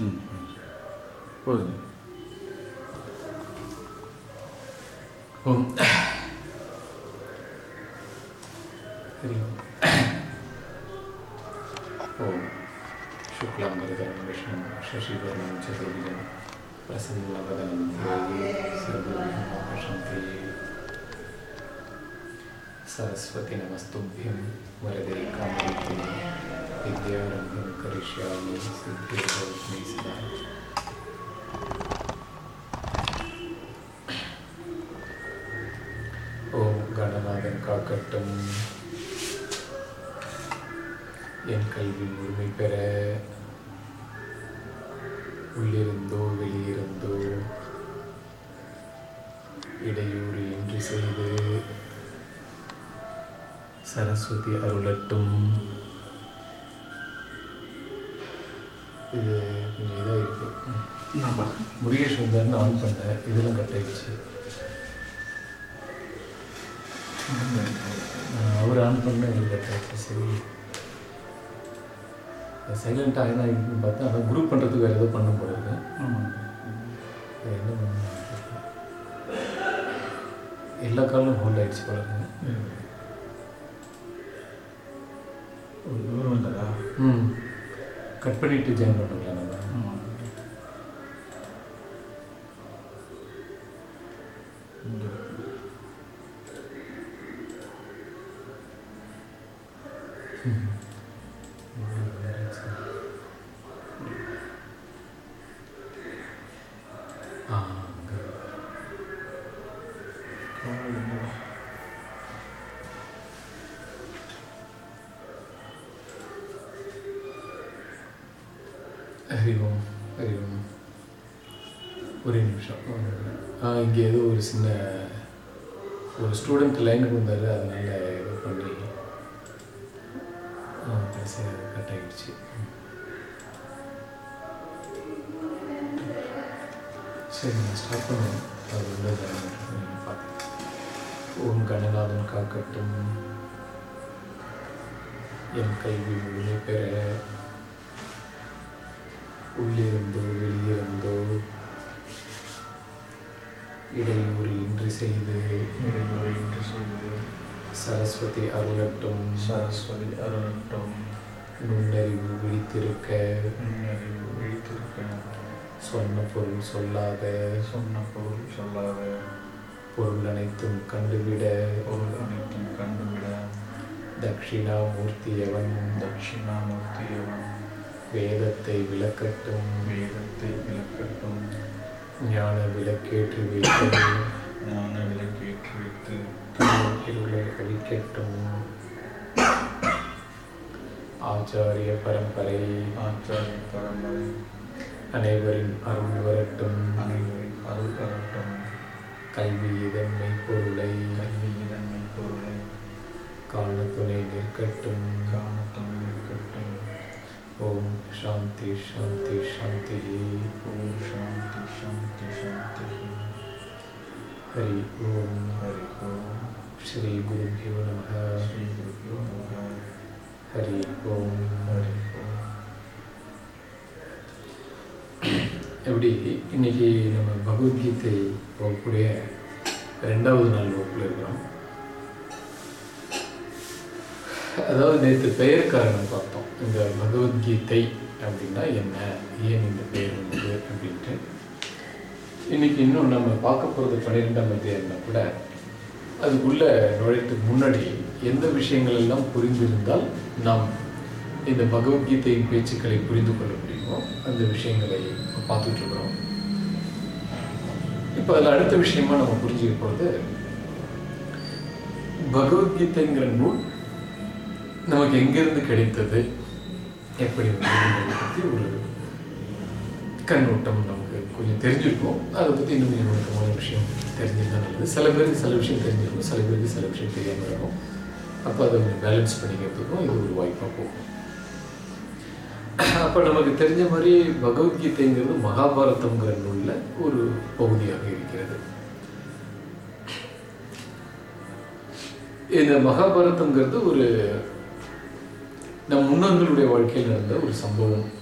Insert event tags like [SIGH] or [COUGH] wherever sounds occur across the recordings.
うんそうですねこの शुक्लाम्बरधर्मविष्णु शशिवर्णं चतुर्भुजं प्रसन्नवदनं सर्वशान्ति सरस्वती नमस्तुभ्यं वरदे कामरूपिणी विद्यारम्भं करिष्यामि सिद्धिर्भवति सदा ஓம் கணநாதன் காக்கட்டும் என் கல்வி முழுமை பெற உள்ளிருந்தோ வெளியிருந்தோ இடையூறு இன்றி செய்து சரஸ்வதி அருளட்டும் முருகேஷ் வந்தாருன்னு ஆன் பண்ணேன் இதெல்லாம் கட் ஆயிடுச்சு. அவர் ஆன் பண்ண இது கட் ஆயிடுச்சு. சரி. சைலண்ட் ஆகினா இருக்குன்னு பார்த்தா ஆனால் குரூப் பண்ணுறதுக்கு வேறு ஏதோ பண்ண அது என்ன பண்ண எல்லா காலும் ஹோல்ட் ஆயிடுச்சு போல இருக்கு. ஒரு வந்ததா ம். கட் பண்ணிட்டு ஜாயின் பண்ணுங்களா சரி நான் ஸ்டார்ட் பண்ணுவேன் அது உள்ள ஓம் கணநாதன் காக்கட்டும் என் கல்வி முழுமை பெற உள்ளிருந்தோ வெளியிருந்தோ இடையூறு இன்றி செய்து இடையூறு இன்று செய்து சரஸ்வதி அருளட்டும் சரஸ்வதி அருளட்டும் நுண்ணறிவு விழித்திருக்க நுண்ணறிவு விழித்திருக்க சொன்ன பொருள் சொல்லாத சொன்ன பொருள் சொல்லாத பொருள் அனைத்தும் கண்டுவிட பொருள் அனைத்தும் கண்டுவிட தட்சிணாமூர்த்தியவன் தட்சிணாமூர்த்தியவன் வேதத்தை விளக்கட்டும் வேதத்தை விளக்கட்டும் ஞான விளக்கேற்றி வைத்து ஞான விளக்கேற்றி வைத்து இருளை அழிக்கட்டும். ஆச்சாரிய பரம்பரை ஆச்சாரிய பரம்பரை அனைவரின் அருள் வரட்டும் அனைவரின் அருள் தரட்டும் கல்வி இதன் மெய்ப்பொருளை கல்வி இதன்மை பொருளை காண துணை நிற்கட்டும் காணத்தும் இருக்கட்டும் ஓம் சாந்தி சாந்தி சாந்தி ஓம் சாந்தி சாந்தி சாந்தி ஹரி ஓம் ஹரி ஓம் ஸ்ரீ குருபியோ நம ஸ்ரீ குருபியோ நமः ஹரி ஓம் ஹரி ஓம் எப்படி இன்னைக்கு நம்ம பகவத்கீதை போகக்கூடிய ரெண்டாவது நாள் வகுப்பில் இருக்கிறோம். அதாவது நேற்று பெயர் காரணம் பார்த்தோம். இந்த பகவத்கீதை அப்படின்னா என்ன? ஏன் இந்த பெயர் வந்தது அப்படின்ட்டு. இன்னைக்கு இன்னும் நம்ம பார்க்க போகிறது பன்னிரெண்டாம் அத்தியாயம்னா கூட அதுக்குள்ள நுழைத்துக்கு முன்னாடி எந்த விஷயங்கள் எல்லாம் புரிந்திருந்தால் நாம் இந்த பகவத்கீதையின் பேச்சுக்களை புரிந்து கொள்ள முடியுமோ அந்த விஷயங்களை பார்த்துட்டு இருக்கிறோம் இப்போ அதில் அடுத்த விஷயமா நம்ம புரிஞ்சுக்க போகிறது பகவத்கீதைங்கிற நூல் நமக்கு எங்கிருந்து கிடைத்தது எப்படி பற்றி ஒரு கண்ணோட்டம் நமக்கு கொஞ்சம் தெரிஞ்சிருக்கும். அதை பற்றி இன்னும் கொஞ்சம் நுணுக்கமான விஷயம் தெரிஞ்சிருந்தா நல்லது. சில பேருக்கு சில விஷயம் தெரிஞ்சிருக்கும் சில பேருக்கு சில விஷயம் தெரியாமல் இருக்கும். அப்போ அதை கொஞ்சம் பேலன்ஸ் பண்ணிக்கிறதுக்கும் இது ஒரு வாய்ப்பாக போகும். அப்போ நமக்கு தெரிஞ்ச மாதிரி பகவத்கீதைங்கிறது மகாபாரதம்ங்கிற நூலில் ஒரு பகுதியாக இருக்கிறது. இந்த மகாபாரதம்ங்கிறது ஒரு நம் முன்னோர்களுடைய வாழ்க்கையில் நடந்த ஒரு சம்பவம்.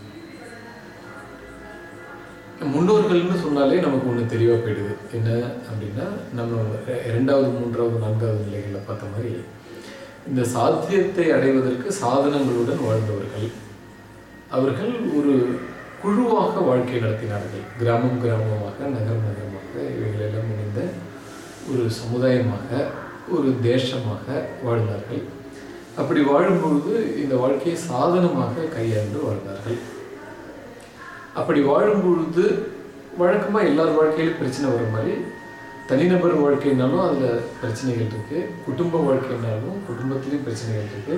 முன்னோர்கள்னு சொன்னாலே நமக்கு ஒன்று தெளிவாக போயிடுது. என்ன அப்படின்னா நம்ம ரெ- இரண்டாவது மூன்றாவது நான்காவது நிலைகளில் பார்த்த மாதிரி இந்த சாத்தியத்தை அடைவதற்கு சாதனங்களுடன் வாழ்ந்தவர்கள். அவர்கள் ஒரு குழுவாக வாழ்க்கை நடத்தினார்கள். கிராமம் கிராமமாக நகரம் நகரமாக இவைகளெல்லாம் இணைந்த ஒரு சமுதாயமாக ஒரு தேசமாக வாழ்ந்தார்கள். அப்படி வாழும்பொழுது இந்த வாழ்க்கையை சாதனமாக கையாண்டு வாழ்ந்தார்கள். அப்படி வாழும்பொழுது வழக்கமாக எல்லார் வாழ்க்கையிலும் பிரச்சனை வர மாதிரி தனிநபர் வாழ்க்கைனாலும் அதில் பிரச்சனைகள் இருக்குது குடும்ப வாழ்க்கைனாலும் குடும்பத்திலையும் பிரச்சனைகள் இருக்குது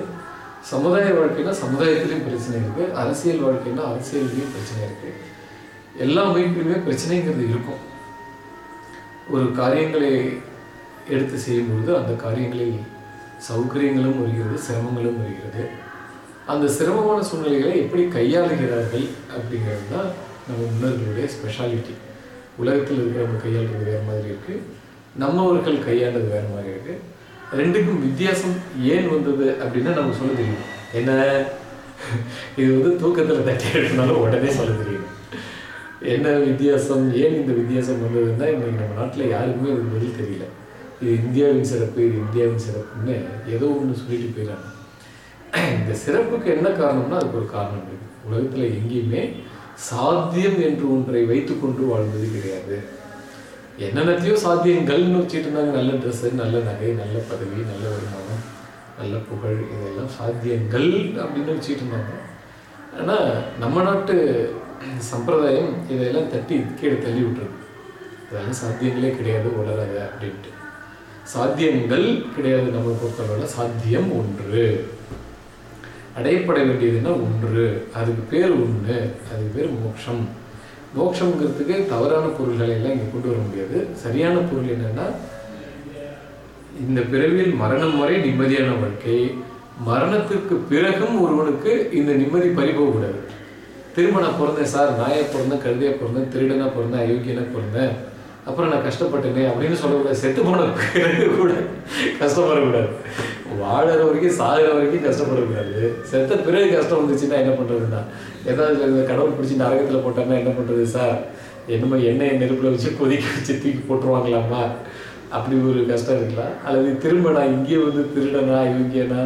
சமுதாய வாழ்க்கைனா சமுதாயத்திலையும் பிரச்சனை இருக்குது அரசியல் வாழ்க்கைனா அரசியல்லையும் பிரச்சனை இருக்குது எல்லா அமைப்பிலுமே பிரச்சனைங்கிறது இருக்கும். ஒரு காரியங்களை எடுத்து செய்யும்பொழுது அந்த காரியங்களில் சௌகரியங்களும் வருகிறது சிரமங்களும் வருகிறது. அந்த சிரமமான சூழ்நிலைகளை எப்படி கையாளுகிறார்கள் அப்படிங்கிறது தான் நம்ம முன்னோர்களுடைய ஸ்பெஷாலிட்டி உலகத்தில் இருக்கிறவங்க கையாளுறது வேறு மாதிரி இருக்குது நம்மவர்கள் கையாண்டது வேறு மாதிரி இருக்குது ரெண்டுக்கும் வித்தியாசம் ஏன் வந்தது அப்படின்னா நமக்கு சொல்ல தெரியும். என்ன? இது வந்து தூக்கத்தில் தட்டி எடுக்கனாலும் உடனே சொல்ல தெரியும். என்ன வித்தியாசம்? ஏன் இந்த வித்தியாசம் வந்ததுன்னா இன்னைக்கு நம்ம நாட்டில் யாருக்குமே அது பதில் தெரியல. இது இந்தியாவின் சிறப்பு இது இந்தியாவின் சிறப்புன்னு ஏதோ ஒன்று சொல்லிட்டு போயிடறாங்க. இந்த சிறப்புக்கு என்ன காரணம்னா அதுக்கு ஒரு காரணம் இருக்குது உலகத்தில் எங்கேயுமே சாத்தியம் என்று ஒன்றை வைத்துக்கொண்டு வாழ்ந்தது கிடையாது. என்னென்னத்தையோ சாத்தியங்கள்னு வச்சுட்டு இருந்தாங்க நல்ல ட்ரெஸ்ஸு நல்ல நகை நல்ல பதவி நல்ல வருமானம் நல்ல புகழ் இதெல்லாம் சாத்தியங்கள் அப்படின்னு வச்சுட்டு இருந்தாங்க ஆனால் நம்ம நாட்டு சம்பிரதாயம் இதையெல்லாம் தட்டி கீழே தள்ளி விட்டுருக்கு. இதெல்லாம் சாத்தியங்களே கிடையாது உலராத அப்படின்ட்டு. சாத்தியங்கள் கிடையாது நம்ம பொறுத்தளவில். சாத்தியம் ஒன்று. அடையப்பட வேண்டியதுன்னா ஒன்று. அதுக்கு பேர் ஒன்று அதுக்கு பேர் மோட்சம். மோட்சம்ங்கிறதுக்கு தவறான பொருள்களை எல்லாம் இங்கே கொண்டு வர முடியாது. சரியான பொருள் என்னன்னா இந்த பிறவியில் மரணம் வரை நிம்மதியான வாழ்க்கை மரணத்திற்கு பிறகும் ஒருவனுக்கு இந்த நிம்மதி பறிபோகக்கூடாது. திரும்ப நான் பிறந்தேன் சார் நாயை பிறந்தேன் கழுதையா பிறந்தேன் திருடனாக பிறந்தேன் அயோக்கியனாக பிறந்தேன். அப்புறம் நான் கஷ்டப்பட்டேனே அப்படின்னு சொல்லக்கூடாது. செத்து போன பிறகு கூட கஷ்டப்படக்கூடாது. வாழற வரைக்கும் சாகிற வரைக்கும் கஷ்டப்படக்கூடாது. செத்த பிறகு கஷ்டம் வந்துச்சுன்னா என்ன பண்ணுறதுன்னா ஏதாவது இந்த கடவுள் பிடிச்சி நரகத்தில் போட்டாங்கன்னா என்ன பண்ணுறது சார்? என்னமோ எண்ணெய் நெருப்பில் வச்சு கொதிக்க வச்சு தூக்கி போட்டுருவாங்களாமா? அப்படி ஒரு கஷ்டம் இருக்கலாம் அல்லது திரும்ப நான் இங்கேயே வந்து திருடனா இவங்கேனா?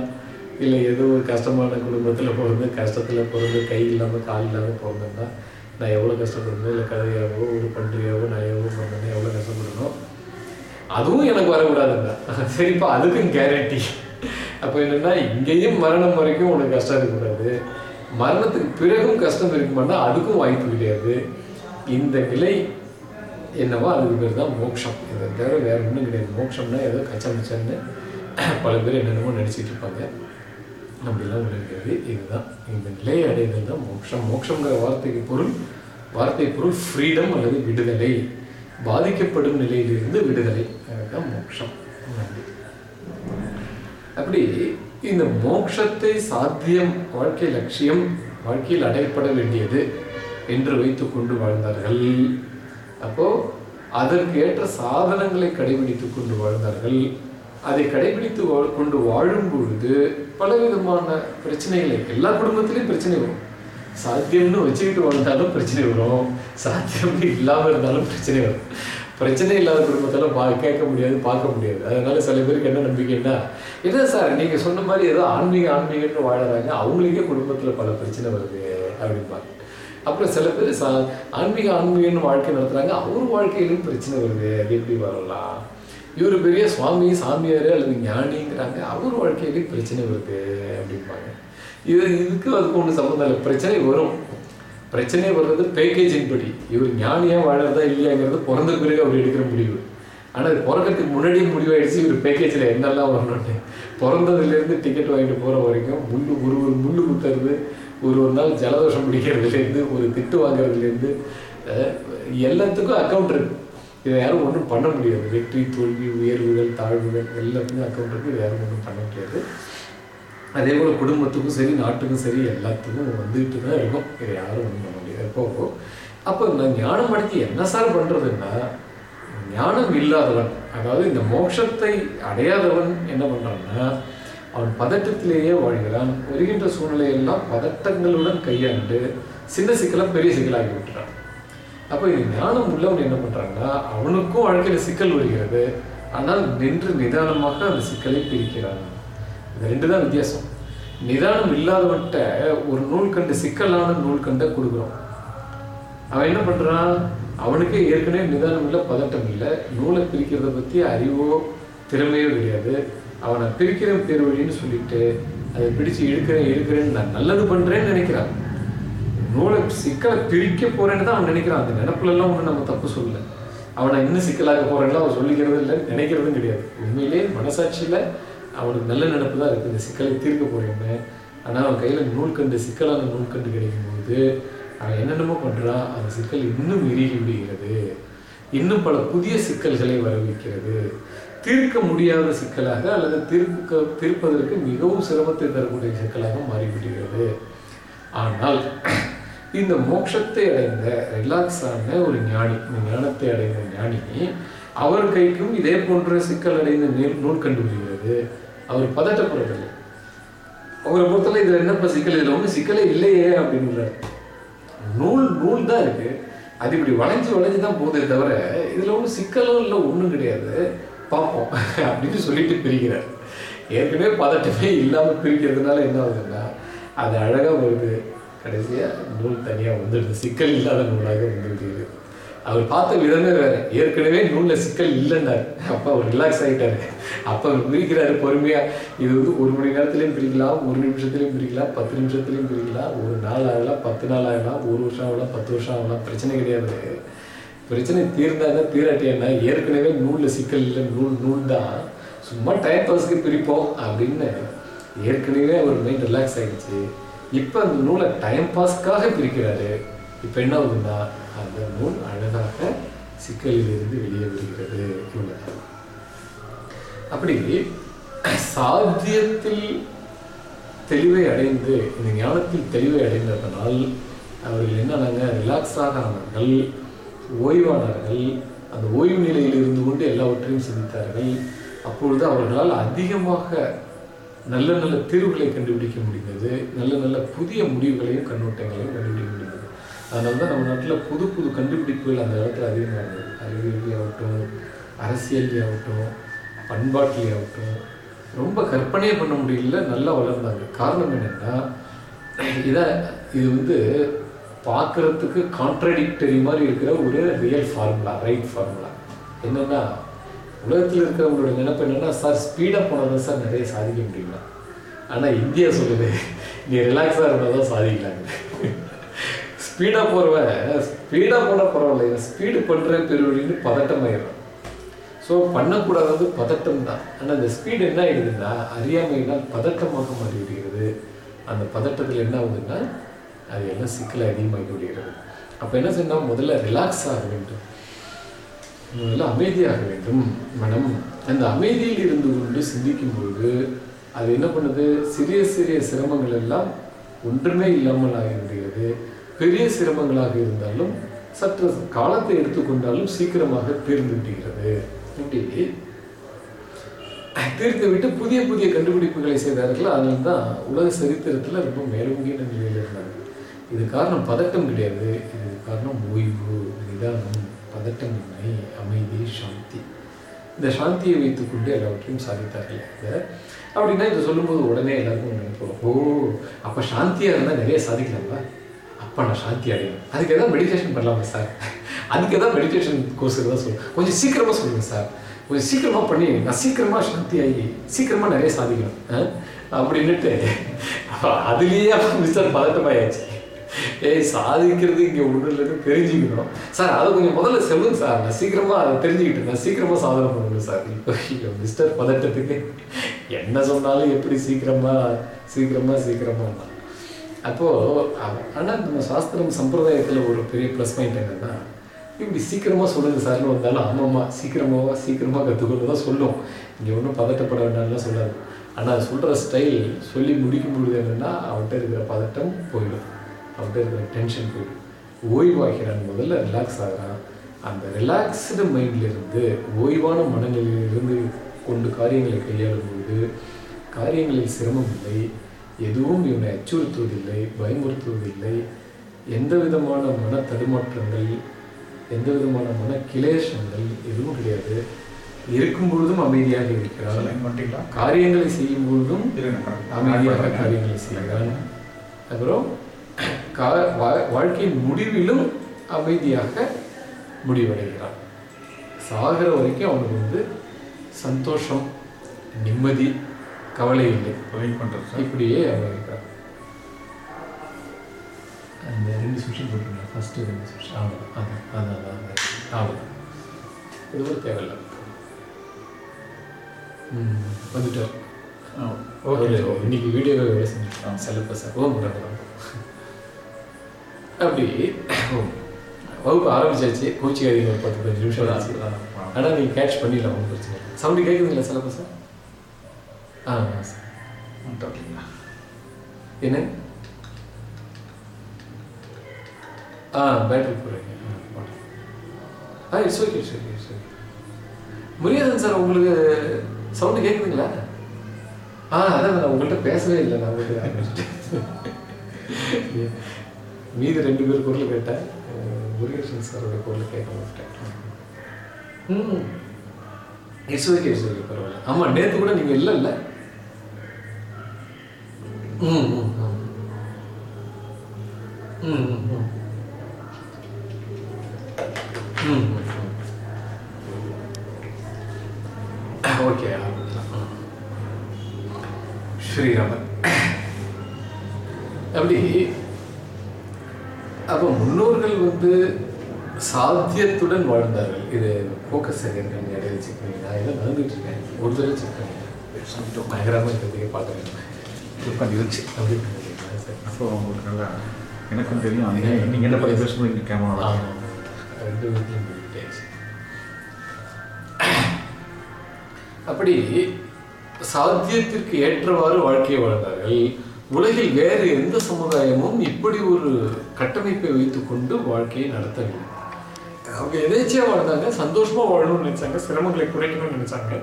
இல்லை ஏதோ ஒரு கஷ்டமான குடும்பத்தில் பிறந்து கஷ்டத்தில் பிறந்து கை இல்லாமல் கால் இல்லாமல் பிறந்தேன்னா நான் எவ்வளோ கஷ்டப்படணும் இல்லை கதையாவோ ஒரு பண்டிகையாகவோ நான் எவ்வளோ பண்ணணும் எவ்வளோ கஷ்டப்படணும் அதுவும் எனக்கு வரக்கூடாதுங்க. [LAUGHS] சரிப்பா அதுக்கும் கேரண்டி அப்போ என்னென்னா இங்கேயும் மரணம் வரைக்கும் உனக்கு கஷ்டம் இருக்கக்கூடாது. மரணத்துக்கு பிறகும் கஷ்டம் இருக்குமானா அதுக்கும் வாய்ப்பு கிடையாது. இந்த நிலை என்னவோ அதுக்கு பேர் தான் மோட்சம். இதை தவிர வேறு ஒன்றும் கிடையாது. மோட்சம்னா ஏதோ கச்சமிச்சன்னு பல பேர் என்னென்னமோ நினச்சிட்டு இருப்பாங்க. அப்படிலாம் ஒன்றும் இதுதான். இந்த நிலையை அடைதல் தான் மோட்சம். மோட்சங்கிற வார்த்தைக்கு பொருள் வார்த்தை பொருள் ஃப்ரீடம் அல்லது விடுதலை. பாதிக்கப்படும் நிலையிலிருந்து விடுதலை. அதுதான் மோட்சம். அப்படி இந்த மோட்சத்தை சாத்தியம் வாழ்க்கை லட்சியம் வாழ்க்கையில் அடையப்பட வேண்டியது என்று வைத்துக்கொண்டு வாழ்ந்தார்கள். அப்போ அதற்கு ஏற்ற சாதனங்களை கடைபிடித்து கொண்டு வாழ்ந்தார்கள். அதை கடைபிடித்து வாழ்- கொண்டு வாழும் பொழுது பலவிதமான பிரச்சனைகளை எல்லா குடும்பத்திலையும் பிரச்சனை வரும். சாத்தியம்னு வச்சுக்கிட்டு வாழ்ந்தாலும் பிரச்சனை வரும். சாத்தியம்னு இல்லாமல் இருந்தாலும் பிரச்சனை வரும். பிரச்சனை இல்லாத குடும்பத்தில் பா கேட்க முடியாது பார்க்க முடியாது. அதனால சில பேருக்கு என்ன நம்பிக்கைன்னா என்ன சார் நீங்கள் சொன்ன மாதிரி ஏதோ ஆன்மீக ஆன்மீகம்னு வாழறாங்க. அவங்களுக்கே குடும்பத்தில் பல பிரச்சனை வருது அப்படிம்பாங்க அப்புறம் சில பேர் சா ஆன்மீக ஆன்மீகம்னு வாழ்க்கை நடத்துகிறாங்க அவர் வாழ்க்கையிலும் பிரச்சனை வருது. அது எப்படி வரலாம். இவர் பெரிய சுவாமி சாமியார் அல்லது ஞானிங்கிறாங்க. அவர் வாழ்க்கையிலேயே பிரச்சனை வருது அப்படிம்பாங்க. இது இதுக்கு அதுக்கு ஒன்றும் சம்மந்தம் இல்லை. பிரச்சனை வரும். பிரச்சனை வர்றது பேக்கேஜின் படி. இவர் ஞானியாக வாழறதா இல்லையாங்கிறது பிறந்த பிறகு அவர் எடுக்கிற முடிவு. ஆனால் அது பிறக்கிறதுக்கு முன்னாடியே முடிவாயிடுச்சு. இவர் பேக்கேஜில் என்னெல்லாம் வரணும்னு. பிறந்ததுலேருந்து டிக்கெட் வாங்கிட்டு போகிற வரைக்கும் முள்ளு ஒரு ஒரு முள்ளு குத்துறது ஒரு ஒரு நாள் ஜலதோஷம் பிடிக்கிறதுலேருந்து ஒரு திட்டு வாங்குறதுலேருந்து எல்லாத்துக்கும் அக்கௌண்ட் இருக்குது இதை யாரும் ஒன்றும் பண்ண முடியாது. வெற்றி தோல்வி உயர்வுகள் தாழ்வுகள் எல்லாத்துக்கும் அக்கௌண்ட் இருக்கு. யாரும் ஒன்றும் பண்ண முடியாது. அதே போல் குடும்பத்துக்கும் சரி நாட்டுக்கும் சரி எல்லாத்துக்கும் வந்துட்டு தான் இருக்கும். இதை யாரும் ஒன்றும் பண்ண முடியாது. போகும் அப்போ நான் ஞானம் அடைஞ்சு என்ன சார் பண்ணுறதுன்னா ஞானம் இல்லாதவன் அதாவது இந்த மோட்சத்தை அடையாதவன் என்ன பண்ணுறான்னா அவன் பதட்டத்திலேயே வாழ்கிறான். வருகின்ற சூழ்நிலையெல்லாம் பதட்டங்களுடன் கையாண்டு சின்ன சிக்கலாக பெரிய சிக்கலாகி விட்டுறான். அப்போ இது ஞானம் உள்ளவன் என்ன பண்ணுறாங்கன்னா அவனுக்கும் வாழ்க்கையில் சிக்கல் வருகிறது. ஆனால் நின்று நிதானமாக அந்த சிக்கலை பிரிக்கிறான். இது ரெண்டு தான் வித்தியாசம். நிதானம் இல்லாதவன்கிட்ட ஒரு நூல் கண்டு சிக்கலான நூல் கண்டை கொடுக்குறோம். அவன் என்ன பண்ணுறான் அவனுக்கே ஏற்கனவே நிதானம் இல்லை பதட்டம் இல்லை. நூலை பிரிக்கிறத பற்றி அறிவோ திறமையோ கிடையாது. அவனை பிரிக்கிறேன் பேர் வழின்னு சொல்லிட்டு அதை பிடிச்சு இழுக்கிறேன் இழுக்கிறேன்னு நான் நல்லது பண்ணுறேன்னு நினைக்கிறான். நூலை சிக்கலை பிரிக்க போறேன்னு தான் அவன் நினைக்கிறான். அந்த நினப்புல எல்லாம் ஒன்று நம்ம தப்பு சொல்லல. அவனை இன்னும் சிக்கலாக்க போறேன்னு அவன் சொல்லிக்கிறது இல்லை நினைக்கிறதும் கிடையாது. உண்மையிலே மனசாட்சியில அவனுக்கு நல்ல நினப்பு தான் இருக்குது இந்த சிக்கலை தீர்க்க போறேன்னு. ஆனால் அவன் கையில் நூல் கண்டு சிக்கலான நூல் கண்டு கிடைக்கும் போது அவன் என்னென்னமோ பண்ணுறான் அந்த சிக்கல் இன்னும் விரிகி விடுகிறது. இன்னும் பல புதிய சிக்கல்களை வரவைக்கிறது தீர்க்க முடியாத சிக்கலாக அல்லது தீர்க்க தீர்ப்பதற்கு மிகவும் சிரமத்தை தரக்கூடிய சிக்கலாக மாறிவிடுகிறது. ஆனால் இந்த மோட்சத்தை அடைந்த ரிலாக்ஸ் ஆன ஒரு ஞானி இந்த ஞானத்தை அடைந்த ஞானி அவர் கைக்கும் இதே போன்ற சிக்கல் அடைந்த நூல் நூல் கண்டுபிடிக்கிறது. அவர் பதட்டப்படுறதில்லை. அவரை பொறுத்தல இதுல என்னப்பா சிக்கல்? இதுல ஒன்றும் சிக்கலே இல்லையே அப்படின்றார். நூல் நூல் தான் இருக்கு. அது இப்படி வளைஞ்சு வளைஞ்சு தான் போதே தவிர இதுல ஒன்றும் சிக்கலும் இல்லை ஒன்றும் கிடையாது. பார்ப்போம் அப்படின்னு சொல்லிட்டு பிரிக்கிறார் ஏற்கனவே பதட்டமே இல்லாமல் பிரிக்கிறதுனால என்ன ஆகுதுன்னா அது அழகா வருது. கடைசியாக நூல் தனியாக வந்துடுது. சிக்கல் இல்லாத நூலாக வந்துவிடுது அவர் பார்த்த விதமே வேறு. ஏற்கனவே நூலில் சிக்கல் இல்லைன்னார். அப்போ அவர் ரிலாக்ஸ் ஆகிட்டாரு அப்போ அவர் பிரிக்கிறாரு பொறுமையாக இது வந்து ஒரு மணி நேரத்துலையும் பிரிக்கலாம் ஒரு நிமிஷத்துலையும் பிரிக்கலாம் பத்து நிமிஷத்துலையும் பிரிக்கலாம் ஒரு நாள் ஆகலாம் பத்து நாள் ஆகலாம் ஒரு வருஷம் ஆகலாம் பத்து வருஷம் ஆகலாம். பிரச்சனை கிடையாது. பிரச்சனை தீர்ந்தாங்க தீராட்டியானா ஏற்கனவே நூலில் சிக்கல் இல்லை நூல் நூல் தான் சும்மா டைம் பாஸ்க்கு பிரிப்போம் அப்படின்னு ஏற்கனவே அவர் மைண்ட் ரிலாக்ஸ் ஆகிடுச்சு இப்போ அந்த நூலை டைம் பாஸ்க்காக பிரிக்கிறாரு. இப்போ என்ன ஆகுதுன்னா அந்த நூல் அழகாக சிக்கலிலிருந்து வெளியே வருகிறது அப்படி சாத்தியத்தில் தெளிவை அடைந்து இந்த ஞானத்தில் தெளிவை அடைந்ததனால் அவர்கள் என்னன்னாங்க ரிலாக்ஸ் ஆனார்கள் ஓய்வானார்கள். அந்த ஓய்வு நிலையில் இருந்து கொண்டு எல்லாவற்றையும் சிந்தித்தார்கள். அப்பொழுது அவர்களால் அதிகமாக நல்ல நல்ல தீர்வுகளை கண்டுபிடிக்க முடிந்தது. நல்ல நல்ல புதிய முடிவுகளையும் கண்ணோட்டங்களையும் கண்டுபிடிக்க முடிந்தது. அதனால தான் நம்ம நாட்டில் புது புது கண்டுபிடிப்புகள் அந்த காலத்தில் அதிகமாக இருந்தது அறிவியலையாகட்டும் அரசியலையாகட்டும் பண்பாட்டிலேயாகட்டும் ரொம்ப கற்பனையே பண்ண முடியல நல்லா வளர்ந்தாங்க. காரணம் என்னென்னா இதை இது வந்து பார்க்குறதுக்கு கான்ட்ரடிக்டரி மாதிரி இருக்கிற ஒரு ரியல் ஃபார்முலா ரைட் ஃபார்முலா என்னென்னா உலகத்தில் இருக்கிறவங்களோட நினைப்பு என்னென்னா சார் ஸ்பீடாக போனால் தான் சார் நிறைய சாதிக்க முடியுமா? ஆனால் இந்தியா சொல்லுது நீ ரிலாக்ஸாக இருந்தால் தான் சாதிக்கலாங்க ஸ்பீடாக போகிறவன் ஸ்பீடாக போனால் பரவாயில்ல ஸ்பீடு பண்ணுற பெருவழின்னு பதட்டமாயிடும் ஸோ பண்ணக்கூடாதது பதட்டம் தான். ஆனால் இந்த ஸ்பீடு என்ன ஆகிடுதுன்னா அறியாமையினால் பதட்டமாக மாறி விடுகிறது அந்த பதட்டத்தில் என்ன ஆகுதுன்னா அது எல்லாம் சிக்கலை அதிகமாகி விடுகிறது. அப்போ என்ன செய்யணும்? முதல்ல ரிலாக்ஸ் ஆக வேண்டும். முதல்ல அமைதியாக வேண்டும் மனம். அந்த அமைதியில் இருந்து கொண்டு சிந்திக்கும் பொழுது அது என்ன பண்ணுது? சிறிய சிறிய சிரமங்கள் எல்லாம் ஒன்றுமே இல்லாமல் இருக்கிறது பெரிய சிரமங்களாக இருந்தாலும் சற்று காலத்தை எடுத்துக்கொண்டாலும் சீக்கிரமாக தீர்ந்து விடுகிறது. இப்படி தீர்த்து விட்டு புதிய புதிய கண்டுபிடிப்புகளை செய்தார்கள்? அதனால தான் உலக சரித்திரத்தில் ரொம்ப மேலோங்கிய நிலையில் இருந்தாங்க. இது காரணம் பதட்டம் கிடையாது. இது காரணம் ஓய்வு நிதானம் பதட்டமின்மை அமைதி சாந்தி. இந்த சாந்தியை வைத்துக்கொண்டு எல்லாவற்றையும் சாதித்தார்கள். அப்படின்னா இதை சொல்லும்போது உடனே எல்லாருக்கும் நினைப்போம் ஓ அப்போ சாந்தியாக இருந்தால் நிறைய சாதிக்கலாம்ல? அப்போ நான் சாந்தி அடையணும். அதுக்கு எதாவது மெடிடேஷன் பண்ணலாமா சார் அதுக்கு எதாவது மெடிடேஷன் கோர்ஸ் தான் சொல்லுங்கள் கொஞ்சம் சீக்கிரமாக சொல்லுங்கள் சார் கொஞ்சம் சீக்கிரமாக பண்ணி நான் சீக்கிரமாக சாந்தி ஆகி சீக்கிரமாக நிறைய சாதிக்கணும். ஆ? அப்படின்னுட்டு அதுலேயே மிஸ்டர் பதட்டமாயாச்சு. ஏய் சாதிக்கிறது இங்கே ஒன்றும் இல்லைன்னு தெரிஞ்சுக்கணும். சார் அதை கொஞ்சம் முதல்ல சொல்லுங்க சார். நான் சீக்கிரமாக அதை தெரிஞ்சுக்கிட்டேன் நான் சீக்கிரமாக சாதனை பண்ணணும் சார். இப்போ மிஸ்டர் பதட்டத்துக்கு. என்ன சொன்னாலும் எப்படி சீக்கிரமாக சீக்கிரமாக சீக்கிரமாக அப்போது ஆனால் நம்ம சாஸ்திரம் சம்பிரதாயத்தில் ஒரு பெரிய ப்ளஸ் பாயிண்ட் என்னென்னா இப்படி சீக்கிரமாக சொல்லுங்க சார்னு வந்தாலும் ஆமாம்மா சீக்கிரமாக சீக்கிரமாக கற்றுக்கொண்டு தான் சொல்லும். இங்கே ஒன்றும் பதட்டப்பட வேண்டாம்லாம் சொல்லாது. ஆனால் சொல்கிற ஸ்டைல் சொல்லி முடிக்கும் பொழுது என்னென்னா அவன்கிட்ட இருக்கிற பதட்டம் போயிடும். அவன்கிட்ட இருக்கிற டென்ஷன் போயிடும். ஓய்வாகிறான் முதல்ல ரிலாக்ஸ் ஆகிறான். அந்த ரிலாக்ஸ்டு மைண்ட்லேருந்து ஓய்வான மனநிலையிலிருந்து கொண்டு காரியங்களை கையாளும் பொழுது காரியங்களில் சிரமம் இல்லை எதுவும் இவனை அச்சுறுத்துவதில்லை பயமுறுத்துவதில்லை. எந்த விதமான மன தடுமாற்றங்கள் எந்த விதமான மன கிளேஷங்கள் எதுவும் கிடையாது. இருக்கும் பொழுதும் அமைதியாக பண்ணிட்டீங்களா காரியங்களை செய்யும் பொழுதும் அமைதியாக காரியங்களை செய்கிறான். அப்புறம் கா- வா- வாழ்க்கையின் முடிவிலும் அமைதியாக முடிவடைகிறான் சாகிற வரைக்கும் அவனுக்கு வந்து சந்தோஷம் நிம்மதி கவலை இல்லை. இப்படியே அவன் இருக்கிறான். அந்த ரெண்டு சுவிட்சும் போட்டுருங்க. ஃபஸ்ட்டு ரெண்டு சுவிட்ச். ஆமாம் அதான் அதான் அதான் ஆமாம் இது கூட தேவையில்லை. ம் வந்துட்டார். ஓகே இன்னைக்கு ஆ. செல்லப்ப சார். ஓ முறை அப்படி வகுப்பு ஆரம்பிச்சாச்சு கோச்சிக்காதீங்க ஒரு பத்து பதினஞ்சு நிமிஷம் ஆச்சு. ஆனால் நீங்கள் கேட்ச் பண்ணிடலாம் ஒன்றும் பிரச்சனை இல்லை. சவுண்டு கேட்குதுங்களா சார்? ஆ சார். என்ன? ஆ பேட்டரி போடுறீங்க. ஆ, it's okay it's okay it's okay Murugesan sir உங்களுக்கு சவுண்டு கேட்குதுங்களா ஆ அதான் நான் உங்கள்கிட்ட பேசவே இல்லை நான் உங்கள்கிட்ட [LAUGHS] மீதி ரெண்டு பேர் குரல் கேட்டேன். முருகேசன் சாரோட குரல் கேட்க மாட்டேன் ம். இட்ஸ் ஓகே இட்ஸ் ஓகே பரவாயில்ல. ஆமாம் நேற்று கூட நீங்கள் இல்லை இல்லை? ம் ம் ம். ம் ம் ம் ம். சாத்தியத்துடன் வாழ்ந்தார்கள். இது ஃபோக்கஸ் செகண்ட் இடையில செக் பண்ணி நான் இதை நடந்துட்டு இருக்கேன். ஒரு தடவை செக் பண்ணி பயங்கரமாக இருக்கிறதுக்கே பார்க்குறேன் உட்காந்து இருந்துச்சு அப்படி பண்ணிருக்கேன் சரி. ஸோ உங்களுக்கு நல்லா எனக்கும் தெரியும். நீங்கள் நீங்கள் என்ன பற்றி பேசும்போது கேமரா ரெண்டு விதத்துலையும் போயிட்டாச்சு. அப்படி சாத்தியத்திற்கு ஏற்றவாறு வாழ்க்கையை வாழ்ந்தார்கள். உலகில் வேறு எந்த சமுதாயமும் இப்படி ஒரு கட்டமைப்பை வைத்துக்கொண்டு வாழ்க்கையை நடத்தவில்லை. அவங்க எதேச்சியாக வாழ்ந்தாங்க சந்தோஷமாக வாழணும்னு நினைச்சாங்க சிரமங்களை குறைக்கணும்னு நினைச்சாங்க.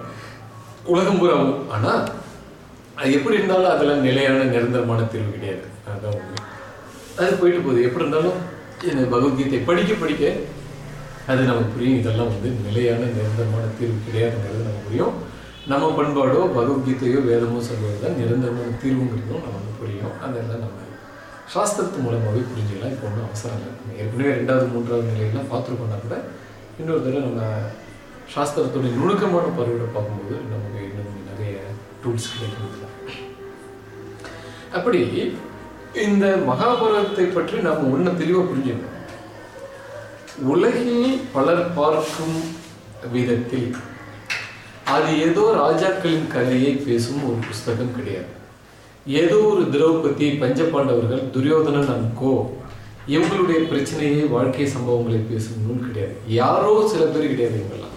உலகம் பூராவும் ஆனால் அது எப்படி இருந்தாலும் அதெல்லாம் நிலையான நிரந்தரமான தீர்வு கிடையாது. அதுதான் உண்மை. அது போயிட்டு போகுது. எப்படி இருந்தாலும் இந்த பகவத்கீதை படிக்க படிக்க அது நமக்கு புரியும். இதெல்லாம் வந்து நிலையான நிரந்தரமான தீர்வு கிடையாதுங்கிறது நமக்கு புரியும். நம்ம பண்பாடோ பகவத்கீதையோ வேதமோ சொல்வது தான் நிரந்தரமான தீர்வுங்கிறதும் நமக்கு புரியும். அதெல்லாம் நம்ம சாஸ்திரத்து மூலமாகவே புரிஞ்சுக்கலாம். இப்போ ஒன்றும் அவசரம் இல்லை. நம்ம ஏற்கனவே ரெண்டாவது மூன்றாவது நிலையெல்லாம் பார்த்துருக்கோம்னா கூட இன்னொரு தடவை நம்ம சாஸ்திரத்துடைய நுணுக்கமான பார்வையோட பார்க்கும்போது நமக்கு இன்னும் நிறைய டூல்ஸ் கிடைக்கும். அப்படி இந்த மகாபாரதத்தை பற்றி நாம் ஒன்று தெளிவாக புரிஞ்சுக்கணும். உலகில் பலர் பார்க்கும் விதத்தில் அது ஏதோ ராஜாக்களின் கதையை பேசும் ஒரு புஸ்தகம் கிடையாது. ஏதோ ஒரு திரௌபதி பஞ்சபாண்டவர்கள் துரியோதனன் அண்ட் இவங்களுடைய பிரச்சனையை வாழ்க்கை சம்பவங்களை பேசணும்னு கிடையாது. யாரோ சில பேர் கிடையாது இவங்கெல்லாம்.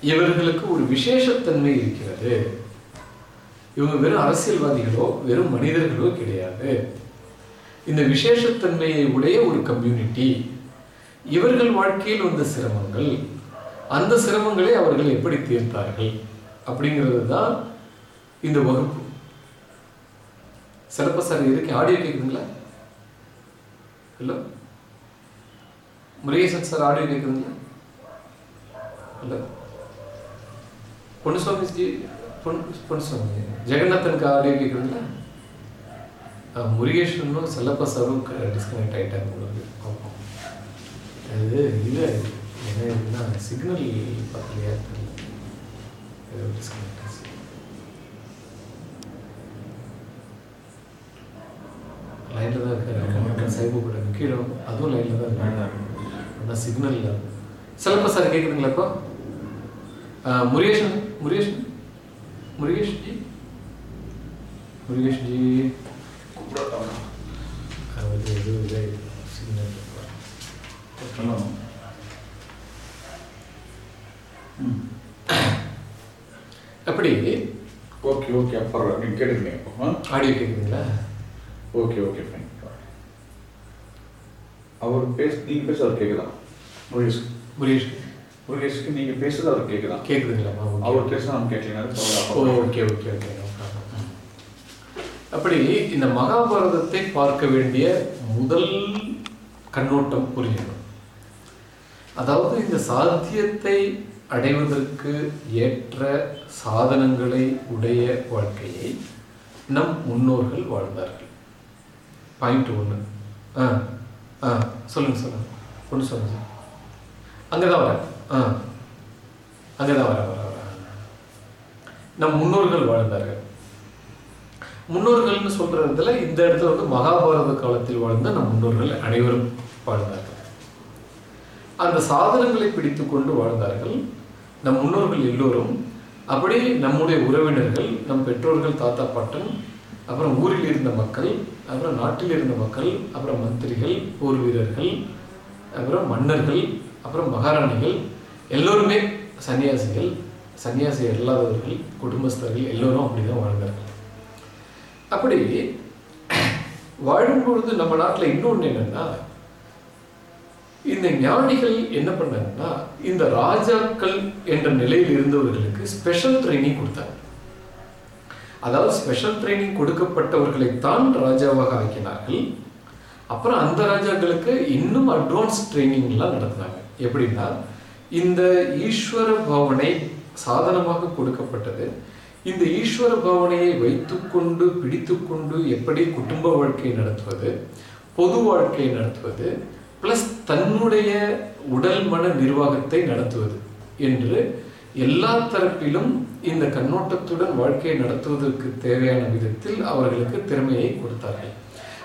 இவர்களுக்கு ஒரு விசேஷத்தன்மை இருக்கிறது. இவங்க வெறும் அரசியல்வாதிகளோ வெறும் மனிதர்களோ கிடையாது. இந்த விசேஷத்தன்மையை உடைய ஒரு கம்யூனிட்டி இவர்கள் வாழ்க்கையில் வந்த சிரமங்கள் அந்த சிரமங்களை அவர்கள் எப்படி தீர்த்தார்கள் அப்படிங்கிறது தான் இந்த வகுப்பு. சிறப்ப சார் இருக்கு ஆடியோ கேட்குதுங்களா ஹலோ முருகேசன் சார் ஆடியோ கேட்குதுங்களா ஹலோ பொன்னுசுவாமிஜி பொன் பொன்னுசாமி ஜெகநாதனுக்கு ஆடியோ கேட்குதுங்களா ஆ, முருகேசனும் செல்லப்பா சாரும் டிஸ்கனெக்ட் ஆகிட்டாங்க உங்களுக்கு பார்ப்போம். அது இல்லை என்ன சிக்னல் பக்கலையா தெரியல. டிஸ்கனெக்ட் ஆச்சு லைனில் தான் இருக்காரு. சைபு கூட கீழே அதுவும் லைனில் தான் இருக்காரு. ஆனால் சிக்னல் இல்லை செல்லப்பா சார் கேட்குதுங்களா இப்போ? முருகேஷன் முருகேஷன் முருகேஷ் ஜி. முருகேஷ் ஜி. அவருக்கு எது இல்லை சிக்னல் ஹலோ. அப்படி ஓகே ஓகே. அப்புறம் நீங்கள் கேட்டுக்கிறீங்க இப்போ. ஆடியோ கேட்குதுங்களா ஓகே ஓகே ஃபைன் அவர் பேச நீங்கள் பேச அவர் கேட்குதா முருகேஷ். முருகேஷ். முருகேஷ்க்கு நீங்கள் பேசுறது அவர் கேட்குதா கேட்குதுங்களாம்மா அவர் பேச நம்ம கேட்கலாம் ஓகே ஓகே ஓகே. அப்படி இந்த மகாபாரதத்தை பார்க்க வேண்டிய முதல் கண்ணோட்டம் புரியணும். அதாவது இந்த சாத்தியத்தை அடைவதற்கு ஏற்ற சாதனங்களை உடைய வாழ்க்கையை நம் முன்னோர்கள் வாழ்ந்தார்கள். பாயிண்ட் ஒன்று ஆ ஆ சொல்லுங்கள் சொல்லுங்கள் ஒன்று சொல்லுங்கள் சார். அங்கே தான் வரேன் ஆ அங்கே தான் வரேன் வரேன் வரேன் நம் முன்னோர்கள் வாழ்ந்தார்கள். முன்னோர்கள்னு சொல்றதுல இந்த இடத்துல வந்து மகாபாரத காலத்தில் வாழ்ந்த நம் முன்னோர்கள் அனைவரும் வாழ்ந்தார்கள். அந்த சாதனங்களை பிடித்து கொண்டு வாழ்ந்தார்கள். நம் முன்னோர்கள் எல்லோரும் அப்படியே நம்முடைய உறவினர்கள் நம் பெற்றோர்கள் தாத்தா பாட்டன் அப்புறம் ஊரில் இருந்த மக்கள் அப்புறம் நாட்டில் இருந்த மக்கள் அப்புறம் மந்திரிகள் போர் வீரர்கள் அப்புறம் மன்னர்கள் அப்புறம் மகாராணிகள் எல்லோருமே சன்னியாசிகள் சன்னியாசி இல்லாதவர்கள் குடும்பஸ்தர்கள் எல்லோரும் அப்படிதான் வாழ்ந்தார்கள். அப்படி வாழும் பொழுது நம்ம நாட்டில் இன்னொன்று என்னன்னா இந்த ஞானிகள் என்ன பண்ணாங்கன்னா இந்த ராஜாக்கள் என்ற நிலையில் இருந்தவர்களுக்கு ஸ்பெஷல் ட்ரைனிங் கொடுத்தாங்க. அதாவது ஸ்பெஷல் ட்ரைனிங் கொடுக்கப்பட்டவர்களைத்தான் ராஜாவாக ஆக்கினார்கள். அப்புறம் அந்த ராஜாக்களுக்கு இன்னும் அட்வான்ஸ் ட்ரைனிங்லாம் நடத்தினாங்க. எப்படின்னா இந்த ஈஸ்வர பாவனை சாதனமாக கொடுக்கப்பட்டது. இந்த ஈஸ்வர பாவனையை வைத்துக்கொண்டு பிடித்துக்கொண்டு எப்படி குடும்ப வாழ்க்கை நடத்துவது பொது வாழ்க்கை நடத்துவது பிளஸ் தன்னுடைய உடல் மன நிர்வாகத்தை நடத்துவது என்று எல்லா தரப்பிலும் இந்த கண்ணோட்டத்துடன் வாழ்க்கையை நடத்துவதற்கு தேவையான விதத்தில் அவர்களுக்கு திறமையை கொடுத்தார்கள்.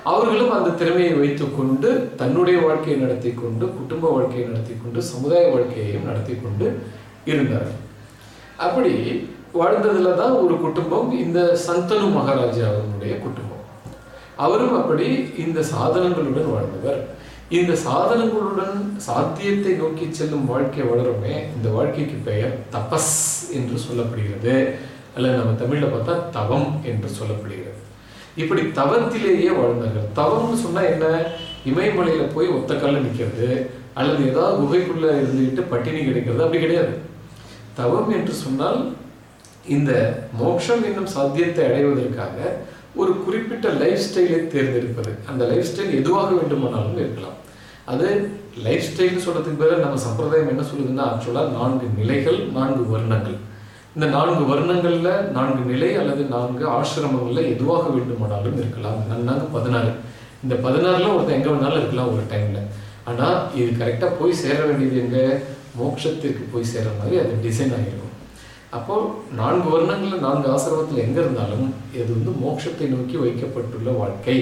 அவர்களும் அந்த திறமையை வைத்துக்கொண்டு தன்னுடைய வாழ்க்கையை நடத்தி கொண்டு குடும்ப வாழ்க்கையை நடத்தி கொண்டு சமுதாய வாழ்க்கையையும் நடத்தி கொண்டு இருந்தார்கள். அப்படி வாழ்ந்ததுல தான் ஒரு குடும்பம் இந்த சந்தனு மகாராஜாவினுடைய குடும்பம். அவரும் அப்படி இந்த சாதனங்களுடன் வாழ்ந்தவர். இந்த சாதனங்களுடன் சாத்தியத்தை நோக்கி செல்லும் வாழ்க்கை வளருமே இந்த வாழ்க்கைக்கு பெயர் தபஸ் என்று சொல்லப்படுகிறது. அல்லது நம்ம தமிழில் பார்த்தா தவம் என்று சொல்லப்படுகிறது. இப்படி தவத்திலேயே வாழ்ந்தார்கள். தவம்னு சொன்னால் என்ன? இமயமலையில் போய் ஒத்த காலில் நிற்கிறது அல்லது ஏதாவது குகைக்குள்ளே இருந்துகிட்டு பட்டினி கிடைக்கிறது அப்படி கிடையாது. தவம் என்று சொன்னால் இந்த மோட்சம் என்னும் சாத்தியத்தை அடைவதற்காக ஒரு குறிப்பிட்ட லைஃப் ஸ்டைலை தேர்ந்தெடுப்பது. அந்த லைஃப் ஸ்டைல் எதுவாக வேண்டுமானாலும் இருக்கலாம். அது லைஃப் ஸ்டைல்னு சொல்கிறதுக்கு பேர நம்ம சம்பிரதாயம் என்ன சொல்லுதுன்னா ஆக்சுவலாக நான்கு நிலைகள் நான்கு வர்ணங்கள். இந்த நான்கு வர்ணங்களில் நான்கு நிலை அல்லது நான்கு ஆசிரமங்களில் எதுவாக வேண்டுமானாலும் இருக்கலாம். நன்னாங்க பதினாறு. இந்த பதினாறுல ஒருத்தர் எங்கே வேணாலும் இருக்கலாம் ஒரு டைமில் ஆனால் இது கரெக்டாக போய் சேர வேண்டியது எங்கே? மோட்சத்திற்கு போய் சேர மாதிரி அது டிசைன் ஆகிடும் அப்போ நான்கு வருணங்களில் நான்கு ஆசிரமத்தில் எங்கே இருந்தாலும் இது வந்து மோட்சத்தை நோக்கி வைக்கப்பட்டுள்ள வாழ்க்கை.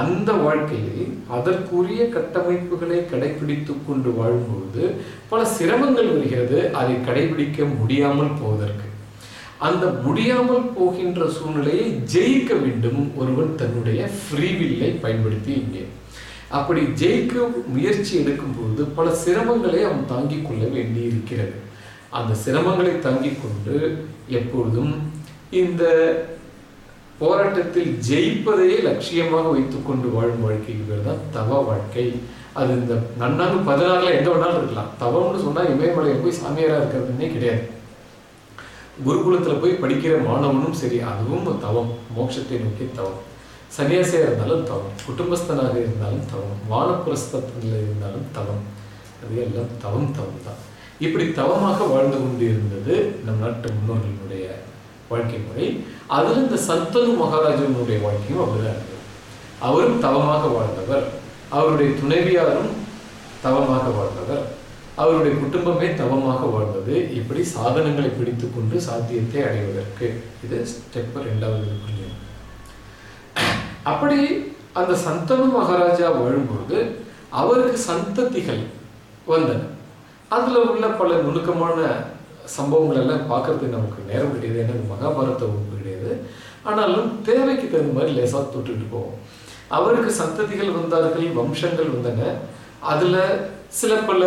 அந்த வாழ்க்கையில் அதற்குரிய கட்டமைப்புகளை கடைபிடித்து கொண்டு வாழும்பொழுது பல சிரமங்கள் வருகிறது. அதை கடைபிடிக்க முடியாமல் போவதற்கு. அந்த முடியாமல் போகின்ற சூழ்நிலையை ஜெயிக்க வேண்டும். ஒருவன் தன்னுடைய ஃப்ரீவில்லை பயன்படுத்தி இங்கே. அப்படி ஜெயிக்க முயற்சி எடுக்கும்பொழுது பல சிரமங்களை அவன் தாங்கிக் கொள்ள வேண்டி இருக்கிறது அந்த சிரமங்களை தங்கி கொண்டு எப்பொழுதும் இந்த போராட்டத்தில் ஜெயிப்பதையே லட்சியமாக வைத்துக்கொண்டு வாழும் வாழ்க்கைக்கு பேர் தான் தவ வாழ்க்கை. அது இந்த நன்னாங்க பதினாறுல எந்த வேணாலும் இருக்கலாம். தவம்னு சொன்னால் இமயமலையில் போய் சாமியாராக இருக்கிறதுனே கிடையாது. குருகுலத்தில் போய் படிக்கிற மாணவனும் சரி அதுவும் தவம். மோட்சத்தை நோக்கி தவம். சன்னியாசியாக இருந்தாலும் தவம். குடும்பஸ்தனாக இருந்தாலும் தவம். வானப்புரஸ்தத்தில் இருந்தாலும் தவம். அது எல்லாம் தவம் தவம் தான். இப்படி தவமாக வாழ்ந்து கொண்டு இருந்தது நம் நாட்டு முன்னோர்களுடைய வாழ்க்கை முறை. அதில் இந்த சந்தனு மகாராஜனுடைய வாழ்க்கையும் அப்படிதான் இருந்தது. அவரும் தவமாக வாழ்ந்தவர். அவருடைய துணைவியாரும் தவமாக வாழ்ந்தவர். அவருடைய குடும்பமே தவமாக வாழ்ந்தது. இப்படி சாதனங்களை பிடித்து கொண்டு சாத்தியத்தை அடைவதற்கு. இது ஸ்டெப் ரெண்டாவது புரியும் அப்படி அந்த சந்தனு மகாராஜா வாழும்பொழுது அவருக்கு சந்ததிகள் வந்தன அதில் உள்ள பல நுணுக்கமான சம்பவங்கள் எல்லாம் பார்க்கறதுக்கு நமக்கு நேரம் கிடையாது. ஏன்னா மகாபாரத வகுப்பு கிடையாது. ஆனாலும் தேவைக்கு தகுந்த மாதிரி லேசாக தொட்டுட்டு போவோம். அவருக்கு சந்ததிகள் வந்தார்கள் வம்சங்கள் வந்தன. அதில் சில பல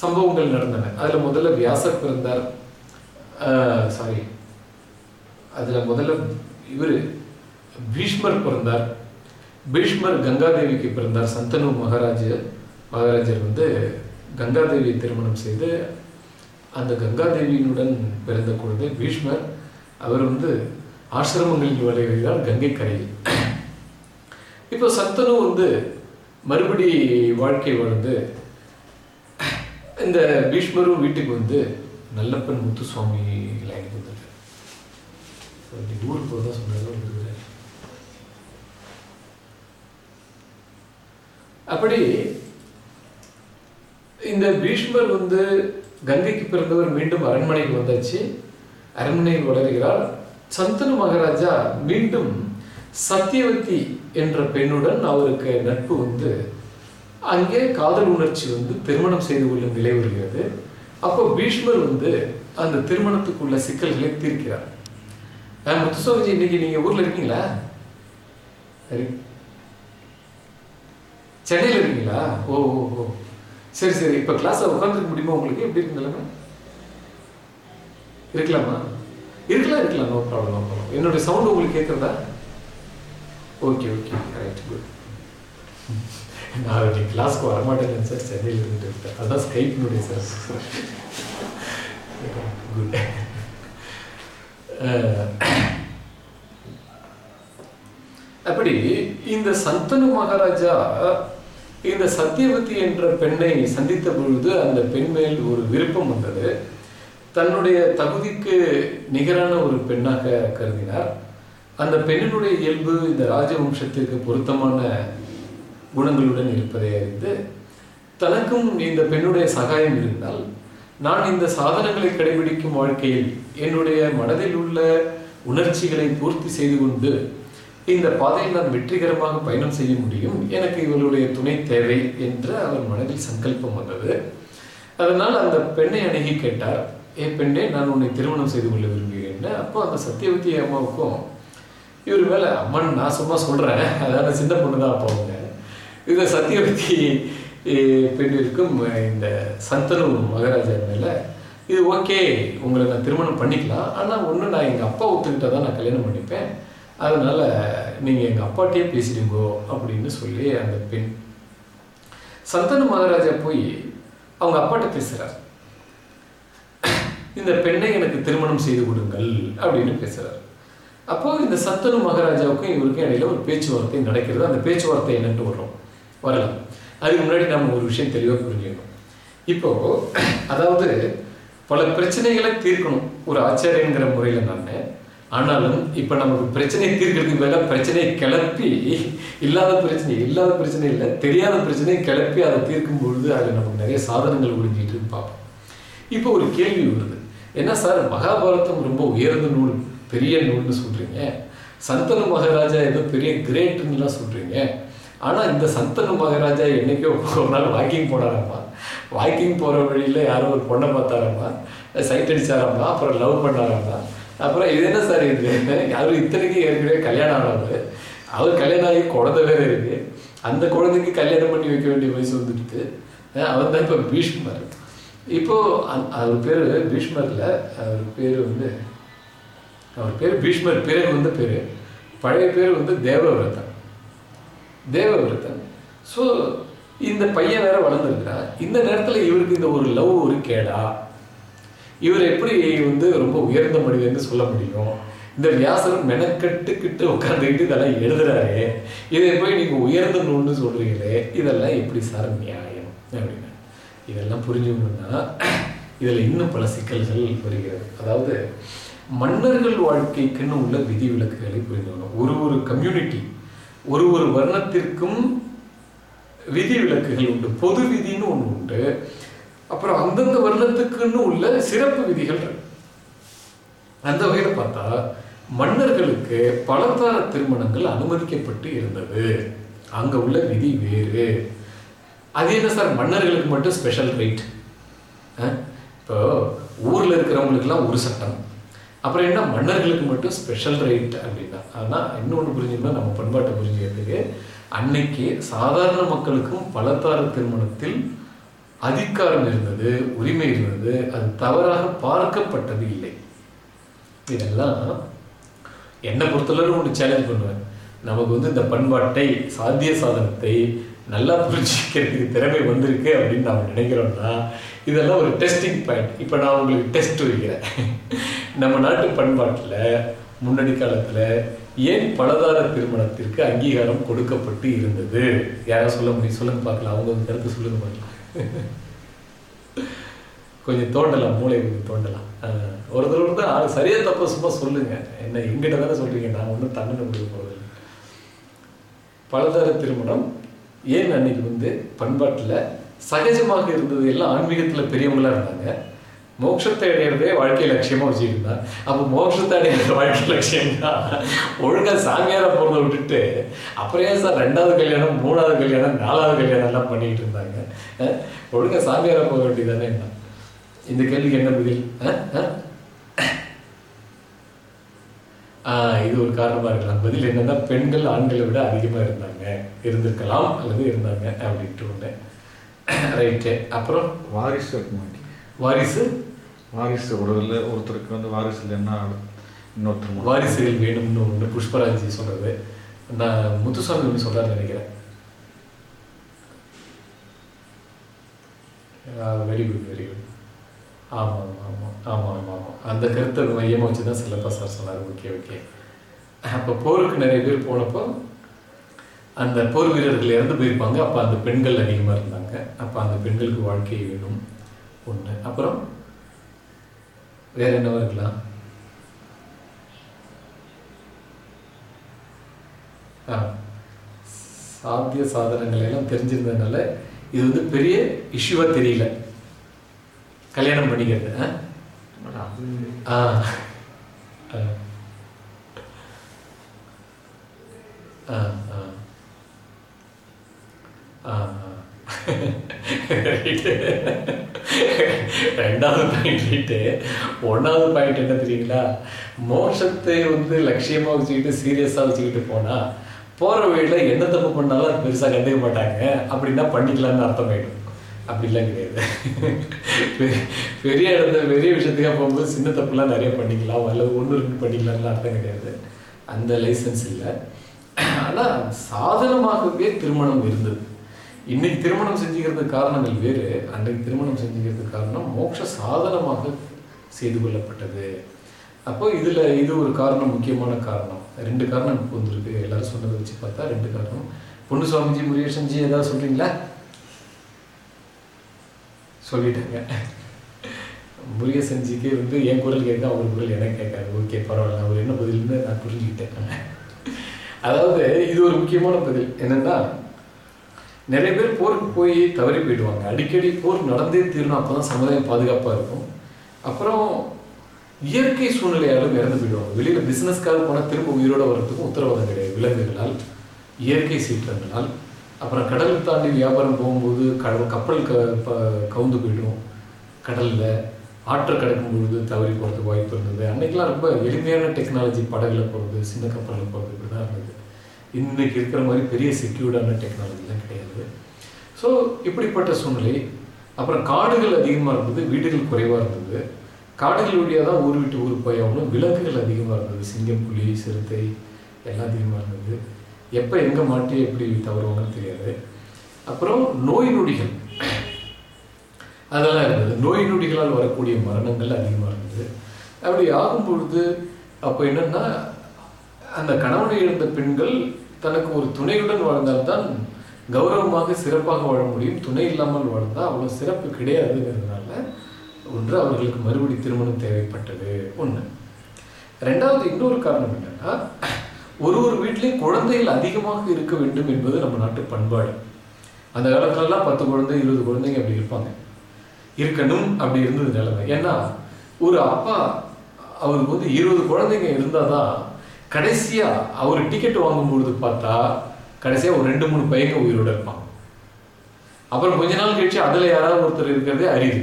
சம்பவங்கள் நடந்தன. அதில் முதல்ல வியாசர் பிறந்தார். சாரி அதில் முதல்ல இவர் பீஷ்மர் பிறந்தார். பீஷ்மர் கங்காதேவிக்கு பிறந்தார். சந்தனு மகாராஜர் மகாராஜர் வந்து கங்காதேவியை திருமணம் செய்து அந்த கங்காதேவியினுடன் பிறந்த குழந்தை பீஷ்மர் அவர் வந்து ஆசிரமங்களில் விளைகிறார் கங்கை கரையில். இப்போ சத்தனு வந்து மறுபடி வாழ்க்கை வாழ்ந்து இந்த பீஷ்மரும் வீட்டுக்கு வந்து நல்லப்பன் முத்துசுவாமி லைனுக்கு வந்துருக்காரு ஊருக்கு போகிறதா சொன்னாலும் வந்துருக்காரு அப்படி இந்த பீஷ்மர் வந்து கங்கைக்கு பிறந்தவர் மீண்டும் அரண்மனைக்கு வந்தாச்சு. அரண்மனையில் வளர்கிறார். சந்தனு மகாராஜா மீண்டும் சத்தியவதி என்ற பெண்ணுடன் அவருக்கு நட்பு வந்து அங்கே காதல் உணர்ச்சி வந்து திருமணம் செய்து கொள்ளும் நிலை வருகிறது. அப்போ பீஷ்மர் வந்து அந்த திருமணத்துக்குள்ள சிக்கல்களை தீர்க்கிறார். அஹ் இன்னைக்கு நீங்க ஊர்ல இருக்கீங்களா? சரி. சென்னையில் இருக்கீங்களா? ஓ ஓ ஓ. சரி சரி. இப்போ கிளாஸில் உட்காந்துருக்க முடியுமா உங்களுக்கு? எப்படி இருக்கு நிலைமை? இருக்கலாமா? இருக்கலாம் இருக்கலாம். நோ ப்ராப்ளம் நோ ப்ராப்ளம் என்னுடைய சவுண்ட் உங்களுக்கு கேட்குறதா ஓகே ஓகே ரைட் குட் நான் இன்னைக்கு கிளாஸ்க்கு வரமாட்டேன் சார் சென்னையில் இருந்துட்டு இருக்கேன். அதான் ஸ்கைப்னுடைய சார் குட் அப்படி இந்த சந்தனு மகாராஜா இந்த சத்தியவதி என்ற பெண்ணை சந்தித்த பொழுது அந்த பெண் மேல் ஒரு விருப்பம் வந்தது. தன்னுடைய தகுதிக்கு நிகரான ஒரு பெண்ணாக கருதினார். அந்த பெண்ணினுடைய இயல்பு இந்த ராஜவம்சத்திற்கு பொருத்தமான குணங்களுடன் இருப்பதை அறிந்து தனக்கும் இந்த பெண்ணுடைய சகாயம் இருந்தால் நான் இந்த சாதனங்களை கடைபிடிக்கும் வாழ்க்கையில் என்னுடைய மனதில் உள்ள உணர்ச்சிகளை பூர்த்தி செய்து கொண்டு இந்த பாதையில் நான் வெற்றிகரமாக பயணம் செய்ய முடியும். எனக்கு இவளுடைய துணை தேவை என்று அவர் மனதில் சங்கல்பம் வந்தது. அதனால் அந்த பெண்ணை அணுகி கேட்டார். ஏ பெண்ணே நான் உன்னை திருமணம் செய்து கொள்ள விரும்புகிறேன் அப்போ அந்த சத்தியவதி அம்மாவுக்கும் இவர் மேலே அம்மன் நான் சும்மா சொல்கிறேன் அதாவது சின்ன பொண்ணு தான் அப்போ அவங்க. இந்த சத்தியவதி பெண்ணிற்கும் இந்த சந்தனு மகாராஜா மேலே இது ஓகே உங்களை நான் திருமணம் பண்ணிக்கலாம். ஆனால் ஒன்று நான் எங்கள் அப்பா ஒத்துக்கிட்டால் தான் நான் கல்யாணம் பண்ணிப்பேன். அதனால் நீங்கள் எங்கள் அப்பாட்டையே பேசிடுங்கோ அப்படின்னு சொல்லி அந்த பெண் சந்தன மகாராஜா போய் அவங்க அப்பாட்ட பேசுகிறார் இந்த பெண்ணை எனக்கு திருமணம் செய்து கொடுங்கள் அப்படின்னு பேசுகிறார் அப்போ இந்த சந்தனு மகாராஜாவுக்கும் இவருக்கும் இடையில ஒரு பேச்சுவார்த்தை நடக்கிறது. அந்த பேச்சுவார்த்தை என்னன்ட்டு வரும் வரலாம். அதுக்கு முன்னாடி நம்ம ஒரு விஷயம் தெளிவாக புரிஞ்சுக்கணும். இப்போ அதாவது பல பிரச்சனைகளை தீர்க்கணும். ஒரு ஆச்சாரியங்கிற முறையில் நான். ஆனாலும் இப்போ நமக்கு பிரச்சனையை தீர்க்கிறதுக்கு மேலே பிரச்சனையை கிளப்பி இல்லாத பிரச்சனை இல்லாத பிரச்சனை இல்லை தெரியாத பிரச்சனையை கிளப்பி அதை தீர்க்கும் பொழுது அதில் நமக்கு நிறைய சாதனங்கள் ஒழிஞ்சிட்டு பார்ப்போம் இப்போ ஒரு கேள்வி வருது. என்ன சார் மகாபாரதம் ரொம்ப உயர்ந்த நூல் பெரிய நூல்னு சொல்றீங்க. சந்தனு மகாராஜா ஏதோ பெரிய கிரேட்டுன்னுலாம் சொல்றீங்க. ஆனால் இந்த சந்தனு மகாராஜா என்னைக்கோ ஒரு நாள் வாக்கிங் போனாராம்மா வாக்கிங் போகிற வழியில் யாரோ ஒரு பொண்ணை பார்த்தாராம்மா சைட் அடிச்சாராமா? அப்புறம் லவ் பண்ணாராம்மா அப்புறம் இது என்ன சார் இது? அவர் இத்தனைக்கு ஏற்கனவே கல்யாணம் ஆனவர். அவர் கல்யாணம் ஆகி குழந்தை வேற இருக்கு. அந்த குழந்தைக்கு கல்யாணம் பண்ணி வைக்க வேண்டிய வயசு வந்துட்டு அவர் தான் இப்போ பீஷ்மர். இப்போ அவர் பேர் பீஷ்மரில் அவர் பேர் வந்து அவர் பேர் பீஷ்மர் பிறகு வந்து பேர். பழைய பேர் வந்து தேவவிரதன் தேவவிரதன் ஸோ இந்த பையன் வேற வளர்ந்துருக்கிறான் இந்த நேரத்தில் இவருக்கு இந்த ஒரு லவ் ஒரு கேடா. இவர் எப்படி வந்து ரொம்ப உயர்ந்த மனிதன்னு சொல்ல முடியும்? இந்த வியாசர் மெனக்கட்டுக்கிட்டு உட்காந்துக்கிட்டு இதெல்லாம் எழுதுறாரு. இதை போய் நீங்கள் உயர்ந்த நூல்னு சொல்கிறீங்களே இதெல்லாம் எப்படி சார் நியாயம்? அப்படின்னு. இதெல்லாம் புரிஞ்சுக்கணும்னா இதில் இன்னும் பல சிக்கல்கள் வருகிறது. அதாவது மன்னர்கள் வாழ்க்கைக்குன்னு உள்ள விதி விலக்குகளை புரிஞ்சுக்கணும் ஒரு ஒரு கம்யூனிட்டி ஒரு ஒரு வர்ணத்திற்கும் விதி விலக்குகள் உண்டு. பொது விதின்னு ஒன்று உண்டு. அப்புறம் அந்தந்த வருடத்துக்குன்னு உள்ள சிறப்பு விதிகள் இருக்கு. அந்த வகையில் பார்த்தா மன்னர்களுக்கு பலதார திருமணங்கள் அனுமதிக்கப்பட்டு இருந்தது. அங்க உள்ள விதி வேறு. அது என்ன சார்? மன்னர்களுக்கு மட்டும் ஸ்பெஷல் ரைட் இப்போ ஊர்ல இருக்கிறவங்களுக்குலாம் ஒரு சட்டம். அப்புறம் என்ன? மன்னர்களுக்கு மட்டும் ஸ்பெஷல் ரைட் அப்படின்னா ஆனால் இன்னொன்று புரிஞ்சுக்கணும் நம்ம பண்பாட்டை புரிஞ்சுக்கிறதுக்கு அன்னைக்கு சாதாரண மக்களுக்கும் பலதார திருமணத்தில் அதிகாரம் இருந்தது உரிமை இருந்தது அது தவறாக பார்க்கப்பட்டது இல்லை. இதெல்லாம் என்னை பொறுத்தளவு ஒன்று சேலஞ்ச் பண்ணுவேன். நமக்கு வந்து இந்த பண்பாட்டை சாத்திய சாதனத்தை நல்லா புரிஞ்சிக்கிறதுக்கு திறமை வந்திருக்கு அப்படின்னு நாம் நினைக்கிறோம்னா இதெல்லாம் ஒரு டெஸ்டிங் பாயிண்ட் இப்போ நான் உங்களுக்கு டெஸ்ட் வைக்கிறேன் நம்ம நாட்டு பண்பாட்டில் முன்னாடி காலத்தில் ஏன் பலதார திருமணத்திற்கு அங்கீகாரம் கொடுக்கப்பட்டு இருந்தது? யாரும் சொல்ல முடியும்? சொல்லுங்க பார்க்கலாம். அவங்க கருத்து சொல்லுங்க பார்க்கலாம். [LAUGHS] கொஞ்சம் தோண்டலாம் மூளை கொஞ்சம் தோண்டலாம். ஒருத்தர் ஒரு தான் ஆள் சரியாக தப்பு சும்மா சொல்லுங்க. என்ன எங்கிட்ட தானே சொல்றீங்க? நான் ஒன்றும் தண்டனை கொடுக்க போகிறது பலதர திருமணம். ஏன் அன்னைக்கு வந்து பண்பாட்டில் சகஜமாக இருந்தது எல்லாம் ஆன்மீகத்தில் பெரியவங்களாக இருந்தாங்க. மோட்சத்தை அடையிறதே வாழ்க்கை லட்சியமா வச்சுக்கிட்டு. அப்போ மோட்சத்தை அடையிற வாழ்க்கை லட்சியம் தான் ஒழுங்கா சாமியாரை போறதை விட்டுட்டு அப்புறம் சார் ரெண்டாவது கல்யாணம் மூணாவது கல்யாணம் நாலாவது கல்யாணம் எல்லாம் பண்ணிட்டு இருந்தாங்க? அஹ், ஒழுங்கா சாமியாரை போக வேண்டியதானே என்ன? இந்த கேள்விக்கு என்ன பதில்? ஆஹ் இது ஒரு காரணமா இருக்கலாம். பதில் என்னன்னா பெண்கள் ஆண்களை விட அதிகமா இருந்தாங்க. இருந்திருக்கலாம் அல்லது இருந்தாங்க அப்படின்ட்டு ஒண்ணு. ரைட்டு அப்புறம்? வாரிசு வாரிசு? வாரிசு ஒரு ஒருத்தருக்கு வந்து வாரிசு இல்லைன்னா இன்னொருத்தர் வாரிசுகள் வேணும்னு ஒன்று புஷ்பராஜி சொல்றது. நான் முத்துசாமி ஒன்று சொல்றாரு நினைக்கிறேன். வெரி குட் வெரி குட் ஆமாம் ஆமாம் ஆமாம் ஆமாம் ஆமாம் ஆமாம் அந்த கருத்தை மையமாக வச்சு தான் சிலப்பா சார் சொன்னார். ஓகே ஓகே அப்போ போருக்கு நிறைய பேர் போனப்போ அந்த போர் வீரர்கள் இறந்து போயிருப்பாங்க. அப்போ அந்த பெண்கள் அதிகமாக இருந்தாங்க. அப்போ அந்த பெண்களுக்கு வாழ்க்கை வேணும். ஒன்று அப்புறம் வேற என்னவா இருக்கலாம் ஆ. சாத்திய சாதனங்கள் எல்லாம் தெரிஞ்சிருந்ததுனால இது வந்து பெரிய இஷ்யூவா தெரியல கல்யாணம் பண்ணிக்கிறது ஆ? அது ஆ. ஆ. ஆ, ஆ. ஆ, ஆ. [LAUGHS] ரெண்டாவது பாயிண்ட் ரைட்டு ஒன்றாவது பாயிண்ட் என்ன தெரியுங்களா? மோஷத்தை வந்து லட்சியமாக வச்சுக்கிட்டு சீரியஸாக வச்சுக்கிட்டு போனால் போகிற வழியில் என்ன தப்பு பண்ணாலும் அது பெருசாக கண்டுக்க மாட்டாங்க. அப்படின்னா பண்ணிக்கலாம்னு அர்த்தமாயிடும் அப்படிலாம் கிடையாது. பெ- பெரிய இடத்துல பெரிய விஷயத்துக்காக போகும்போது சின்ன தப்புலாம் நிறைய பண்ணிக்கலாம். அல்லது ஒன்று ரெண்டு பண்ணிக்கலாம்னு அர்த்தம் கிடையாது. அந்த லைசன்ஸ் இல்லை. ஆனால் சாதனமாகவே திருமணம் இருந்தது. இன்னைக்கு திருமணம் செஞ்சுக்கிறதுக்கு காரணங்கள் வேறு. அன்றைக்கு திருமணம் செஞ்சுக்கிறதுக்கு காரணம் மோட்ச சாதனமாக செய்து கொள்ளப்பட்டது. அப்போ இதில் இது ஒரு காரணம் முக்கியமான காரணம். ரெண்டு காரணம் இப்போ வந்திருக்கு. எல்லாரும் சொன்னதை வச்சு பார்த்தா ரெண்டு காரணம். பொண்ணு சுவாமிஜி முருகேஷன்ஜி ஏதாவது சொல்கிறீங்களா சொல்லிட்டாங்க. முருகேசன்ஜிக்கு வந்து என் குரல் கேட்க அவர் குரல் எனக்கு கேட்காது. ஓகே பரவாயில்ல. அவர் என்ன பதில்னு நான் புரிஞ்சுக்கிட்டேன். அதாவது இது ஒரு முக்கியமான பதில். என்னன்னா நிறைய பேர் போருக்கு போய் தவறி போயிடுவாங்க. அடிக்கடி போர் நடந்தே தீரணும் அப்போ தான் சமுதாயம் பாதுகாப்பாக இருக்கும். அப்புறம் இயற்கை சூழ்நிலையாலும் இறந்து போயிடுவாங்க. வெளியில் பிஸ்னஸ்க்காக போனால் திரும்ப உயிரோடு வர்றதுக்கும் உத்தரவாதம் கிடையாது. விலங்குகளால் இயற்கை சீற்றங்களால். அப்புறம் கடல் தாண்டி வியாபாரம் போகும்போது கடல் கப்பல் க ப- கவுந்து போயிடும். கடலில் ஆற்று கடக்கும் பொழுது தவறி போகிறதுக்கு வாய்ப்பு இருந்தது. அன்றைக்கெலாம் ரொம்ப எளிமையான டெக்னாலஜி படகுல போகிறது சின்ன கப்பலில் போகிறது இப்படி தான் இருந்தது. இன்றைக்கி இருக்கிற மாதிரி பெரிய செக்யூர்டான டெக்னாலஜிலாம் கிடையாது. ஸோ இப்படிப்பட்ட சூழ்நிலை. அப்புறம் காடுகள் அதிகமாக இருந்தது வீடுகள் குறைவாக இருந்தது. காடுகள் வழியாக தான் ஊர் விட்டு ஊர் போய் ஆகணும் விலங்குகள் அதிகமாக இருந்தது. சிங்கம் புலி சிறுத்தை எல்லாம் அதிகமாக இருந்தது. எப்போ எங்கே மாட்டி எப்படி தவறுவாங்கன்னு தெரியாது. அப்புறம் நோய் நொடிகள். அதெல்லாம் இருந்தது. நோய் நொடிகளால் வரக்கூடிய மரணங்கள் அதிகமாக இருந்தது. அப்படி ஆகும் பொழுது அப்போ என்னென்னா அந்த கணவனை இழந்த பெண்கள் தனக்கு ஒரு துணையுடன் வாழ்ந்தால்தான் கௌரவமாக சிறப்பாக வாழ முடியும். துணை இல்லாமல் வாழ்ந்தால் அவ்வளோ சிறப்பு கிடையாதுங்கிறதுனால ஒன்று அவர்களுக்கு மறுபடி திருமணம் தேவைப்பட்டது. ஒன்று ரெண்டாவது இன்னொரு காரணம் என்னன்னா ஒரு ஒரு வீட்லேயும் குழந்தைகள் அதிகமாக இருக்க வேண்டும் என்பது நம்ம நாட்டு பண்பாடு. அந்த காலத்துலலாம் பத்து குழந்தை இருபது குழந்தைங்க அப்படி இருப்பாங்க. இருக்கணும் அப்படி இருந்தது நிலைமை. ஏன்னா ஒரு அப்பா அவருக்கு வந்து இருபது குழந்தைங்க இருந்தால் தான் கடைசியாக அவர் டிக்கெட் வாங்கும் பொழுது பார்த்தா கடைசியாக ஒரு ரெண்டு மூணு பையங்க உயிரோட இருப்பான் அப்புறம் கொஞ்ச நாள் கழிச்சு அதில் யாராவது ஒருத்தர் இருக்கிறதே அரியுது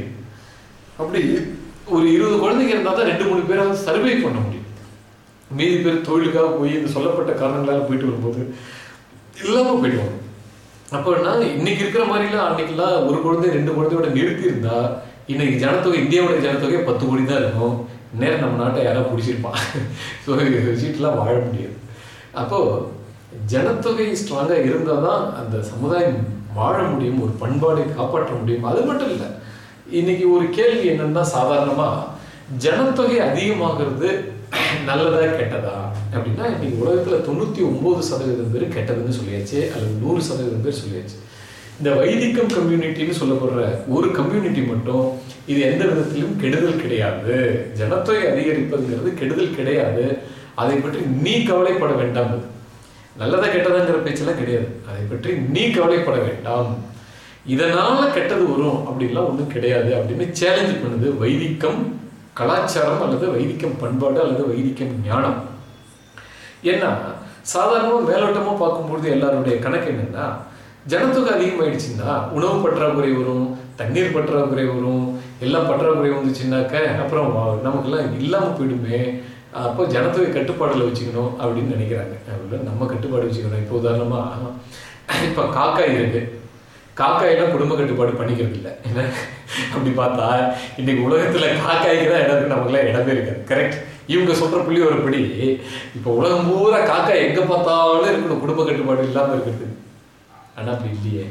அப்படி ஒரு இருபது குழந்தைங்க இருந்தால் தான் ரெண்டு மூணு பேராவது சர்வே பண்ண முடியும். மீதி பேர் தொழிலுக்காக போய் இந்த சொல்லப்பட்ட காரணங்களால் போயிட்டு வரும்போது இல்லாமல் போயிடுவாங்க. அப்போ இன்னைக்கு இருக்கிற மாதிரிலாம் அன்னைக்கெல்லாம் ஒரு குழந்தை ரெண்டு குழந்தையோட நிறுத்தி இருந்தா இன்னைக்கு ஜனத்தொகை இந்தியாவோட ஜனத்தொகை பத்து கோடி தான் இருக்கும். நேரம் நம்ம நாட்டை யாராவது பிடிச்சிருப்பான் ஸோ வச்சுட்டுலாம் வாழ முடியாது. அப்போது ஜனத்தொகை ஸ்ட்ராங்காக இருந்தால் தான் அந்த சமுதாயம் வாழ முடியும் ஒரு பண்பாடை காப்பாற்ற முடியும். அது மட்டும் இல்லை இன்னைக்கு ஒரு கேள்வி என்னன்னா சாதாரணமாக ஜனத்தொகை அதிகமாகிறது நல்லதா கெட்டதா? அப்படின்னா இன்னைக்கு உலகத்தில் தொண்ணூற்றி ஒம்பது சதவீதம் பேர் கெட்டதுன்னு சொல்லியாச்சு அல்லது நூறு சதவீதம் பேர் சொல்லியாச்சு. இந்த வைதிகம் கம்யூனிட்டின்னு சொல்லப்படுற ஒரு கம்யூனிட்டி மட்டும் இது எந்த விதத்திலும் கெடுதல் கிடையாது. ஜனத்தொகை அதிகரிப்பதுங்கிறது கெடுதல் கிடையாது. அதை பற்றி நீ கவலைப்பட வேண்டாம். நல்லதா கெட்டதாங்கிற பேச்செல்லாம் கிடையாது. அதை பற்றி நீ கவலைப்பட வேண்டாம். இதனால கெட்டது வரும் அப்படின்லாம் ஒன்றும் கிடையாது அப்படின்னு சேலஞ்ச் பண்ணுது வைதிக்கம் கலாச்சாரம் அல்லது வைதிக்கம் பண்பாடு அல்லது வைதிக்கம் ஞானம். ஏன்னா சாதாரணமாக மேலோட்டமாக பார்க்கும்பொழுது எல்லாருடைய கணக்கு என்னன்னா ஜனத்தொகை அதிகமாயிடுச்சுன்னா உணவு பற்றாக்குறை வரும் தண்ணீர் பற்றாக்குறை வரும் எல்லாம் பற்றாக்குறை வந்துச்சுன்னாக்க அப்புறம் நமக்கெல்லாம் இல்லாமல் போயிடுமே. அப்போ ஜனத்தொகை கட்டுப்பாடில் வச்சுக்கணும் அப்படின்னு நினைக்கிறாங்க. அப்படின்னா நம்ம கட்டுப்பாடு வச்சுக்கணும். இப்போ உதாரணமாக இப்போ காக்காய் இருக்கு. காக்காயெல்லாம் குடும்ப கட்டுப்பாடு பண்ணிக்கிறது இல்லை. என்ன? அப்படி பார்த்தா இன்னைக்கு உலகத்தில் காக்காய்க்கு தான் இடம் இருக்கு. நமக்குலாம் இடமே இருக்காது. கரெக்ட் இவங்க சொல்ற புள்ளி ஒருபடி இப்போ உலகம் பூரா காக்காய் எங்க பார்த்தாலும் இருக்கணும். குடும்ப கட்டுப்பாடு இல்லாமல் இருக்கிறது ஆனால் அப்படி இல்லையே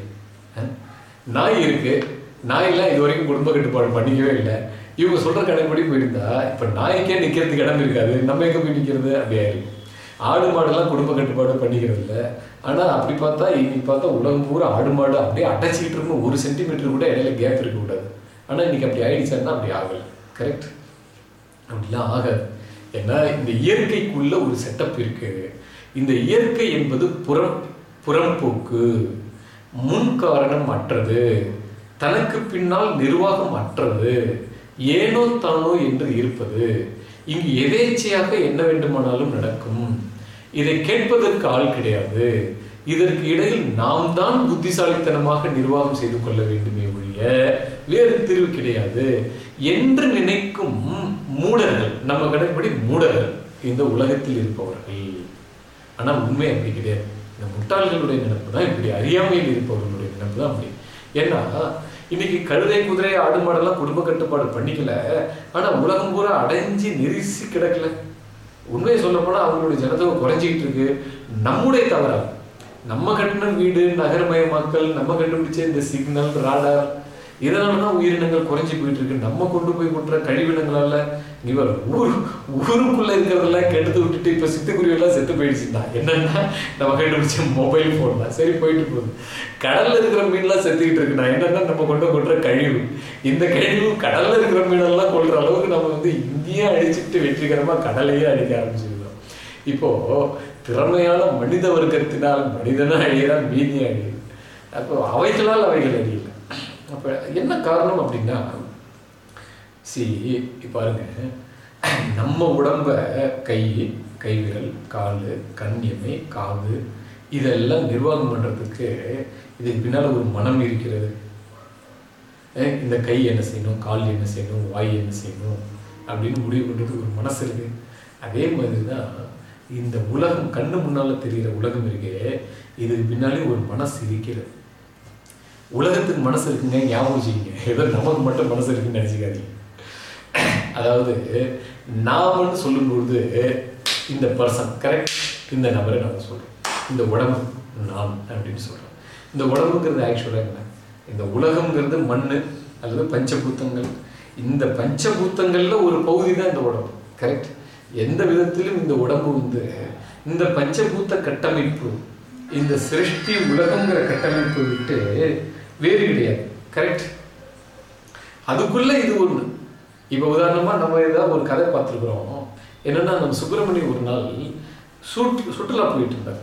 நாய் இருக்குது நாயெல்லாம் இது வரைக்கும் குடும்ப கட்டுப்பாடு பண்ணிக்கவே இல்லை. இவங்க சொல்கிற கடைப்படி போயிருந்தா இப்போ நாய்க்கே நிற்கிறதுக்கு இடம் இருக்காது. நம்ம எங்கே போய் நிற்கிறது அப்படியே இருக்கும் ஆடு மாடெல்லாம் குடும்ப கட்டுப்பாடு பண்ணிக்கிறது இல்லை. ஆனால் அப்படி பார்த்தா இன்னைக்கு பார்த்தா உலகம் பூரா ஆடு மாடு அப்படியே அடைச்சிக்கிட்டு இருக்கணும் ஒரு சென்டிமீட்டர் கூட இடையில கேப் இருக்கக்கூடாது. கூடாது இன்னைக்கு அப்படி ஆயிடுச்சான்னா அப்படி ஆகல. கரெக்ட் அப்படிலாம் ஆகாது. ஏன்னா இந்த இயற்கைக்குள்ள ஒரு செட்டப் இருக்கு. இந்த இயற்கை என்பது புறம் புறம்போக்கு முன் காரணம் அற்றது தனக்கு பின்னால் நிர்வாகம் அற்றது ஏனோ தானோ என்று இருப்பது இங்கு எதேச்சையாக என்ன வேண்டுமானாலும் நடக்கும். இதை கேட்பதற்கு ஆள் கிடையாது. இதற்கு இடையில் நாம் தான் புத்திசாலித்தனமாக நிர்வாகம் செய்து கொள்ள வேண்டுமே ஒழிய வேறு தீர்வு கிடையாது. என்று நினைக்கும் மூடர்கள் நம்ம கடைப்படி மூடர்கள் இந்த உலகத்தில் இருப்பவர்கள். ஆனால் உண்மை அப்படி கிடையாது. இந்த முட்டாள்களுடைய நினைப்பு தான் இப்படி அறியாமையில் இருப்பவர்களுடைய நினைப்பு தான் அப்படி. ஏன்னா இன்னைக்கு கழுதை குதிரை ஆடு மாடெல்லாம் குடும்ப கட்டுப்பாடு பண்ணிக்கல ஆனா உலகம் பூரா அடைஞ்சு நெரிசி கிடக்கல. உண்மையை சொல்ல போனா அவங்களுடைய ஜனத்தொகை குறைஞ்சிக்கிட்டு இருக்கு. நம்முடைய தவறால் நம்ம கட்டின வீடு நகரமயமாக்கல் நம்ம கண்டுபிடிச்ச இந்த சிக்னல் ராடார் இதனால தான் உயிரினங்கள் குறைஞ்சி போயிட்டு இருக்கு நம்ம கொண்டு போய் கொட்டுற கழிவினங்களால இவர் ஊர் ஊருக்குள்ள இருக்கிறதெல்லாம் கெடுத்து விட்டுட்டு இப்ப சித்துக்குருவியெல்லாம் செத்து போயிடுச்சுன்னா என்னன்னா நம்ம கண்டுபிடிச்ச மொபைல் போன் தான். சரி போயிட்டு போகுது. கடல்ல இருக்கிற மீன்லாம் செத்துக்கிட்டு இருக்குண்ணா என்னன்னா நம்ம கொண்டு கொட்டுற கழிவு. இந்த கழிவு கடல்ல இருக்கிற மீனெல்லாம் கொள்ற அளவுக்கு நம்ம வந்து இந்தியா அழிச்சுட்டு வெற்றிகரமா கடலையே அழிக்க ஆரம்பிச்சிருக்கோம் இப்போ திறமையான மனித வர்க்கத்தினால் மனிதனா அழிகிறான் மீதி அழியுது. அப்போ அவைகளால் அவைகள் அழியல. அப்போ என்ன காரணம் அப்படின்னா சி பாருங்க. நம்ம உடம்ப கை கைவிரல் கால் கண் எமை காது இதெல்லாம் நிர்வாகம் பண்ணுறதுக்கு இதுக்கு பின்னால் ஒரு மனம் இருக்கிறது. இந்த கை என்ன செய்யணும் கால் என்ன செய்யணும் வாய் என்ன செய்யணும் அப்படின்னு முடிவு பண்ணுறதுக்கு ஒரு மனசு இருக்கு. அதே மாதிரி தான் இந்த உலகம் கண்ணு முன்னால் தெரிகிற உலகம் இருக்கே இதுக்கு பின்னாலே ஒரு மனசு இருக்கிறது. உலகத்துக்கு மனசு இருக்குங்க ஞாபகம் வச்சுக்கிங்க. ஏதோ நமக்கு மட்டும் மனசு இருக்குன்னு நினச்சிக்காதீங்க. அதாவது நாமன்னு சொல்லும்பொழுது இந்த பர்சன் கரெக்ட் இந்த நபரை நம்ம சொல்கிறோம் இந்த உடம்பு நாம் அப்படின்னு சொல்கிறோம் இந்த உடம்புங்கிறது ஆக்சுவலாக என்ன? இந்த உலகங்கிறது மண் அல்லது பஞ்சபூத்தங்கள். இந்த பஞ்சபூத்தங்களில் ஒரு பகுதி தான் இந்த உடம்பு கரெக்ட் எந்த விதத்திலும் இந்த உடம்பு வந்து இந்த பஞ்சபூத்த கட்டமைப்பு இந்த சிருஷ்டி உலகங்கிற கட்டமைப்பு விட்டு வேறு கிடையாது. கரெக்ட் அதுக்குள்ளே இது ஒன்று இப்போ உதாரணமாக நம்ம ஏதாவது ஒரு கதை பார்த்துருக்குறோம். என்னன்னா நம்ம சுப்பிரமணியம் ஒரு நாள் சுற்று சுற்றுலா போயிட்டு இருந்தார்.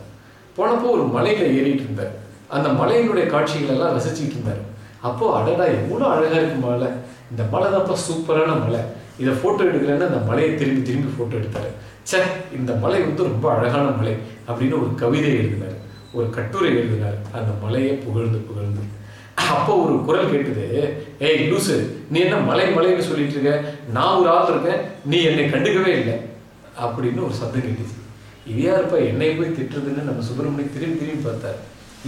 போனப்போ ஒரு மலையில் ஏறிட்டு இருந்தார். அந்த மலையினுடைய காட்சிகளெல்லாம் ரசிச்சுட்டு இருந்தார். அப்போ அடடா எவ்வளோ அழகாக இருக்கும் மலை. இந்த மலை தான்ப்பா சூப்பரான மலை. இதை ஃபோட்டோ எடுக்கிறேன்னு அந்த மலையை திரும்பி திரும்பி ஃபோட்டோ எடுத்தாரு. ச்சே இந்த மலை வந்து ரொம்ப அழகான மலை அப்படின்னு ஒரு கவிதை எழுதினார். ஒரு கட்டுரை எழுதினார். அந்த மலையை புகழ்ந்து புகழ்ந்து. அப்போ ஒரு குரல் கேட்டது ஏய் லூசு நீ என்ன மலை மலைன்னு சொல்லிட்டு இருக்க? நான் ஒரு ஆள் இருக்கேன் நீ என்னை கண்டுக்கவே இல்லை. அப்படின்னு ஒரு சத்தம் கேட்டுச்சு இது யாருப்பா என்னை போய் திட்டுறதுன்னு நம்ம சுப்பிரமணியம் திரும்பி திரும்பி பார்த்தார்.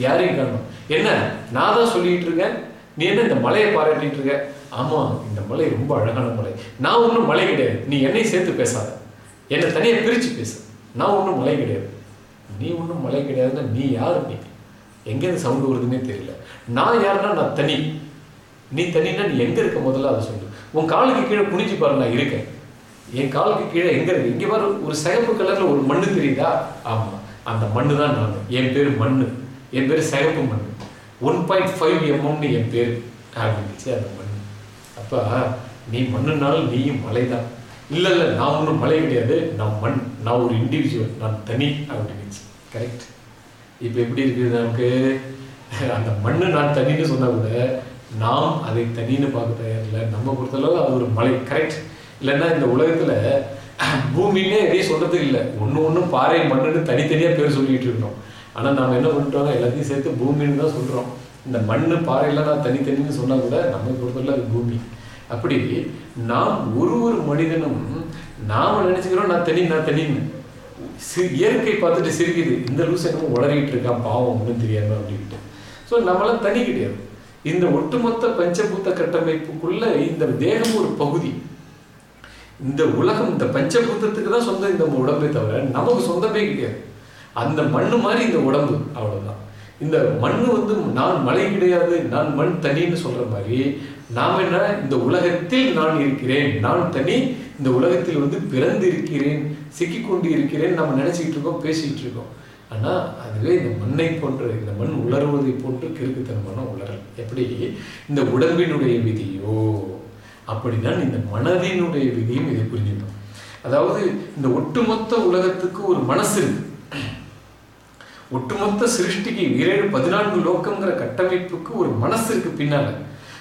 யாரையும் காணும். என்ன நான் தான் சொல்லிட்டு இருக்கேன்? நீ என்ன இந்த மலையை பாராட்டிட்டு இருக்க? ஆமா இந்த மலை ரொம்ப அழகான மலை. நான் ஒன்றும் மலை கிடையாது. நீ என்னை சேர்த்து பேசாத. என்னை தனியாக பிரித்து பேசு. நான் ஒன்றும் மலை கிடையாது. நீ ஒன்றும் மலை கிடையாதுன்னா நீ யார் நீ? எங்கேருந்து சவுண்டு வருதுன்னே தெரியல. நான் யாருன்னா நான் தனி. நீ தனின்னா நீ எங்கே இருக்க முதல்ல அதை சொல்லு. உன் காலுக்கு கீழே குனிஞ்சு பாரு நான் இருக்கேன். என் காலுக்கு கீழே எங்கே இருக்கு? இங்கே பாரு ஒரு சிகப்பு கலரில் ஒரு மண்ணு தெரியுதா? ஆமாம் அந்த மண்ணு தான் நான். என் பேர் மண்ணு. என் பேர் சிகப்பு மண் ஒன் பாயிண்ட் ஃபைவ் எம்எம்னு என் பேர். அப்படின்னுச்சு அந்த மண் அப்போ நீ மண்ணுனாலும் நீயும் மலை தான் இல்லை இல்லை நான் ஒன்றும் மலை கிடையாது. நான் மண். நான் ஒரு இண்டிவிஜுவல் நான் தனி அப்படின்னுச்சு கரெக்ட் இப்போ எப்படி இருக்குது நமக்கு அந்த மண்ணு நான் தண்ணின்னு சொன்னால் கூட நாம் அதை தனின்னு பார்க்க தயாரில்லை நம்ம பொறுத்தளவு அது ஒரு மலை கரெக்ட் இல்லைன்னா இந்த உலகத்தில் பூமின்னே எதையும் சொல்றது இல்லை. ஒன்று ஒன்றும் பாறை மண்ணுன்னு தனித்தனியாக பேர் சொல்லிட்டு இருக்கோம் ஆனால் நாம் என்ன பண்ணுறோம் எல்லாத்தையும் சேர்த்து பூமின்னு தான் சொல்கிறோம் இந்த மண்ணு பாறையெல்லாம் நான் தனித்தனின்னு சொன்னால் கூட நம்ம பொறுத்தவரை அது பூமி. அப்படி நாம் ஒரு ஒரு மனிதனும் நாம் நினைச்சுக்கிறோம் நான் தனி நான் தனின்னு இயற்கை பார்த்துட்டு சிரிக்குது. இந்த லூஸ் என்னமோ உளறிட்டு இருக்கான் பாவம் ஒன்றும் தெரியாம அப்படின்ட்டு. ஸோ நம்மளாம் தனி கிடையாது. இந்த ஒட்டுமொத்த பஞ்சபூத கட்டமைப்புக்குள்ள இந்த தேகம் ஒரு பகுதி. இந்த உலகம் இந்த பஞ்சபூதத்துக்கு தான் சொந்தம் இந்த உடம்பே தவிர நமக்கு சொந்தமே கிடையாது. அந்த மண்ணு மாதிரி இந்த உடம்பு அவ்வளவுதான். இந்த மண்ணு வந்து நான் மலை கிடையாது நான் மண் தனின்னு சொல்ற மாதிரி நாம் என்ன? இந்த உலகத்தில் நான் இருக்கிறேன். நான் தனி இந்த உலகத்தில் வந்து பிறந்து இருக்கிறேன் சிக்கிக்கொண்டு இருக்கிறேன் நம்ம நினச்சிக்கிட்டு இருக்கோம் பேசிக்கிட்டு இருக்கோம். ஆனால் அதுவே இந்த மண்ணை போன்ற இந்த மண் உலர்வதை போன்று கிறுக்குத்தனமான உலரல் எப்படி? இந்த உடம்பினுடைய விதியோ? அப்படிதான் இந்த மனதினுடைய விதியும் இதை புரிஞ்சுக்கணும் அதாவது இந்த ஒட்டுமொத்த உலகத்துக்கு ஒரு மனசு இருக்கு. ஒட்டுமொத்த சிருஷ்டிக்கு ஏழு பதினான்கு லோக்கங்கிற கட்டமைப்புக்கு ஒரு மனசு இருக்கு பின்னால.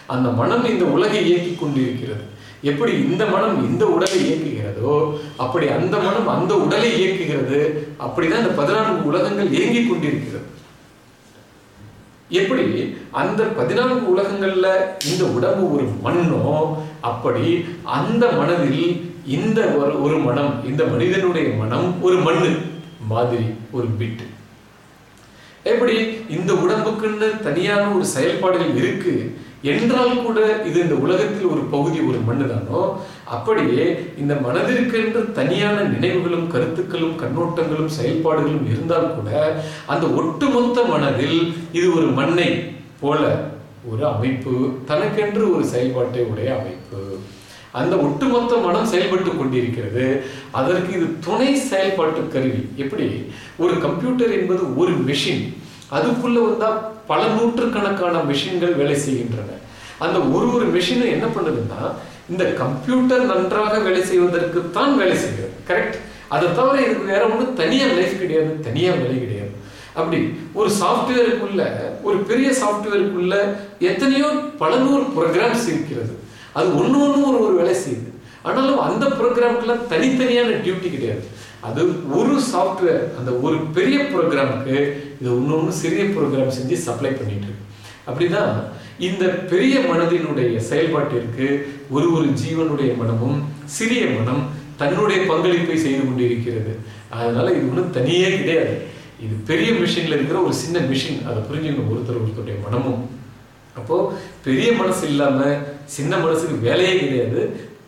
அந்த மனம் இந்த உலகை இயக்கி கொண்டிருக்கிறது. எப்படி இந்த மனம் இந்த உடலை இயக்குகிறதோ அப்படி அந்த மனம் அந்த உடலை இயக்குகிறது. அப்படிதான் இந்த பதினான்கு உலகங்கள் இயங்கிக் கொண்டிருக்கிறது. எப்படி? அந்த பதினான்கு உலகங்கள்ல இந்த உடம்பு ஒரு மண்ணோ அப்படி அந்த மனதில் இந்த ஒரு ஒரு மனம் இந்த மனிதனுடைய மனம் ஒரு மண்ணு மாதிரி ஒரு பிட்டு எப்படி? இந்த உடம்புக்குன்னு தனியான ஒரு செயல்பாடுகள் இருக்கு. என்றால் கூட இது இந்த உலகத்தில் ஒரு பகுதி ஒரு மண்ணு தானோ அப்படியே இந்த மனதிற்கென்று தனியான நினைவுகளும் கருத்துக்களும் கண்ணோட்டங்களும் செயல்பாடுகளும் இருந்தால் கூட அந்த ஒட்டுமொத்த மனதில் இது ஒரு மண்ணை போல ஒரு அமைப்பு தனக்கென்று ஒரு செயல்பாட்டை உடைய அமைப்பு. அந்த ஒட்டுமொத்த மனம் செயல்பட்டு கொண்டிருக்கிறது. அதற்கு இது துணை செயல்பாட்டு கருவி. எப்படி? ஒரு கம்ப்யூட்டர் என்பது ஒரு மெஷின் அதுக்குள்ள வந்தா பல நூற்றுக்கணக்கான மிஷின்கள் வேலை செய்கின்றன. அந்த ஒரு ஒரு மிஷினை என்ன பண்ணுதுன்னா இந்த கம்ப்யூட்டர் நன்றாக வேலை செய்வதற்கு தான் வேலை செய்கிறது கரெக்ட் அதை தவிர இதுக்கு வேற ஒன்றும் தனியாக லைஃப் கிடையாது தனியாக வேலை கிடையாது. அப்படி ஒரு சாஃப்ட்வேருக்குள்ள ஒரு பெரிய சாஃப்ட்வேருக்குள்ள எத்தனையோ பல நூறு ப்ரோக்ராம்ஸ் இருக்கிறது. அது ஒன்று ஒன்று ஒரு ஒரு வேலை செய்யுது. ஆனாலும் அந்த ப்ரோக்ராம்க்குலாம் தனித்தனியான டியூட்டி கிடையாது. அது ஒரு சாஃப்ட்வேர் அந்த ஒரு பெரிய ப்ரோக்ராமுக்கு இது இன்னொன்று சிறிய ப்ரோக்ராம் செஞ்சு சப்ளை பண்ணிட்டு இருக்கு. அப்படிதான் இந்த பெரிய மனதினுடைய செயல்பாட்டிற்கு ஒரு ஒரு ஜீவனுடைய மனமும் சிறிய மனம் தன்னுடைய பங்களிப்பை செய்து கொண்டிருக்கிறது. அதனால இது ஒன்றும் தனியே கிடையாது. இது பெரிய மிஷின்ல இருக்கிற ஒரு சின்ன மிஷின் அதை புரிஞ்சுக்கணும் ஒருத்தர் ஒருத்தருடைய மனமும். அப்போ பெரிய மனசு இல்லாம சின்ன மனசுக்கு வேலையே கிடையாது.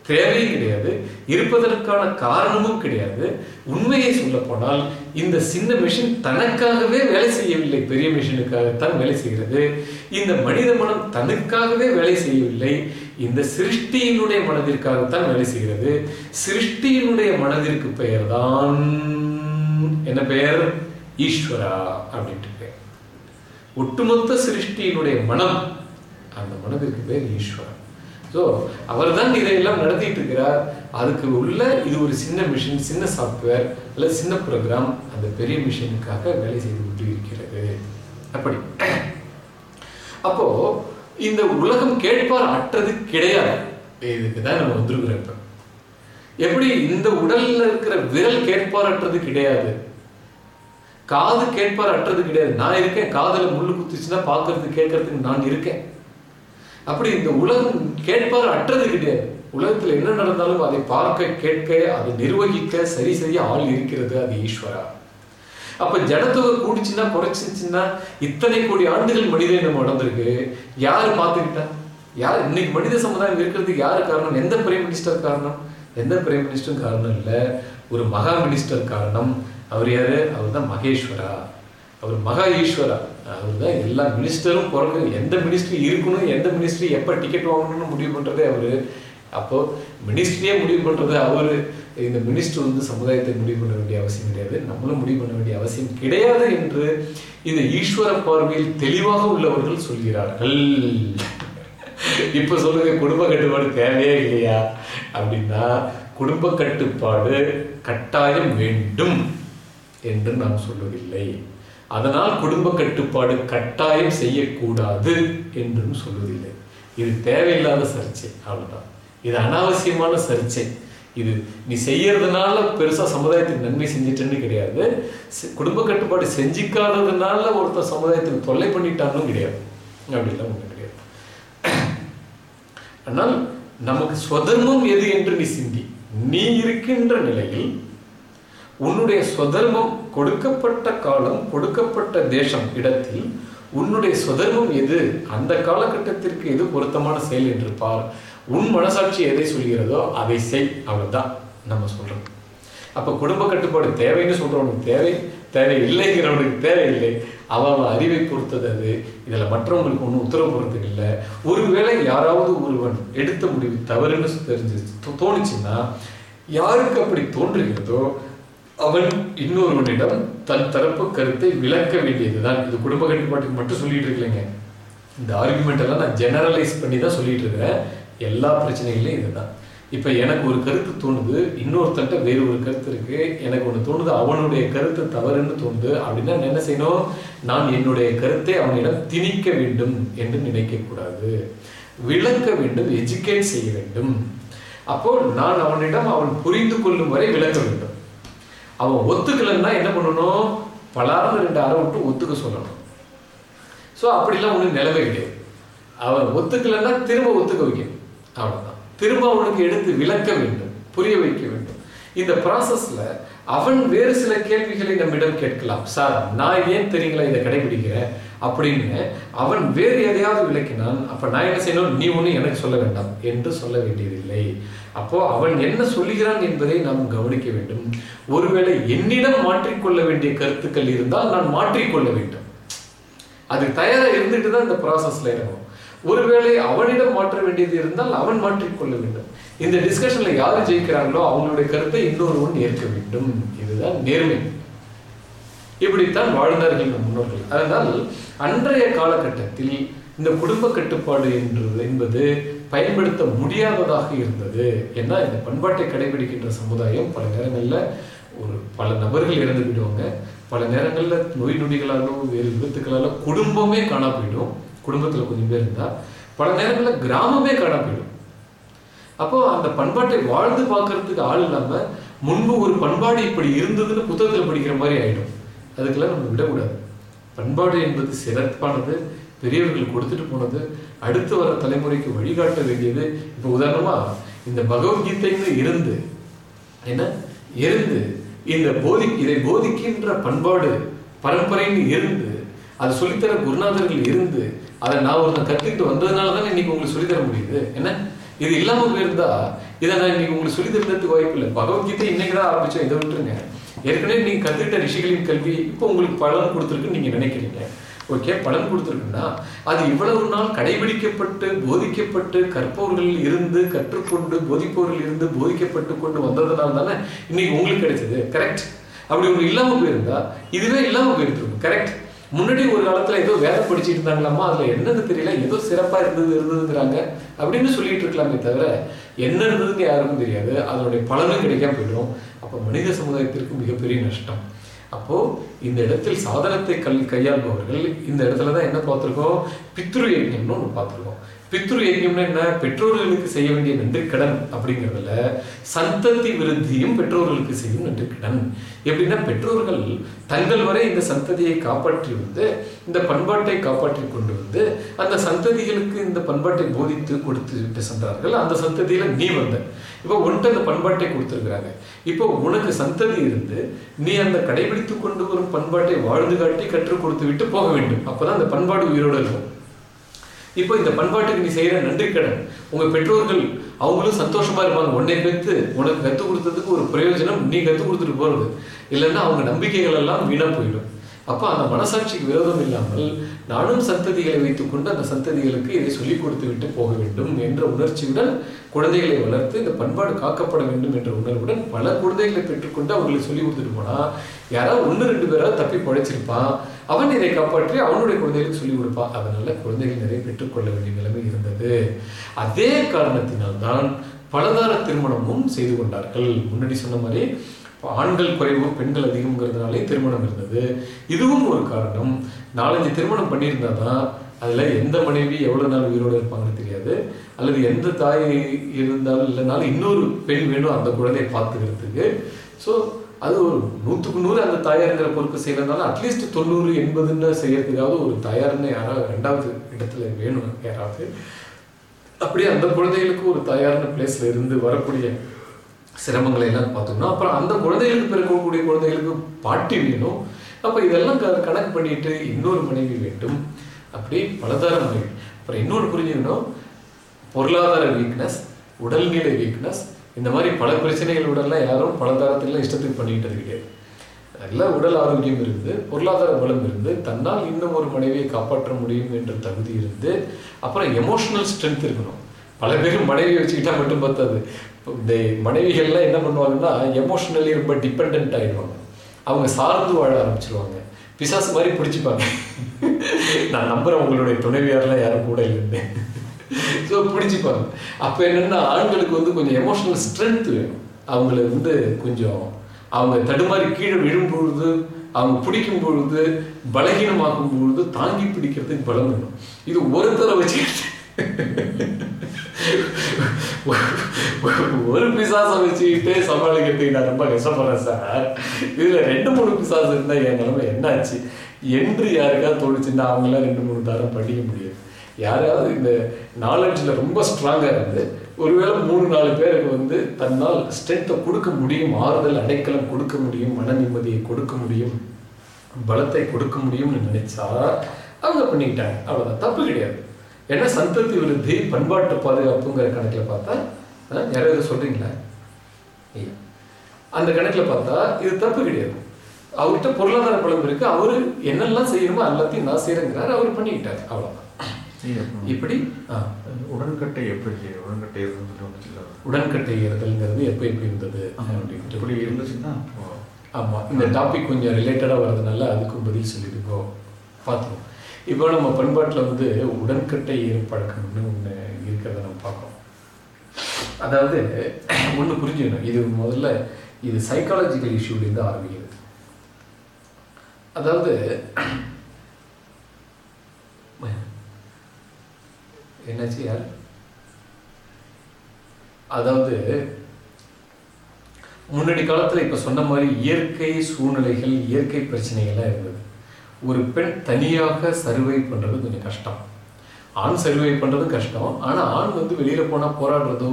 தேவையும் கிடையாது. இருப்பதற்கான காரணமும் கிடையாது. உண்மையை சொல்ல போனால் இந்த சின்ன மிஷின் தனக்காகவே வேலை செய்யவில்லை. பெரிய மிஷினுக்காகத்தான் வேலை செய்கிறது. இந்த மனித மனம் தனக்காகவே வேலை செய்யவில்லை. இந்த சிருஷ்டியினுடைய மனதிற்காகத்தான் வேலை செய்கிறது. சிருஷ்டியினுடைய மனதிற்கு பெயர்தான் என்ன பெயர்? ஈஸ்வரா அப்படின்ட்டு பெயர். ஒட்டுமொத்த சிருஷ்டியினுடைய மனம் அந்த மனதிற்கு பேர் ஈஸ்வரன். ஸோ அவர் தான் இதையெல்லாம் நடத்திட்டு இருக்கிறார். அதுக்கு உள்ள இது ஒரு சின்ன மிஷின் சின்ன சாஃப்ட்வேர் அல்லது சின்ன ப்ரோக்ராம் அந்த பெரிய மிஷினுக்காக வேலை செய்து கொண்டு இருக்கிறது. அப்படி. அப்போ இந்த உலகம் கேட்பார் அற்றது கிடையாது. இதுக்கு தான் நம்ம வந்திருக்கிறோம் இப்போ. எப்படி இந்த உடல்ல இருக்கிற விரல் கேட்பார் அற்றது கிடையாது? காது கேட்பார் அற்றது கிடையாது. நான் இருக்கேன். காதுல முள்ளு குத்துச்சுன்னா பார்க்கறது கேட்கறதுக்கு நான் இருக்கேன். அப்படி இந்த உலகம் கேட்பார் அற்றது கிடையாது. உலகத்தில் என்ன நடந்தாலும் அதை பார்க்க கேட்க அதை நிர்வகிக்க சரி செய்ய ஆள் இருக்கிறது அது ஈஸ்வரா. அப்ப ஜனத்தொகை கூடிச்சுன்னா குறைச்சிச்சுன்னா இத்தனை கோடி ஆண்டுகள் மனித இனம் நடந்திருக்கு யாரு பார்த்துக்கிட்டா? யார் இன்னைக்கு மனித சமுதாயம் இருக்கிறதுக்கு யாரு காரணம்? எந்த பிரைம் மினிஸ்டர் காரணம்? எந்த பிரைம் மினிஸ்டரும் காரணம் இல்லை. ஒரு மகா மினிஸ்டர் காரணம். அவர் யாரு? அவர் தான் மகேஸ்வரா. அவர் மகா ஈஸ்வரா. அவர் தான் எல்லா மினிஸ்டரும் பிறகு எந்த மினிஸ்ட்ரி இருக்கணும் எந்த மினிஸ்ட்ரி எப்போ டிக்கெட் வாங்கணும்னு முடிவு பண்ணுறதே அவர். அப்போது மினிஸ்ட்ரியே முடிவு பண்ணுறது அவர். இந்த மினிஸ்டர் வந்து சமுதாயத்தை முடிவு பண்ண வேண்டிய அவசியம் கிடையாது. நம்மளும் முடிவு பண்ண வேண்டிய அவசியம் கிடையாது என்று இந்த ஈஸ்வர பார்வையில் தெளிவாக உள்ளவர்கள் சொல்கிறார்கள். இப்போ சொல்லுங்க குடும்ப கட்டுப்பாடு தேவையே இல்லையா? அப்படின்னா குடும்ப கட்டுப்பாடு கட்டாயம் வேண்டும் என்று நாம் சொல்வதில்லை அதனால் குடும்ப கட்டுப்பாடு கட்டாயம் செய்யக்கூடாது என்றும் சொல்வதில்லை. இது தேவையில்லாத சர்ச்சை அவ்வளோதான் இது அனாவசியமான சர்ச்சை. இது நீ செய்யறதுனால பெருசா சமுதாயத்துக்கு நன்மை செஞ்சிட்டேன்னு கிடையாது. குடும்ப கட்டுப்பாடு செஞ்சிக்காததுனால ஒருத்தர் சமுதாயத்துக்கு தொல்லை பண்ணிட்டாலும் கிடையாது. அப்படிலாம் ஒண்ணு கிடையாது. [CLEARS THROAT] ஆனால் நமக்கு சுதர்மம் எது என்று நீ சிந்தி. நீ இருக்கின்ற நிலையில் உன்னுடைய சுதர்மம் கொடுக்கப்பட்ட காலம் கொடுக்கப்பட்ட தேசம் இடத்தில் உன்னுடைய சுதர்மம் எது? அந்த காலகட்டத்திற்கு எது பொருத்தமான செயல் என்று பார். உன் மனசாட்சி எதை சொல்கிறதோ அதை செய். அவ்வளோதான் நம்ம சொல்கிறோம் அப்போ குடும்ப கட்டுப்பாடு தேவைன்னு சொல்றவனுக்கு தேவை தேவை இல்லைங்கிறவனுக்கு தேவையில்லை அவள் அறிவை பொறுத்தது அது. இதில் மற்றவங்களுக்கு ஒன்றும் உத்தரவு போடுறதுக்கு இல்லை. ஒருவேளை யாராவது ஒருவன் எடுத்த முடிவு தவறுன்னு தெரிஞ்சு தோணுச்சுன்னா யாருக்கு அப்படி தோன்றுகிறதோ அவன் இன்னொருவனிடம் தன் தரப்பு கருத்தை விளக்க வேண்டியதுதான். இது குடும்ப கட்டுப்பாட்டுக்கு மட்டும் சொல்லிட்டு இருக்கலைங்க. இந்த ஆர்குமெண்ட் எல்லாம் நான் ஜெனரலைஸ் பண்ணி தான் சொல்லிட்டு இருக்கிறேன். எல்லா பிரச்சனைகளையும் இதுதான். இப்போ எனக்கு ஒரு கருத்து தோணுது இன்னொருத்தன்ட்ட வேறு ஒரு கருத்து இருக்கு. எனக்கு ஒன்று தோணுது அவனுடைய கருத்து தவறுன்னு தோணுது. அப்படின்னா என்ன செய்யணும்? நான் என்னுடைய கருத்தை அவனிடம் திணிக்க வேண்டும் என்று நினைக்கக்கூடாது விளக்க வேண்டும் எஜுகேட் செய்ய வேண்டும். அப்போ நான் அவனிடம் அவன் புரிந்து கொள்ளும் வரை விளக்க வேண்டும். அவன் ஒத்துக்கலைன்னா என்ன பண்ணணும்? பலாரும் ரெண்டு அரை விட்டு ஒத்துக்க சொல்லணும். ஸோ அப்படிலாம் ஒன்றும் நிலைமை கிடையாது. அவன் ஒத்துக்கலைன்னா திரும்ப ஒத்துக்க வைக்கணும். அவ்வளவுதான். திரும்ப அவனுக்கு எடுத்து விளக்க வேண்டும் புரிய வைக்க வேண்டும். இந்த ப்ராசஸ்ல அவன் வேறு சில கேள்விகளை நம்மிடம் கேட்கலாம். சார் நான் ஏன் தெரியுங்களா இதை கடைபிடிக்கிறேன்? அப்படின்னு அவன் வேறு எதையாவது விளக்கினான் அப்போ நான் என்ன செய்யணும்? நீ ஒன்று எனக்கு சொல்ல வேண்டாம் என்று சொல்ல வேண்டியதில்லை. அப்போ அவன் என்ன சொல்லுகிறான் என்பதை நாம் கவனிக்க வேண்டும். ஒருவேளை என்னிடம் மாற்றிக்கொள்ள வேண்டிய கருத்துக்கள் இருந்தால் நான் மாற்றிக்கொள்ள வேண்டும். அது தயாராக இருந்துட்டு தான் இந்த ப்ராசஸ்ல இருக்கும். ஒருவேளை அவனிடம் மாற்ற வேண்டியது இருந்தால் அவன் மாற்றிக்கொள்ள வேண்டும். இந்த டிஸ்கஷன்ல யாரு ஜெயிக்கிறாங்களோ அவங்களுடைய கருத்தை இன்னொருவன் ஏற்க வேண்டும். இதுதான் நேர்மை. இப்படித்தான் வாழ்ந்தார்கள் நம் முன்னோர்கள். அதனால் அன்றைய காலகட்டத்தில் இந்த குடும்ப கட்டுப்பாடு என்று என்பது பயன்படுத்த முடியாததாக இருந்தது. ஏன்னா இந்த பண்பாட்டை கடைபிடிக்கின்ற சமுதாயம் பல நேரங்களில் ஒரு பல நபர்கள் இறந்து விடுவாங்க பல நேரங்களில் நோய் நொடிகளாலோ வேறு விபத்துக்களாலோ குடும்பமே காணா போயிடும். குடும்பத்தில் கொஞ்சம் பேர் இருந்தால் பல நேரங்களில் கிராமமே காணா போயிடும். அப்போ அந்த பண்பாட்டை வாழ்ந்து பார்க்கறதுக்கு ஆள் இல்லாமல் முன்பு ஒரு பண்பாடு இப்படி இருந்ததுன்னு புத்தகத்தில் படிக்கிற மாதிரி ஆயிடும். அதுக்கெல்லாம் நம்ம விடக்கூடாது. பண்பாடு என்பது சிறப்பானது பெரியவர்கள் கொடுத்துட்டு போனது அடுத்து வர தலைமுறைக்கு வழிகாட்ட வேண்டியது. இப்போ உதாரணமா இந்த பகவத்கீதைன்னு இருந்து என்ன? இருந்து இந்த போதி இதை போதிக்கின்ற பண்பாடு பரம்பரைன்னு இருந்து அதை சொல்லித்தர குருநாதர்கள் இருந்து அதை நான் ஒருத்தன் கற்றுக்கிட்டு வந்ததுனால தானே இன்னைக்கு உங்களுக்கு சொல்லித்தர முடியுது. என்ன? இது இல்லாமல் போயிருந்தா இதை நான் இன்னைக்கு உங்களுக்கு சொல்லி தரதுக்கு வாய்ப்பு இல்லை பகவத்கீதை இன்னைக்கு தான் ஆரம்பிச்சோம். இதை விட்டுருங்க. ஏற்கனவே நீங்க கத்துக்கிட்ட ரிஷிகளின் கல்வி இப்போ உங்களுக்கு பலன் கொடுத்துருக்குன்னு நீங்க நினைக்கிறீங்க. ஓகே பலன் கொடுத்துருக்குன்னா அது இவ்வளவு நாள் கடைபிடிக்கப்பட்டு போதிக்கப்பட்டு கற்பவர்கள் இருந்து கற்றுக்கொண்டு போதிப்பவர்கள் இருந்து போதிக்கப்பட்டு கொண்டு வந்ததுனால தானே இன்னைக்கு உங்களுக்கு கிடைச்சது. கரெக்ட் அப்படி ஒன்று இல்லாமல் போயிருந்தா இதுவே இல்லாமல் போயிருக்கும் கரெக்ட் முன்னாடி ஒரு காலத்துல ஏதோ வேதம் படிச்சுட்டு இருந்தாங்களாமா? அதுல என்னது தெரியல. ஏதோ சிறப்பா இருந்தது இருந்ததுங்கிறாங்க. அப்படின்னு சொல்லிட்டு இருக்கலாமே தவிர என்ன இருந்ததுன்னு யாருக்கும் தெரியாது. அதனுடைய பலனும் கிடைக்காம போயிடும். அப்போ மனித சமுதாயத்திற்கு மிகப்பெரிய நஷ்டம். அப்போது இந்த இடத்தில் சாதனத்தை கல் கையாள்பவர்கள் இந்த இடத்துல தான் என்ன பார்த்துருக்கோம்? பித்ரு யஜ்யம்னு ஒன்று பார்த்துருக்கோம். பித்ரு யஜ்யம்னா என்ன? பெற்றோர்களுக்கு செய்ய வேண்டிய நன்றிக்கடன் அப்படிங்கிறதுல சந்ததி விருத்தியும் பெற்றோர்களுக்கு செய்யும் நன்றிக்கடன். எப்படின்னா பெற்றோர்கள் தங்கள் வரை இந்த சந்ததியை காப்பாற்றி வந்து இந்த பண்பாட்டை காப்பாற்றி கொண்டு வந்து அந்த சந்ததிகளுக்கு இந்த பண்பாட்டை போதித்து கொடுத்து விட்டு சென்றார்கள். அந்த சந்ததியில நீ வந்த. இப்போ உன்ட்டு அந்த பண்பாட்டை கொடுத்துருக்குறாங்க. இப்போ உனக்கு சந்ததி இருந்து நீ அந்த கடைபிடித்து கொண்டு வரும் பண்பாட்டை வாழ்ந்து காட்டி கற்றுக் கொடுத்து விட்டு போக வேண்டும். அப்பதான் அந்த பண்பாடு உயிரோடு இருக்கும். இப்போ இந்த பண்பாட்டுக்கு நீ செய்கிற நன்றி கடன் உங்கள் பெற்றோர்கள் அவங்களும் சந்தோஷமா இருப்பாங்க. உன்னை பெற்று உனக்கு கற்றுக் கொடுத்ததுக்கு ஒரு பிரயோஜனம் நீ கற்றுக் கொடுத்துட்டு போகிறது இல்லைன்னா அவங்க நம்பிக்கைகள் எல்லாம் வீணாக போயிடும். அப்போ அந்த மனசாட்சிக்கு விரோதம் இல்லாமல் நானும் சந்ததிகளை வைத்துக்கொண்டு அந்த சந்ததிகளுக்கு இதை சொல்லிக் கொடுத்து விட்டு போக வேண்டும் என்ற உணர்ச்சியுடன் குழந்தைகளை வளர்த்து இந்த பண்பாடு காக்கப்பட வேண்டும் என்ற உணர்வுடன் பல குழந்தைகளை பெற்றுக்கொண்டு அவங்களுக்கு சொல்லி கொடுத்துட்டு போனால் யாராவது ஒன்று ரெண்டு பேராவது தப்பி பழைச்சிருப்பான். அவன் இதை காப்பாற்றி அவனுடைய குழந்தைகளுக்கு சொல்லிக் கொடுப்பா அதனால குழந்தைகள் நிறைய பெற்றுக்கொள்ள வேண்டிய நிலைமை இருந்தது. அதே காரணத்தினால்தான் பலதார திருமணமும் செய்து கொண்டார்கள். முன்னாடி சொன்ன மாதிரி ஆண்கள் குறைவு பெண்கள் அதிகம்ங்கிறதுனாலே திருமணம் இருந்தது. இதுவும் ஒரு காரணம். நாலஞ்சு திருமணம் பண்ணியிருந்தா தான் அதில் எந்த மனைவி எவ்வளோ நாள் உயிரோடு இருப்பாங்கன்னு தெரியாது. அல்லது எந்த தாய் இருந்தாலும் இல்லைனாலும் இன்னொரு பெண் வேணும் அந்த குழந்தையை பார்த்துக்கிறதுக்கு. ஸோ அது ஒரு நூற்றுக்கு நூறு அந்த தாயாருங்கிற பொறுப்பு செய்யறதுனால அட்லீஸ்ட் தொண்ணூறு எண்பதுன்னு செய்யறதுக்காவது ஒரு தாயாருன்னு யாராவது ரெண்டாவது இடத்துல வேணும் யாராவது. அப்படியே அந்த குழந்தைகளுக்கு ஒரு தாயார்ன பிளேஸ்ல இருந்து வரக்கூடிய சிரமங்களை எல்லாம் பார்த்தோம்னா அப்புறம் அந்த குழந்தைகளுக்கு பிறக்கக்கூடிய குழந்தைகளுக்கு பாட்டி வேணும். அப்போ இதெல்லாம் க கணக்கு பண்ணிட்டு இன்னொரு மனைவி வேண்டும். அப்படி பலதார மனைவி. அப்புறம் இன்னொன்று புரிஞ்சுக்கணும். பொருளாதார வீக்னஸ் உடல்நிலை வீக்னஸ் இந்த மாதிரி பல பிரச்சனைகள் உடலில் யாரும் பலதாரத்துலாம் இஷ்டத்துக்கு பண்ணிக்கிட்டு இருக்கிட்டே நல்ல உடல் ஆரோக்கியம் இருந்து பொருளாதார பலம் இருந்து தன்னால் இன்னும் ஒரு மனைவியை காப்பாற்ற முடியும் என்ற தகுதி இருந்து அப்புறம் எமோஷனல் ஸ்ட்ரென்த் இருக்கணும். பல பேரும் மனைவியை வச்சுக்கிட்டா மட்டும் பார்த்தாது இந்த மனைவிகள்லாம் என்ன பண்ணுவாங்கன்னா எமோஷ்னலி ரொம்ப டிபெண்ட் ஆகிடுவாங்க அவங்க சார்ந்து வாழ ஆரம்பிச்சிருவாங்க. பிசாசு மாதிரி பிடிச்சிப்பாங்க. நான் நம்புகிறேன் உங்களுடைய துணைவியாரெலாம் யாரும் கூட இல்லைன்னு. ஸோ பிடிச்சிப்பாங்க அப்போ என்னென்னா ஆண்களுக்கு வந்து கொஞ்சம் எமோஷனல் ஸ்ட்ரென்த் வேணும். அவங்கள வந்து கொஞ்சம் அவங்க தடுமாறி கீழே விழும்பொழுது அவங்க பிடிக்கும் பொழுது பலகீனமாக்கும் பொழுது தாங்கி பிடிக்கிறதுக்கு பலம் வேணும். இது ஒரு தடவை வச்சுக்கிட்டு ஒரு பிசாசை வச்சுக்கிட்டே சமாளிக்கிறதுக்கு நான் ரொம்ப கஷ்டப்படுறேன் சார் இதுல ரெண்டு மூணு பிசாசு இருந்தா என் நிலைமை என்னாச்சு? என்று யாருக்காவது தோணுச்சுன்னா அவங்களாம் ரெண்டு மூணு தரம் படிக்க முடியாது. யாராவது இந்த நாலெட்ஜில் ரொம்ப ஸ்ட்ராங்காக இருந்து ஒருவேளை மூணு நாலு பேருக்கு வந்து தன்னால் ஸ்ட்ரென்த்தை கொடுக்க முடியும் ஆறுதல் அடைக்கலம் கொடுக்க முடியும் மன நிம்மதியை கொடுக்க முடியும் பலத்தை கொடுக்க முடியும்னு நினைச்சா அவங்க பண்ணிக்கிட்டாங்க. அவ்வளோதான் தப்பு கிடையாது. ஏன்னா சந்ததி விருத்தி பண்பாட்டு பாதுகாப்புங்கிற கணக்கில் பார்த்தா யாராவது சொல்கிறீங்களா அந்த கணக்கில் பார்த்தா இது தப்பு கிடையாது. அவர்கிட்ட பொருளாதார பலம் இருக்குது அவர் என்னெல்லாம் செய்யணுமோ எல்லாத்தையும் நான் செய்கிறேங்கிறார் அவர் பண்ணிக்கிட்டார். அவ்வளோதான் இப்படி உடன்கட்டை எப்படி? உடன்கட்டை இருந்துட்டு உடன்கட்டை ஏறுதல்ங்கிறது எப்போ எப்படி இருந்தது அப்படின்ட்டு. இப்படி இருந்துச்சுன்னா ஆமா. இந்த டாபிக் கொஞ்சம் ரிலேட்டடாக வர்றதுனால அதுக்கும் பதில் சொல்லிடுங்கோ. பார்த்துக்கோ இப்போ நம்ம பண்பாட்டில் வந்து உடன்கட்டை ஏறு பழக்கம்னு ஒன்று இருக்கிறத நம்ம பார்க்கோம் அதாவது ஒன்று புரிஞ்சுக்கணும். இது முதல்ல இது சைக்காலஜிக்கல் இஷ்யூலேருந்து ஆரம்பிக்கிறது. அதாவது என்னாச்சு யார் அதாவது முன்னாடி காலத்தில் இப்போ சொன்ன மாதிரி இயற்கை சூழ்நிலைகள் இயற்கை பிரச்சனைகள்லாம் இருந்தது. ஒரு பெண் தனியாக சர்வை பண்ணுறது கொஞ்சம் கஷ்டம். ஆண் சர்வை பண்ணுறதும் கஷ்டம். ஆனால் ஆண் வந்து வெளியில் போனால் போராடுறதோ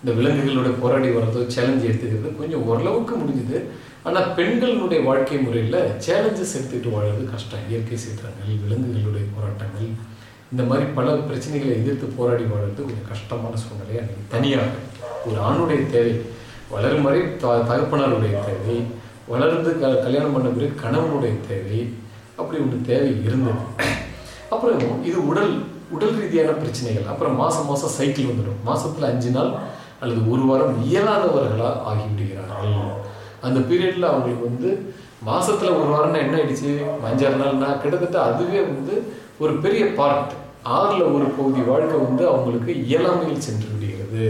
இந்த விலங்குகளோட போராடி வர்றதோ சேலஞ்சு எடுத்துக்கிறது கொஞ்சம் ஓரளவுக்கு முடிஞ்சுது. ஆனால் பெண்களுடைய வாழ்க்கை முறையில் சேலஞ்சஸ் எடுத்துக்கிட்டு வாழறது கஷ்டம். இயற்கை சீற்றங்கள் விலங்குகளுடைய போராட்டங்கள் இந்த மாதிரி பல பிரச்சனைகளை எதிர்த்து போராடி வாழ்றது கொஞ்சம் கஷ்டமான சூழ்நிலை அன்றைக்கி தனியாக ஒரு ஆணுடைய தேவை வளரும் வரை த தகப்பனாருடைய தேவை வளர்ந்து க கல்யாணம் பண்ண பிறகு கணவனுடைய தேவை அப்படி ஒன்று தேவை இருந்தது. அப்புறம் இது உடல் உடல் ரீதியான பிரச்சனைகள் அப்புறம் மாதம் மாதம் சைக்கிள் வந்துடும். மாதத்தில் அஞ்சு நாள் அல்லது ஒரு வாரம் இயலாதவர்களாக ஆகிவிடுகிறார்கள். அந்த பீரியடில் அவங்களுக்கு வந்து மாதத்தில் ஒரு வாரம்னா என்ன ஆயிடுச்சு? அஞ்சாறு நாள்னா கிட்டத்தட்ட அதுவே வந்து ஒரு பெரிய பார்ட் ஆறில் ஒரு பகுதி வாழ்க்கை வந்து அவங்களுக்கு இயலாமையில் சென்று விடுகிறது.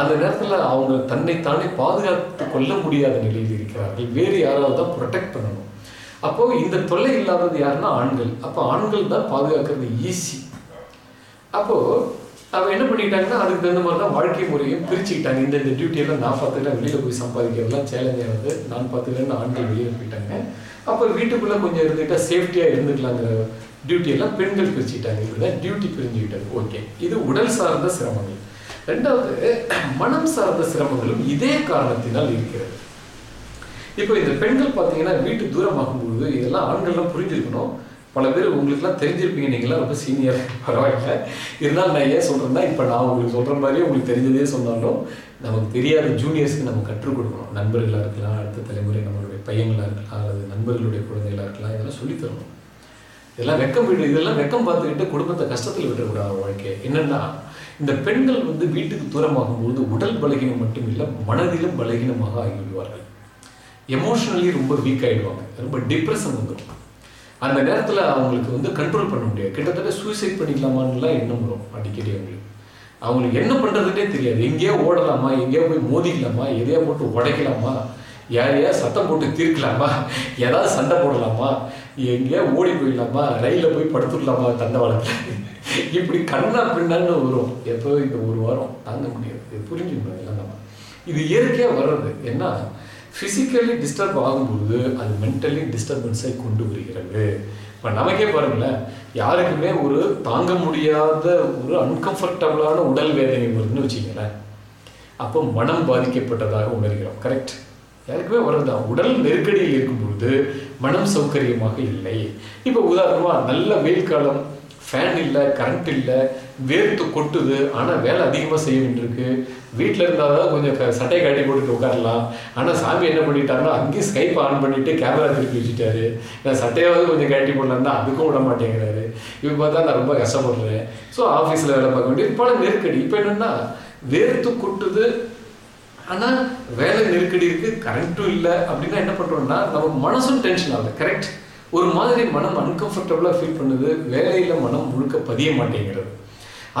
அந்த நேரத்தில் அவங்க தன்னைத்தானே பாதுகாத்து கொள்ள முடியாத நிலையில் இருக்கிறார்கள். வேறு யாராவது தான் ப்ரொடெக்ட் பண்ணணும். அப்போ இந்த தொல்லை இல்லாதது யாருன்னா ஆண்கள். அப்போ ஆண்கள் தான் பாதுகாக்கிறது ஈஸி அப்போ அவன் என்ன பண்ணிக்கிட்டாங்கன்னா அதுக்கு தகுந்த மாதிரி தான் வாழ்க்கை முறையும் பிரிச்சுக்கிட்டாங்க. இந்த இந்த டியூட்டியெல்லாம் நான் பார்த்துக்கிறேன். வெளியில் போய் சம்பாதிக்கிறதுலாம் சேலஞ்சாக வந்து நான் பார்த்துக்கிறேன்னு ஆண்கள் வெளியில் போயிட்டாங்க. அப்போ வீட்டுக்குள்ளே கொஞ்சம் இருந்துக்கிட்டால் சேஃப்டியாக இருந்துக்கலாங்கிற டியூட்டியெல்லாம் பெண்கள் பிரிச்சுக்கிட்டாங்க. இப்படிதான் டியூட்டி பிரிஞ்சுக்கிட்டாங்க ஓகே இது உடல் சார்ந்த சிரமங்கள். ரெண்டாவது மனம் சார்ந்த சிரமங்களும் இதே காரணத்தினால் இருக்கிறது. இப்போ இந்த பெண்கள் பார்த்தீங்கன்னா வீட்டு தூரமாகும் பொழுது இதெல்லாம் ஆண்கள்லாம் புரிஞ்சிருக்கணும். பல பேர் உங்களுக்குலாம் தெரிஞ்சிருப்பீங்க. நீங்களாம் ரொம்ப சீனியர் பரவாயில்ல. இருந்தாலும் நான் ஏன் சொல்கிறேன்னா இப்போ நான் உங்களுக்கு சொல்கிற மாதிரியே உங்களுக்கு தெரிஞ்சதே சொன்னாலும் நமக்கு தெரியாத ஜூனியர்ஸ்க்கு நம்ம கற்றுக் கொடுக்கணும். நண்பர்களாக இருக்கலாம் அடுத்த தலைமுறை நம்மளுடைய பையங்களாக இருக்கலாம் அல்லது நண்பர்களுடைய குழந்தைகளாக இருக்கலாம் இதெல்லாம் சொல்லித்தரணும் இதெல்லாம் வெக்கம் விடு இதெல்லாம் வெக்கம் பார்த்துக்கிட்டு குடும்பத்தை கஷ்டத்தில் விட்டுறக்கூடாது வாழ்க்கை என்னென்னா இந்த பெண்கள் வந்து வீட்டுக்கு தூரமாகும் பொழுது உடல் பலகீனம் மட்டும் இல்லை மனதிலும் பலகீனமாக ஆகிவிடுவார்கள். எமோஷனலி ரொம்ப வீக் ஆகிடுவாங்க ரொம்ப டிப்ரெஷன் வந்துடும். அந்த நேரத்தில் அவங்களுக்கு வந்து கண்ட்ரோல் பண்ண முடியாது. கிட்டத்தட்ட சூசைட் பண்ணிக்கலாமான்னுலாம் எண்ணம் வரும் அடிக்கடி அவங்களுக்கு. அவங்களுக்கு என்ன பண்ணுறதுனே தெரியாது. எங்கேயோ ஓடலாமா? எங்கேயோ போய் மோதிக்கலாமா? எதையா போட்டு உடைக்கலாமா? யாரையா சத்தம் போட்டு தீர்க்கலாமா? ஏதாவது சண்டை போடலாமா? எங்கேயா ஓடி போயிடலாமா? ரயிலில் போய் படுத்துடலாமா தண்டவாளத்தில்? இப்படி கண்ணா பின்னான்னு வரும். எப்போ இந்த ஒரு வாரம் தாங்க முடியாது. புரிஞ்சுக்கணும் எல்லாம் நம்ம. இது இயற்கையாக வர்றது. ஏன்னா ஃபிசிக்கலி டிஸ்டர்ப் ஆகும்போது அது மென்டலி டிஸ்டர்பன்ஸை கொண்டு வருகிறது. இப்போ நமக்கே பாருங்களேன் யாருக்குமே ஒரு தாங்க முடியாத ஒரு அன்கம்ஃபர்டபுளான உடல் வேதனை வருதுன்னு வச்சுக்கங்களேன். அப்போ மனம் பாதிக்கப்பட்டதாக உணர்கிறோம். கரெக்ட் யாருக்குமே வர்றதுதான் உடல் நெருக்கடியில் இருக்கும் பொழுது மனம் சௌகரியமாக இல்லை. இப்போ உதாரணமாக நல்ல வெயில் காலம் ஃபேன் இல்லை கரண்ட் இல்லை வேர்த்து கொட்டுது ஆனால் வேலை அதிகமாக செய்ய வேண்டியிருக்கு. வீட்டில் இருந்தால் தான் கொஞ்சம் சட்டையை சட்டை காட்டி போட்டுட்டு உட்காரலாம். ஆனால் சாமி என்ன பண்ணிட்டாருன்னா அங்கேயும் ஸ்கைப் ஆன் பண்ணிவிட்டு கேமரா திருப்பி வச்சுட்டாரு. நான் சட்டையாவது கொஞ்சம் கட்டி தான் அதுக்கும் விட மாட்டேங்கிறாரு. இப்போ பார்த்தா நான் ரொம்ப கஷ்டப்படுறேன். ஸோ ஆஃபீஸில் வேலை பார்க்க வேண்டியது பல நெருக்கடி. இப்போ என்னென்னா வேர்த்து கொட்டுது ஆனால் வேலை நெருக்கடி இருக்கு கரண்ட்டும் இல்லை அப்படின்னா என்ன பண்ணுறோம்னா நம்ம மனசும் டென்ஷன் ஆகுது. கரெக்ட் ஒரு மாதிரி மனம் அன்கம்ஃபர்டபுளாக ஃபீல் பண்ணுது. வேலையில் மனம் முழுக்க பதிய மாட்டேங்கிறது.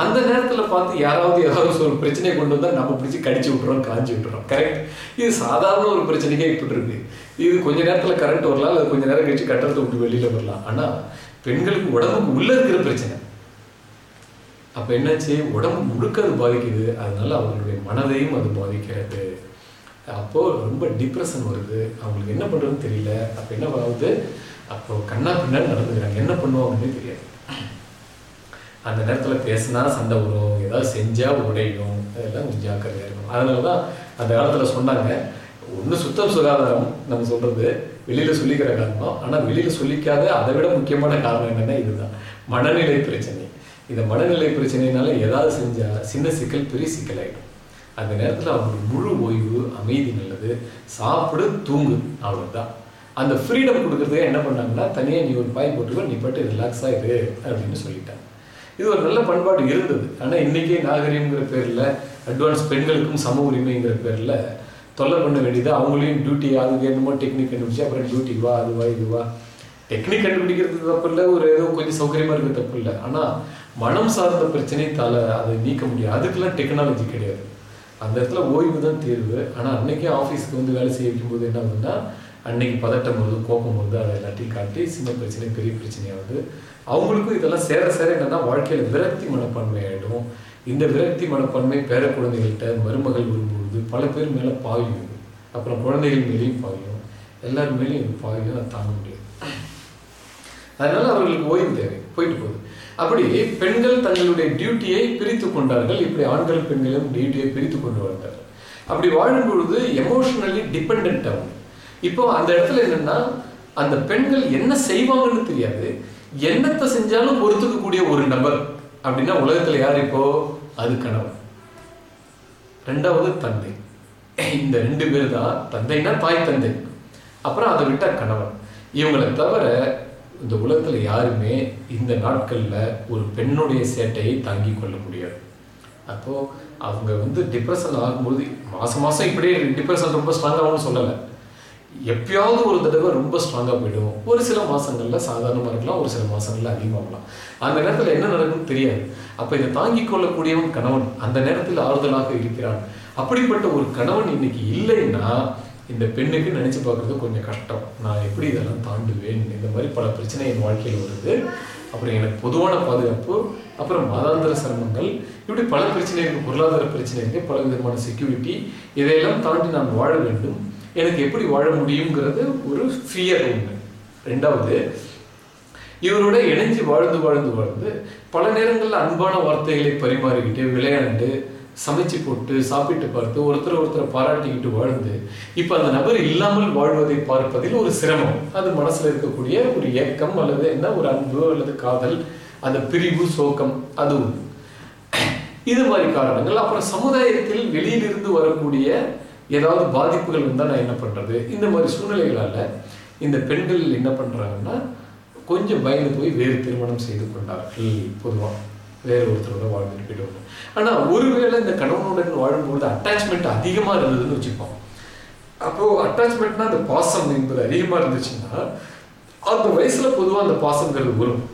அந்த நேரத்தில் பார்த்து யாராவது ஏதாவது ஒரு பிரச்சனையை கொண்டு வந்தால் நம்ம பிடிச்சி கடிச்சு விட்டுறோம் காஞ்சி விட்டுறோம். கரெக்ட் இது சாதாரண ஒரு பிரச்சனைக்கே இப்படி இருக்கு. இது கொஞ்ச நேரத்தில் கரண்ட் வரலாம் இல்லை கொஞ்ச நேரம் கழிச்சு கட்டணத்தை விட்டு வெளியில் வரலாம். ஆனால் பெண்களுக்கு உடம்புக்கு உள்ளே இருக்கிற பிரச்சனை. அப்போ என்னாச்சு? உடம்பு முழுக்க அது பாதிக்குது. அதனால அவங்களுடைய மனதையும் அது பாதிக்கிறது. அப்போது ரொம்ப டிப்ரெஷன் வருது. அவங்களுக்கு என்ன பண்ணுறதுன்னு தெரியல. அப்போ என்ன ஆகுது? அப்போ கண்ணா பின்னாடி நடந்துக்கிறாங்க. என்ன பண்ணுவாங்கன்னே தெரியாது. அந்த நேரத்தில் பேசினா சண்டை வரும். ஏதாவது செஞ்சால் உடையும். அதெல்லாம் கொஞ்சம் ஜாக்கிரதையாக இருக்கும் அதனால தான் அந்த காலத்தில் சொன்னாங்க. ஒன்று சுத்தம் சுகாதாரம் நம்ம சொல்கிறது வெளியில் சொல்லிக்கிற காரணம். ஆனால் வெளியில் சொல்லிக்காத அதை விட முக்கியமான காரணம் என்னென்னா இதுதான். மனநிலை பிரச்சனை. இந்த மனநிலை பிரச்சனைனால ஏதாவது செஞ்சால் சின்ன சிக்கல் பெரிய சிக்கல் ஆகிடும் அந்த நேரத்தில் அவங்களுக்கு முழு ஓய்வு அமைதி நல்லது. சாப்பிடு தூங்கு அவ்வளோதான் அந்த ஃப்ரீடம் கொடுக்குறதுக்கு என்ன பண்ணாங்கன்னா தனியாக நீ ஒரு பாய் போட்டுக்கோ நீ பட்டு ரிலாக்ஸாக இரு அப்படின்னு சொல்லிட்டாங்க. இது ஒரு நல்ல பண்பாடு இருந்தது. ஆனால் இன்னைக்கு நாகரீகங்கிற பேரில் அட்வான்ஸ் பெண்களுக்கும் சம உரிமைங்கிற பேரில் தொல்லை பண்ண வேண்டியது அவங்களையும் டியூட்டி அதுக்கு என்னமோ டெக்னிக் கண்டுபிடிச்சி அப்புறம் டியூட்டி வா அதுவா இதுவா. டெக்னிக் கண்டுபிடிக்கிறது தப்பு இல்லை ஒரு ஏதோ கொஞ்சம் சௌகரியமாக இருக்கிறது தப்பு இல்லை. ஆனால் மனம் சார்ந்த பிரச்சனை தலை அதை நீக்க முடியாது. அதுக்கெல்லாம் டெக்னாலஜி கிடையாது. அந்த இடத்துல ஓய்வு தான் தேர்வு. ஆனால் அன்னைக்கே ஆஃபீஸ்க்கு வந்து வேலை செய்ய வைக்கும்போது என்ன ஆகுதுன்னா அன்னைக்கு பதட்டம் வருது கோபம் வருது அதை எல்லாத்தையும் காட்டி சின்ன பிரச்சனை பெரிய பிரச்சனையாகுது அவங்களுக்கும் இதெல்லாம் சேர சேர என்னன்னா வாழ்க்கையில் விரக்தி மனப்பான்மை ஆகிடும் இந்த விரக்தி மனப்பான்மை பேர குழந்தைகள்கிட்ட மருமகள் வரும்பொழுது பல பேர் மேலே பாயும் அப்புறம் குழந்தைகள் மேலேயும் பாயும். எல்லார் மேலேயும் பாயும் அதை தாங்க முடியாது. அதனால அவர்களுக்கு ஓய்வு தேவை. போயிட்டு போகுது. அப்படி பெண்கள் தங்களுடைய டியூட்டியை பிரித்து கொண்டார்கள். இப்படி ஆண்கள் பெண்களும் டியூட்டியை பிரித்து கொண்டு வந்தார்கள் அப்படி வாழும் பொழுது எமோஷனலி டிபெண்ட் ஆகும். இப்போ அந்த இடத்துல என்னன்னா அந்த பெண்கள் என்ன செய்வாங்கன்னு தெரியாது. என்னத்தை செஞ்சாலும் பொறுத்துக்கக்கூடிய ஒரு நபர் அப்படின்னா உலகத்துல யார் இப்போ? அது கணவன். ரெண்டாவது தந்தை. இந்த ரெண்டு பேர் தான் தந்தைன்னா தாய் தந்தை. அப்புறம் அதை விட்டா கணவன். இவங்களை தவிர இந்த உலகத்தில் யாருமே இந்த நாட்களில் ஒரு பெண்ணுடைய சேட்டையை தாங்கி கொள்ள முடியாது. அப்போது அவங்க வந்து டிப்ரெஷன் ஆகும்போது மாதம் மாதம் இப்படியே டிப்ரெஷன் ரொம்ப ஸ்ட்ராங்காகவும் சொல்லலை. எப்பயாவது ஒரு தடவை ரொம்ப ஸ்ட்ராங்காக போயிடும். ஒரு சில மாதங்களில் சாதாரணமாக இருக்கலாம் ஒரு சில மாதங்களில் அதிகமாகலாம். அந்த நேரத்தில் என்ன நடக்கும்னு தெரியாது. அப்போ இதை தாங்கிக் கொள்ளக்கூடியவன் கணவன் அந்த நேரத்தில் ஆறுதலாக இருக்கிறான். அப்படிப்பட்ட ஒரு கணவன் இன்னைக்கு இல்லைன்னா இந்த பெண்ணுக்கு நினச்சி பார்க்குறது கொஞ்சம் கஷ்டம். நான் எப்படி இதெல்லாம் தாண்டுவேன்? இந்த மாதிரி பல பிரச்சனை என் வாழ்க்கையில் வருது. அப்புறம் எனக்கு பொதுவான பாதுகாப்பு அப்புறம் மாதாந்திர சிரமங்கள் இப்படி பல பிரச்சனை பொருளாதார பிரச்சனை பல விதமான செக்யூரிட்டி இதையெல்லாம் தாண்டி நான் வாழ வேண்டும். எனக்கு எப்படி வாழ முடியுங்கிறது ஒரு ஃபியர் ஒன்று ரெண்டாவது இவரோட இணைஞ்சு வாழ்ந்து வாழ்ந்து வாழ்ந்து பல நேரங்களில் அன்பான வார்த்தைகளை பரிமாறிக்கிட்டு விளையாண்டு சமைச்சு போட்டு சாப்பிட்டு பார்த்து ஒருத்தர் ஒருத்தரை பாராட்டிக்கிட்டு வாழ்ந்து இப்போ அந்த நபர் இல்லாமல் வாழ்வதை பார்ப்பதில் ஒரு சிரமம். அது மனசில் இருக்கக்கூடிய ஒரு ஏக்கம் அல்லது என்ன ஒரு அன்பு அல்லது காதல் அந்த பிரிவு சோகம் அது இது மாதிரி காரணங்கள். அப்புறம் சமுதாயத்தில் வெளியிலிருந்து வரக்கூடிய ஏதாவது பாதிப்புகள் வந்தால் நான் என்ன பண்ணுறது இந்த மாதிரி சூழ்நிலைகளால் இந்த பெண்கள் என்ன பண்ணுறாங்கன்னா கொஞ்சம் பயந்து போய் வேறு திருமணம் செய்து கொண்டார்கள் பொதுவாக வேறு ஒருத்தரோட வாழ்ந்துட்டு போயிடுவாங்க ஆனால் ஒருவேளை இந்த கணவனுடன் வாழும்போது அட்டாச்மெண்ட் அதிகமாக இருந்ததுன்னு வச்சுப்போம் அப்போது அட்டாச்மெண்ட்னா அந்த பாசம் என்பது அதிகமாக இருந்துச்சுன்னா அந்த வயசில் பொதுவாக அந்த பாசங்கிறது வரும்.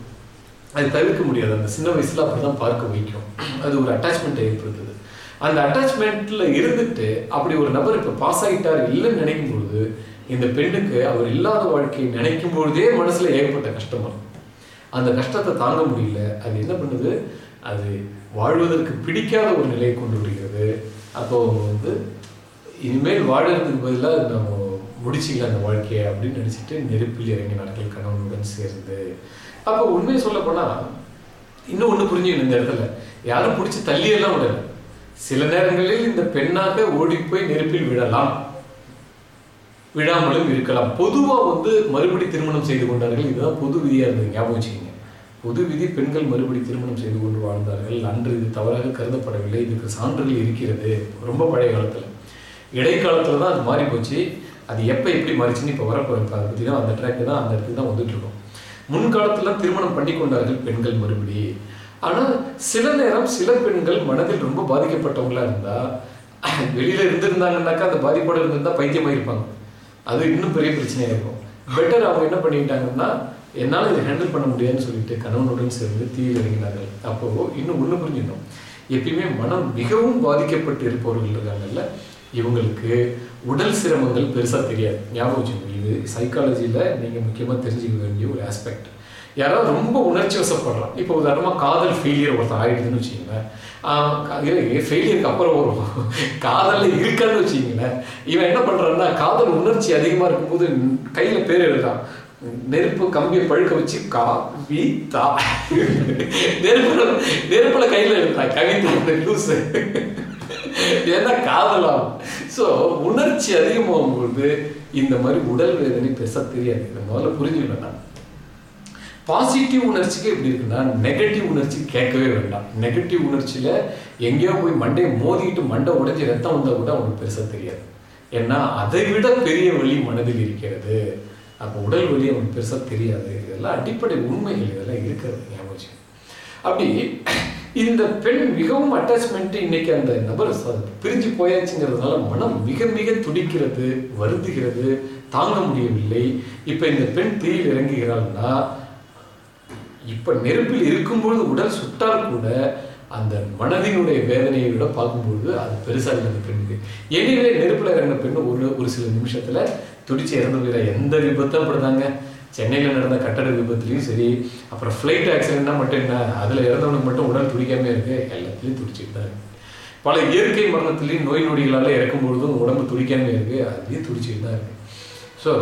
அது தவிர்க்க முடியாது. அந்த சின்ன வயசுல அப்படிதான் பார்க்க வைக்கும். அது ஒரு அட்டாச்மெண்ட்டை ஏற்படுத்துது. அந்த அட்டாச்மெண்ட்ல இருந்துட்டு அப்படி ஒரு நபர் இப்ப பாஸ் ஆகிட்டார் இல்லைன்னு நினைக்கும் பொழுது இந்த பெண்ணுக்கு அவர் இல்லாத வாழ்க்கையை நினைக்கும் பொழுதே மனசுல ஏகப்பட்ட கஷ்டமாக இருக்கும் அந்த கஷ்டத்தை தாங்க முடியல. அது என்ன பண்ணுது? அது வாழ்வதற்கு பிடிக்காத ஒரு நிலையை கொண்டு வருகிறது. அப்போ வந்து இனிமேல் வாழறதுக்கு பதிலாக நம்ம முடிச்சிக்கலாம் அந்த வாழ்க்கையை அப்படின்னு நினச்சிட்டு நெருப்பில் இறங்கினார்கள் கணவனுடன் சேர்ந்து. அப்போ உண்மையை சொல்லப்போனால் இன்னும் ஒன்று புரிஞ்சுக்கணும் இந்த இடத்துல. யாரும் பிடிச்சி தள்ளியெல்லாம் விடல. சில நேரங்களில் இந்த பெண்ணாக ஓடி போய் நெருப்பில் விழலாம். விழாமலும் இருக்கலாம். பொதுவாக வந்து மறுபடி திருமணம் செய்து கொண்டார்கள். இதுதான் பொது விதியாக இருந்தது. ஞாபகம் வச்சுக்கோங்க. பொது விதி பெண்கள் மறுபடி திருமணம் செய்து கொண்டு வாழ்ந்தார்கள். அன்று இது தவறாக கருதப்படவில்லை. இதுக்கு சான்றுகள் இருக்கிறது. ரொம்ப பழைய காலத்தில். இடைக்காலத்தில் தான் அது மாறி போச்சு அது எப்போ எப்படி மாறிச்சுன்னு இப்போ வரப்போகிறப்ப அதை பற்றி தான் அந்த ட்ராக்கு தான் அந்த இடத்துக்கு தான் வந்துட்டுருக்கோம் முன்காலத்தில் திருமணம் பண்ணி கொண்டார்கள் பெண்கள் மறுபடி. ஆனால் சில நேரம் சில பெண்கள் மனதில் ரொம்ப பாதிக்கப்பட்டவங்களா இருந்தால் வெளியில் இருந்திருந்தாங்கன்னாக்கா அந்த பாதிப்போடு இருந்திருந்தால் பைத்தியமாக இருப்பாங்க அது இன்னும் பெரிய பிரச்சனையாக இருக்கும். பெட்டர் அவங்க என்ன பண்ணிக்கிட்டாங்கன்னா என்னால் இதை ஹேண்டில் பண்ண முடியாதுன்னு சொல்லிட்டு கணவனுடன் சேர்ந்து தீயில் இறங்கினார்கள். அப்போது இன்னும் ஒன்று புரிஞ்சிடணும் எப்பயுமே மனம் மிகவும் பாதிக்கப்பட்டு இருப்பவர்கள் இருக்காங்கல்ல இவங்களுக்கு உடல் சிரமங்கள் பெருசாக தெரியாது. ஞாபகம் வச்சுக்கணும் இது சைக்காலஜியில் நீங்கள் முக்கியமாக தெரிஞ்சுக்க வேண்டிய ஒரு ஆஸ்பெக்ட் யாராவது ரொம்ப உணர்ச்சி வசப்படுறான். இப்போ உதாரணமாக காதல் ஃபெயிலியர் ஒருத்தன் ஆகிடுதுன்னு வச்சுக்கோங்களேன் ஃபெயிலியருக்கு அப்புறம் வரும்? காதலில் இருக்கான்னு வச்சுக்கோங்களேன். இவன் என்ன பண்றான்னா காதல் உணர்ச்சி அதிகமா இருக்கும்போது கையில பேர் எழுதான் நெருப்பு கம்பியை பழுக்க வச்சு கா வி தா. நெருப்புல நெருப்புல கையில எடுத்தான் கவிதா லூசு. ஏன்னா காதலாம் ஸோ உணர்ச்சி அதிகமாகும் பொழுது இந்த மாதிரி உடல் வேதனை பெருசா தெரியாது. இதை முதல்ல புரிஞ்சுக்கணும் நான். பாசிட்டிவ் உணர்ச்சிக்கு எப்படி இருக்குன்னா நெகட்டிவ் உணர்ச்சி கேட்கவே வேண்டாம். நெகட்டிவ் உணர்ச்சியில் எங்கேயோ போய் மண்டையை மோதிக்கிட்டு மண்டை உடைஞ்சு ரத்தம் வந்தால் கூட அவனுக்கு பெருசாக தெரியாது. ஏன்னா அதை விட பெரிய வழி மனதில் இருக்கிறது. அப்போ உடல் வலி அவனுக்கு பெருசாக தெரியாது. இதெல்லாம் அடிப்படை உண்மைகள். இதெல்லாம் இருக்கிறது. ஞாபகம் அப்படி இந்த பெண் மிகவும் அட்டாச்மெண்ட் இன்னைக்கு அந்த நபர் பிரிஞ்சு போயாச்சுங்கிறதுனால மனம் மிக மிக துடிக்கிறது வருந்துகிறது தாங்க முடியவில்லை. இப்போ இந்த பெண் தீயில் இறங்குகிறாள்னா இப்போ நெருப்பில் இருக்கும்பொழுது உடல் சுட்டால் கூட அந்த மனதினுடைய வேதனையை விட பார்க்கும்பொழுது அது பெருசாக இருந்த பெண்ணுக்கு. எனிவே நெருப்பில் இறங்கின பெண்ணு ஒரு ஒரு சில நிமிஷத்தில் துடிச்சு இறந்து போயிடா எந்த விபத்தும் அப்படிதாங்க. சென்னையில் நடந்த கட்டட விபத்துலேயும் சரி அப்புறம் ஃப்ளைட் ஆக்சிடென்ட்னா மட்டும் என்ன அதில் இறந்தவனுக்கு மட்டும் உடல் துடிக்காமல் இருக்கு. எல்லாத்துலேயும் துடிச்சிட்டு தான் இருக்கு. பல இயற்கை மரணத்துலேயும் நோய் நொடிகளால் இறக்கும் பொழுதும் உடம்பு துடிக்காமல் இருக்கு. அதுலேயும் துடிச்சிட்டு தான் இருக்கு. ஸோ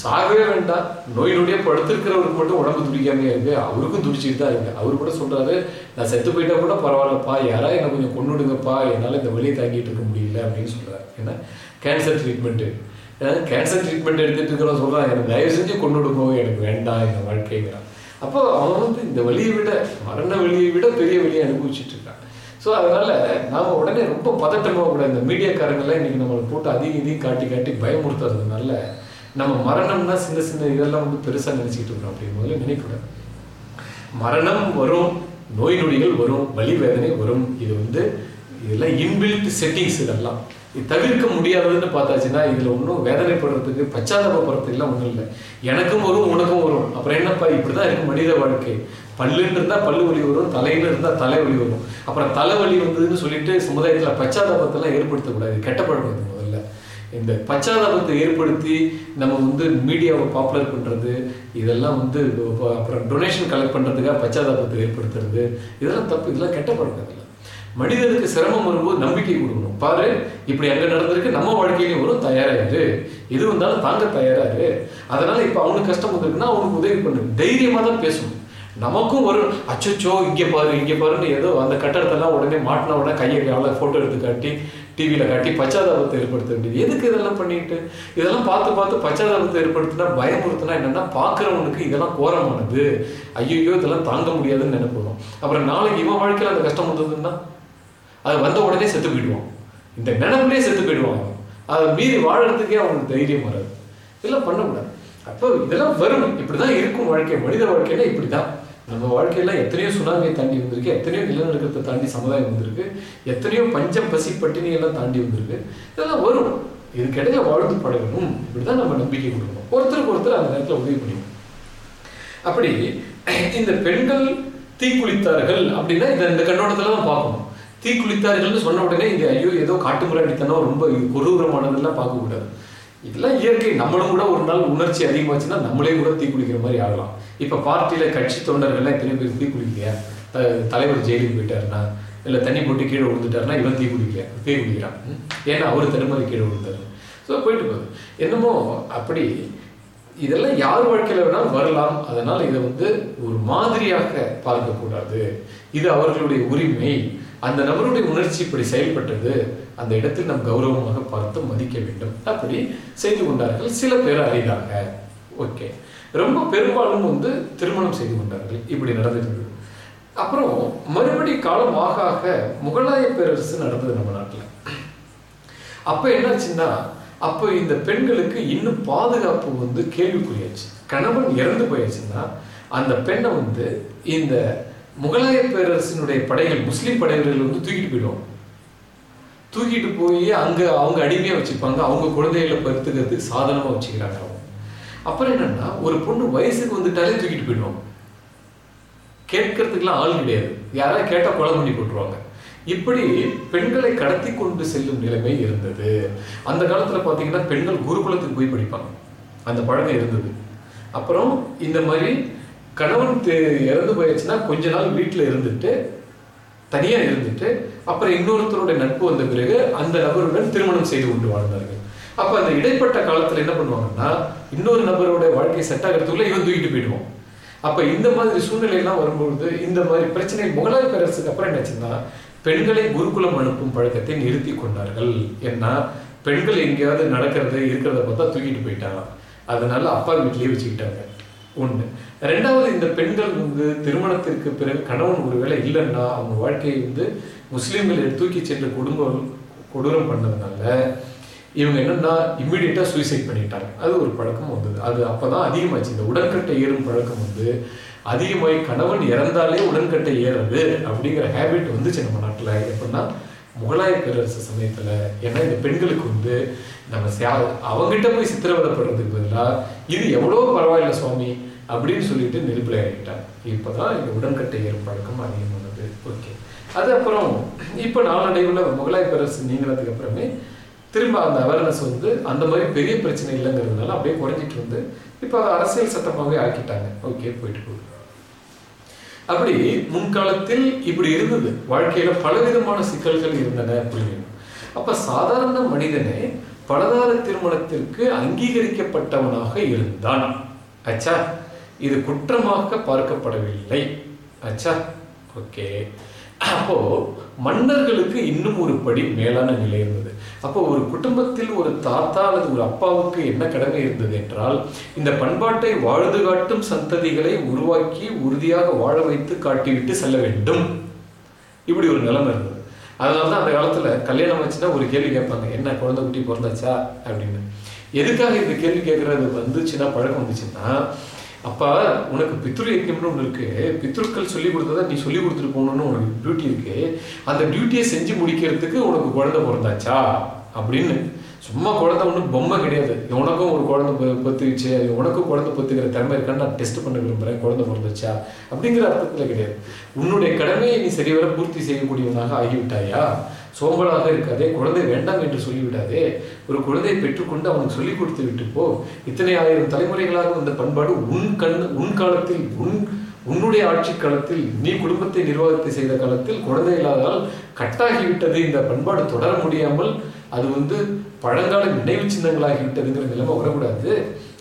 சாகவே வேண்டாம். நோய் நொடியே படுத்திருக்கிறவருக்கு மட்டும் உடம்பு துடிக்காம இருக்கு அவருக்கும் துடிச்சிட்டு தான் இருக்கு அவரு கூட சொல்றாரு நான் செத்து போயிட்டா கூட பரவாயில்லப்பா. யாராவது என்னை கொஞ்சம் கொண்டுடுங்கப்பா என்னால் இந்த வழியை தாங்கிட்டு இருக்க முடியல. அப்படின்னு சொல்றாரு. ஏன்னா கேன்சர் ட்ரீட்மெண்ட்டு ஏதாவது கேன்சர் ட்ரீட்மெண்ட் எடுத்துட்டு இருக்கிறோம் சொல்கிறான் எனக்கு தயவு செஞ்சு கொண்டுடுங்கோ எனக்கு வேண்டாம். இந்த வாழ்க்கைங்கிறான் அப்போ அவன் வந்து இந்த வழியை விட மரண வழியை விட பெரிய வழியை அனுபவிச்சுட்டு ஸோ அதனால் நாம் உடனே ரொம்ப பதட்டமாக கூட இந்த மீடியாக்காரங்கெல்லாம் இன்றைக்கி நம்மளை போட்டு அதிகம் இதையும் காட்டி காட்டி பயமுறுத்துறதுனால நம்ம மரணம்னா சின்ன சின்ன இதெல்லாம் வந்து பெருசாக நினச்சிக்கிட்டு இருக்கோம் அப்படின்னு முதல்ல நினைக்கூடாது மரணம் வரும் நோய் நொடிகள் வரும் வலி வேதனை வரும். இது வந்து இதெல்லாம் இன்பில்ட் செட்டிங்ஸ் இதெல்லாம். இது தவிர்க்க முடியாததுன்னு பார்த்தாச்சுன்னா இதுல ஒன்றும் வேதனைப்படுறதுக்கு பச்சாதாபப்படுறதுக்கு எல்லாம் ஒன்றும் இல்லை. எனக்கும் வரும் உனக்கும் வரும். அப்புறம் என்னப்பா இப்படிதான் இருக்கு மனித வாழ்க்கை. பல்லுன்னு இருந்தா பல்லு வலி வரும் தலைன்னு இருந்தா தலைவலி வரும். அப்புறம் தலைவலி வந்ததுன்னு சொல்லிட்டு சமுதாயத்துல பச்சாதாபத்தெல்லாம் ஏற்படுத்தக்கூடாது. கெட்ட பழக்கம் இது முதல்ல. இந்த பச்சாதாபத்தை ஏற்படுத்தி நம்ம வந்து மீடியாவை பாப்புலர் பண்றது இதெல்லாம் வந்து அப்புறம் டொனேஷன் கலெக்ட் பண்றதுக்காக பச்சாதாபத்தை ஏற்படுத்துறது இதெல்லாம் தப்பு இதெல்லாம் கெட்ட பழக்கம் மனிதனுக்கு சிரமம் வரும்போது நம்பிக்கை கொடுக்கணும். பாரு இப்படி அங்க நடந்திருக்கு நம்ம வாழ்க்கையிலையும் வரும் தயாராயிரு. எது வந்தாலும் தாங்க தயாராரு அதனால இப்ப அவனுக்கு கஷ்டம் வந்திருக்குன்னா அவனுக்கு உதவி பண்ணு. தைரியமா தான் பேசணும். நமக்கும் ஒரு அச்சோ இங்க பாரு இங்க பாருன்னு ஏதோ அந்த கட்டடத்தெல்லாம் உடனே மாட்டின உடனே கையை கால போட்டோ எடுத்து காட்டி டிவியில காட்டி பச்சாதாபத்தை ஏற்படுத்த வேண்டியது. எதுக்கு இதெல்லாம் பண்ணிட்டு? இதெல்லாம் பார்த்து பார்த்து பச்சாதாபத்தை ஏற்படுத்தினா பயமுறுத்தினா என்னன்னா பாக்குறவனுக்கு இதெல்லாம் கோரமானது. ஐயோ இதெல்லாம் தாங்க முடியாதுன்னு நினைப்போம். அப்புறம் நாளைக்கு இவன் வாழ்க்கையில அந்த கஷ்டம் வந்ததுன்னா? அது வந்த உடனே செத்து போயிடுவான். இந்த நினைப்புலேயே செத்து போயிடுவான். அதை மீறி வாழறதுக்கே அவங்களுக்கு தைரியம் வராது. இதெல்லாம் பண்ணக்கூடாது அப்போ இதெல்லாம் வரும். இப்படிதான் இருக்கும் வாழ்க்கை. மனித வாழ்க்கையில இப்படிதான். நம்ம வாழ்க்கையில எத்தனையோ சுனாமியை தாண்டி வந்திருக்கு. எத்தனையோ நிலநடுக்கத்தை தாண்டி சமுதாயம் வந்திருக்கு. எத்தனையோ பஞ்சம் பசி பட்டினி எல்லாம் தாண்டி வந்திருக்கு. இதெல்லாம் வரும். இதுக்கிடையே வாழ்ந்து பழகணும். இப்படிதான் நம்ம நம்பிக்கை கொடுக்கணும். ஒருத்தருக்கு ஒருத்தர் அந்த நேரத்தில் உதவி பண்ணிக்கணும். அப்படி இந்த பெண்கள் தீக்குளித்தார்கள் அப்படின்னா இதை இந்த கண்ணோட்டத்துல தான் பார்க்கணும். தீக்குளித்தார்கள்னு சொன்ன உடனே இந்த ஐயோ ஏதோ காட்டுமிராண்டித்தனம் ரொம்ப கொடூரமானதெல்லாம் பார்க்கக்கூடாது இதெல்லாம் இயற்கை. நம்மளும் கூட ஒரு நாள் உணர்ச்சி அதிகமாச்சுன்னா நம்மளே கூட தீக்குளிக்கிற மாதிரி ஆகலாம். இப்போ பார்ட்டியில் கட்சி தொண்டர்கள்லாம் எத்தனை பேர் தீக்குளிக்கலையா? த- தலைவர் ஜெயிலுக்கு போயிட்டாருன்னா இல்லை தண்ணி போட்டு கீழே விழுந்துட்டாருன்னா இவன் தீ குடிக்கல தீ குடிக்கிறான் ஏன்னா அவர் தடுமாறி கீழே விழுந்தாரு. ஸோ போயிட்டு போகுது. என்னமோ அப்படி இதெல்லாம் யார் வாழ்க்கையில் வேணாலும் வரலாம். அதனால் இதை வந்து ஒரு மாதிரியாக பார்க்கக்கூடாது. இது அவர்களுடைய உரிமை. அந்த நபருடைய உணர்ச்சி இப்படி செயல்பட்டது அந்த இடத்தில் நாம் கௌரவமாக பார்த்து மதிக்க வேண்டும். அப்படி செய்து கொண்டார்கள். சில பேர் அறிந்தாங்க ஓகே. ரொம்ப பெரும்பாலும் வந்து திருமணம் செய்து கொண்டார்கள். இப்படி நடந்துட்டு அப்புறம் மறுபடி காலம் ஆக ஆக முகலாய பேரரசு நடந்தது நம்ம நாட்டில். அப்ப என்னாச்சுன்னா அப்போ இந்த பெண்களுக்கு இன்னும் பாதுகாப்பு வந்து கேள்விக்குறியாச்சு. கணவன் இறந்து போயாச்சுன்னா அந்த பெண்ணை வந்து இந்த முகலாய பேரரசினுடைய படைகள் முஸ்லீம் படைகள் வந்து தூக்கிட்டு போயிடுவாங்க தூக்கிட்டு போய் அங்கே அவங்க அடிமையாக வச்சுப்பாங்க. அவங்க குழந்தைகளை பருத்துக்கிறதுக்கு சாதனமாக வச்சுக்கிறாங்க அவங்க. அப்புறம் என்னன்னா ஒரு பொண்ணு வயசுக்கு வந்துட்டாலே தூக்கிட்டு போயிடுவாங்க கேட்கறதுக்கெல்லாம் ஆள் கிடையாது. யாராவது கேட்டால் கொலை பண்ணி போட்டுருவாங்க இப்படி பெண்களை கடத்தி கொண்டு செல்லும் நிலைமை இருந்தது. அந்த காலத்தில் பார்த்தீங்கன்னா பெண்கள் குருகுலத்துக்கு போய் படிப்பாங்க. அந்த பழக்கம் இருந்தது. அப்புறம் இந்த மாதிரி கணவன் இறந்து போயிடுச்சுன்னா கொஞ்ச நாள் வீட்டில் இருந்துட்டு தனியாக இருந்துட்டு அப்புறம் இன்னொருத்தருடைய நட்பு வந்த பிறகு அந்த நபருடன் திருமணம் செய்து கொண்டு வாழ்ந்தார்கள். அப்போ அந்த இடைப்பட்ட காலத்தில் என்ன பண்ணுவாங்கன்னா இன்னொரு நபரோட வாழ்க்கை செட் ஆகிறதுக்குள்ள இவன் தூக்கிட்டு போயிடுவான். அப்போ இந்த மாதிரி சூழ்நிலையெல்லாம் வரும்பொழுது இந்த மாதிரி பிரச்சனை முகலாய பேரரசுக்கு அப்புறம் என்னாச்சுன்னா பெண்களை குருகுலம் அனுப்பும் பழக்கத்தை நிறுத்தி கொண்டார்கள். ஏன்னா பெண்கள் எங்கேயாவது நடக்கிறது இருக்கிறத பார்த்தா தூக்கிட்டு போயிட்டாங்க அதனால அப்பா வீட்லேயே வச்சுக்கிட்டாங்க. ஒன்று ரெண்டாவது இந்த பெண்கள் வந்து திருமணத்திற்கு பிறகு கணவன் ஒருவேளை இல்லைன்னா அவங்க வாழ்க்கையை வந்து முஸ்லீம்களை தூக்கி சென்று குடும்பம் கொடூரம் பண்ணதுனால இவங்க என்னன்னா இம்மிடியட்டாக சூசைட் பண்ணிட்டாங்க. அது ஒரு பழக்கம் வந்தது. அது அப்போ தான் அதிகமாச்சு. இந்த உடன்கட்டை ஏறும் பழக்கம் வந்து அதிகமாகி கணவன் இறந்தாலே உடன்கட்டை ஏறது அப்படிங்கிற ஹேபிட் வந்துச்சு நம்ம நாட்டில். எப்படின்னா முகலாய பேரரசு சமயத்தில் ஏன்னா இந்த பெண்களுக்கு வந்து நம்ம சே- அவங்கிட்ட போய் சித்திரவதைப்படுறதுக்கு பதிலாக இது எவ்வளோ பரவாயில்ல சுவாமி. அப்படின்னு சொல்லிட்டு நெருப்பில் இறங்கிட்டாங்க இப்பதான் இந்த உடன்கட்டை ஏறும் பழக்கம் அதிகமானது. ஓகே அது அப்புறம் இப்போ நாளடைவில் முகலாய பேரரசு நீங்கினதுக்கு அப்புறமே திரும்ப அந்த அவேர்னஸ் வந்து அந்த மாதிரி பெரிய பிரச்சனை இல்லைங்கிறதுனால அப்படியே குறைஞ்சிட்டு வந்து இப்போ அதை அரசியல் சட்டமாகவே ஆக்கிட்டாங்க. ஓகே போயிட்டு போகுது. அப்படி முன்காலத்தில் இப்படி இருந்தது. வாழ்க்கையில பலவிதமான சிக்கல்கள் இருந்தன அப்படின்னு. அப்ப சாதாரண மனிதனே பலதார திருமணத்திற்கு அங்கீகரிக்கப்பட்டவனாக இருந்தான். அச்சா! இது குற்றமாக பார்க்கப்படவில்லை. அச்சா ஓகே. அப்போ மன்னர்களுக்கு இன்னும் ஒரு படி மேலான நிலை இருந்தது. அப்போ ஒரு குடும்பத்தில் ஒரு தாத்தா அல்லது ஒரு அப்பாவுக்கு என்ன கடமை இருந்தது என்றால் இந்த பண்பாட்டை வாழ்ந்து காட்டும் சந்ததிகளை உருவாக்கி உறுதியாக வாழ வைத்து காட்டிவிட்டு செல்ல வேண்டும். இப்படி ஒரு நிலைமை இருந்தது. அதனால தான் அந்த காலத்துல கல்யாணம் வச்சுன்னா ஒரு கேள்வி கேட்பாங்க என்ன குழந்தை குட்டி பிறந்தாச்சா? அப்படின்னு. எதுக்காக இந்த கேள்வி கேட்கறது வந்துச்சுன்னா பழக்கம் வந்துச்சுன்னா அப்போ உனக்கு பித்ரு யக்கியம்னு ஒன்று இருக்கு. பித்ருக்கள் சொல்லி கொடுத்ததை நீ சொல்லி கொடுத்துட்டு போகணும்னு உனக்கு டியூட்டி இருக்கு. அந்த டியூட்டியை செஞ்சு முடிக்கிறதுக்கு உனக்கு குழந்தை பிறந்தாச்சா? அப்படின்னு. சும்மா குழந்தை ஒன்றும் பொம்மை கிடையாது. உனக்கும் ஒரு குழந்தை பத்துக்குச்சு பெத்துக்கிச்சு உனக்கும் குழந்தை பத்துக்கிற திறமை இருக்கான்னு நான் டெஸ்ட் பண்ண விரும்புகிறேன் குழந்தை பிறந்துச்சா அப்படிங்கிற அர்த்தத்தில் கிடையாது. உன்னுடைய கடமையை நீ சரிவர பூர்த்தி செய்யக்கூடியவனாக ஆகிவிட்டாயா? சோம்பலாக இருக்காதே குழந்தை வேண்டாம் என்று சொல்லிவிடாதே. ஒரு குழந்தையை பெற்றுக்கொண்டு அவனுக்கு சொல்லிக் கொடுத்து விட்டு போ இத்தனை ஆயிரம் தலைமுறைகளாக வந்த பண்பாடு உன் கண் உன் காலத்தில் உன் உன்னுடைய ஆட்சி காலத்தில் நீ குடும்பத்தை நிர்வாகத்தை செய்த காலத்தில் குழந்தை இல்லாததால் கட்டாகிவிட்டது. இந்த பண்பாடு தொடர முடியாமல் அது வந்து பழங்கால நினைவு சின்னங்களாகிவிட்டதுங்கிற நிலைமை வரக்கூடாது.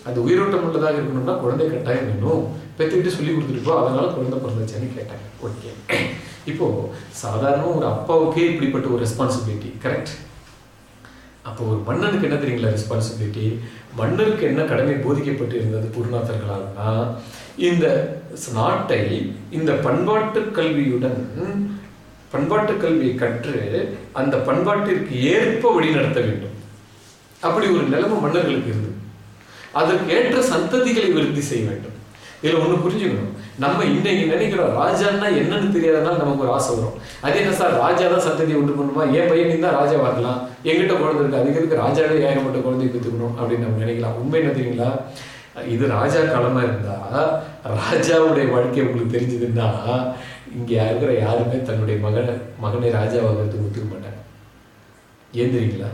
அது உயிரோட்டம் உள்ளதாக இருக்கணும்னா குழந்தை கட்டாயம் வேணும். பெற்றுக்கிட்டு சொல்லி கொடுத்துருப்போ அதனால குழந்தை பிறந்துச்சான்னு கேட்டாங்க. ஓகே. இப்போ சாதாரண ஒரு அப்பாவுக்கே இப்படிப்பட்ட ஒரு ரெஸ்பான்சிபிலிட்டி கரெக்ட் அப்போ ஒரு மன்னனுக்கு என்ன தெரியுங்களா ரெஸ்பான்சிபிலிட்டி மன்னருக்கு என்ன கடமை போதிக்கப்பட்டு இருந்தது குருநாதர்களால்னா இந்த நாட்டை இந்த பண்பாட்டு கல்வியுடன் பண்பாட்டு கல்வியை கற்று அந்த பண்பாட்டிற்கு ஏற்ப வழி நடத்த வேண்டும். அப்படி ஒரு நிலைமை மன்னர்களுக்கு இருந்தது. அதற்கு ஏற்ற சந்ததிகளை விருத்தி செய்ய வேண்டும். இதில் ஒன்று புரிஞ்சுக்கணும். நம்ம இன்னைக்கு நினைக்கிறோம் ராஜான்னா என்னன்னு தெரியாதனால நமக்கு ஒரு ஆசை வரும். அது என்ன சார்? ராஜா தான் சந்ததி உண்டு பண்ணுமா? என் பையன் தான் ராஜா வரலாம் எங்கிட்ட குழந்தை இருக்கு. அதுக்கு எதுக்கு ராஜாவே ஏகப்பட்ட குழந்தையை பெற்றுக்கணும் அப்படின்னு நம்ம நினைக்கலாம். உண்மை என்ன தெரியுங்களா? இது ராஜா காலமாக இருந்தா ராஜாவுடைய வாழ்க்கை உங்களுக்கு தெரிஞ்சதுன்னா இங்கே இருக்கிற யாருமே தன்னுடைய மகனை மகனை ராஜாவாகிறதுக்கு ஒத்துக்க மாட்டாங்க. ஏன் தெரியுங்களா?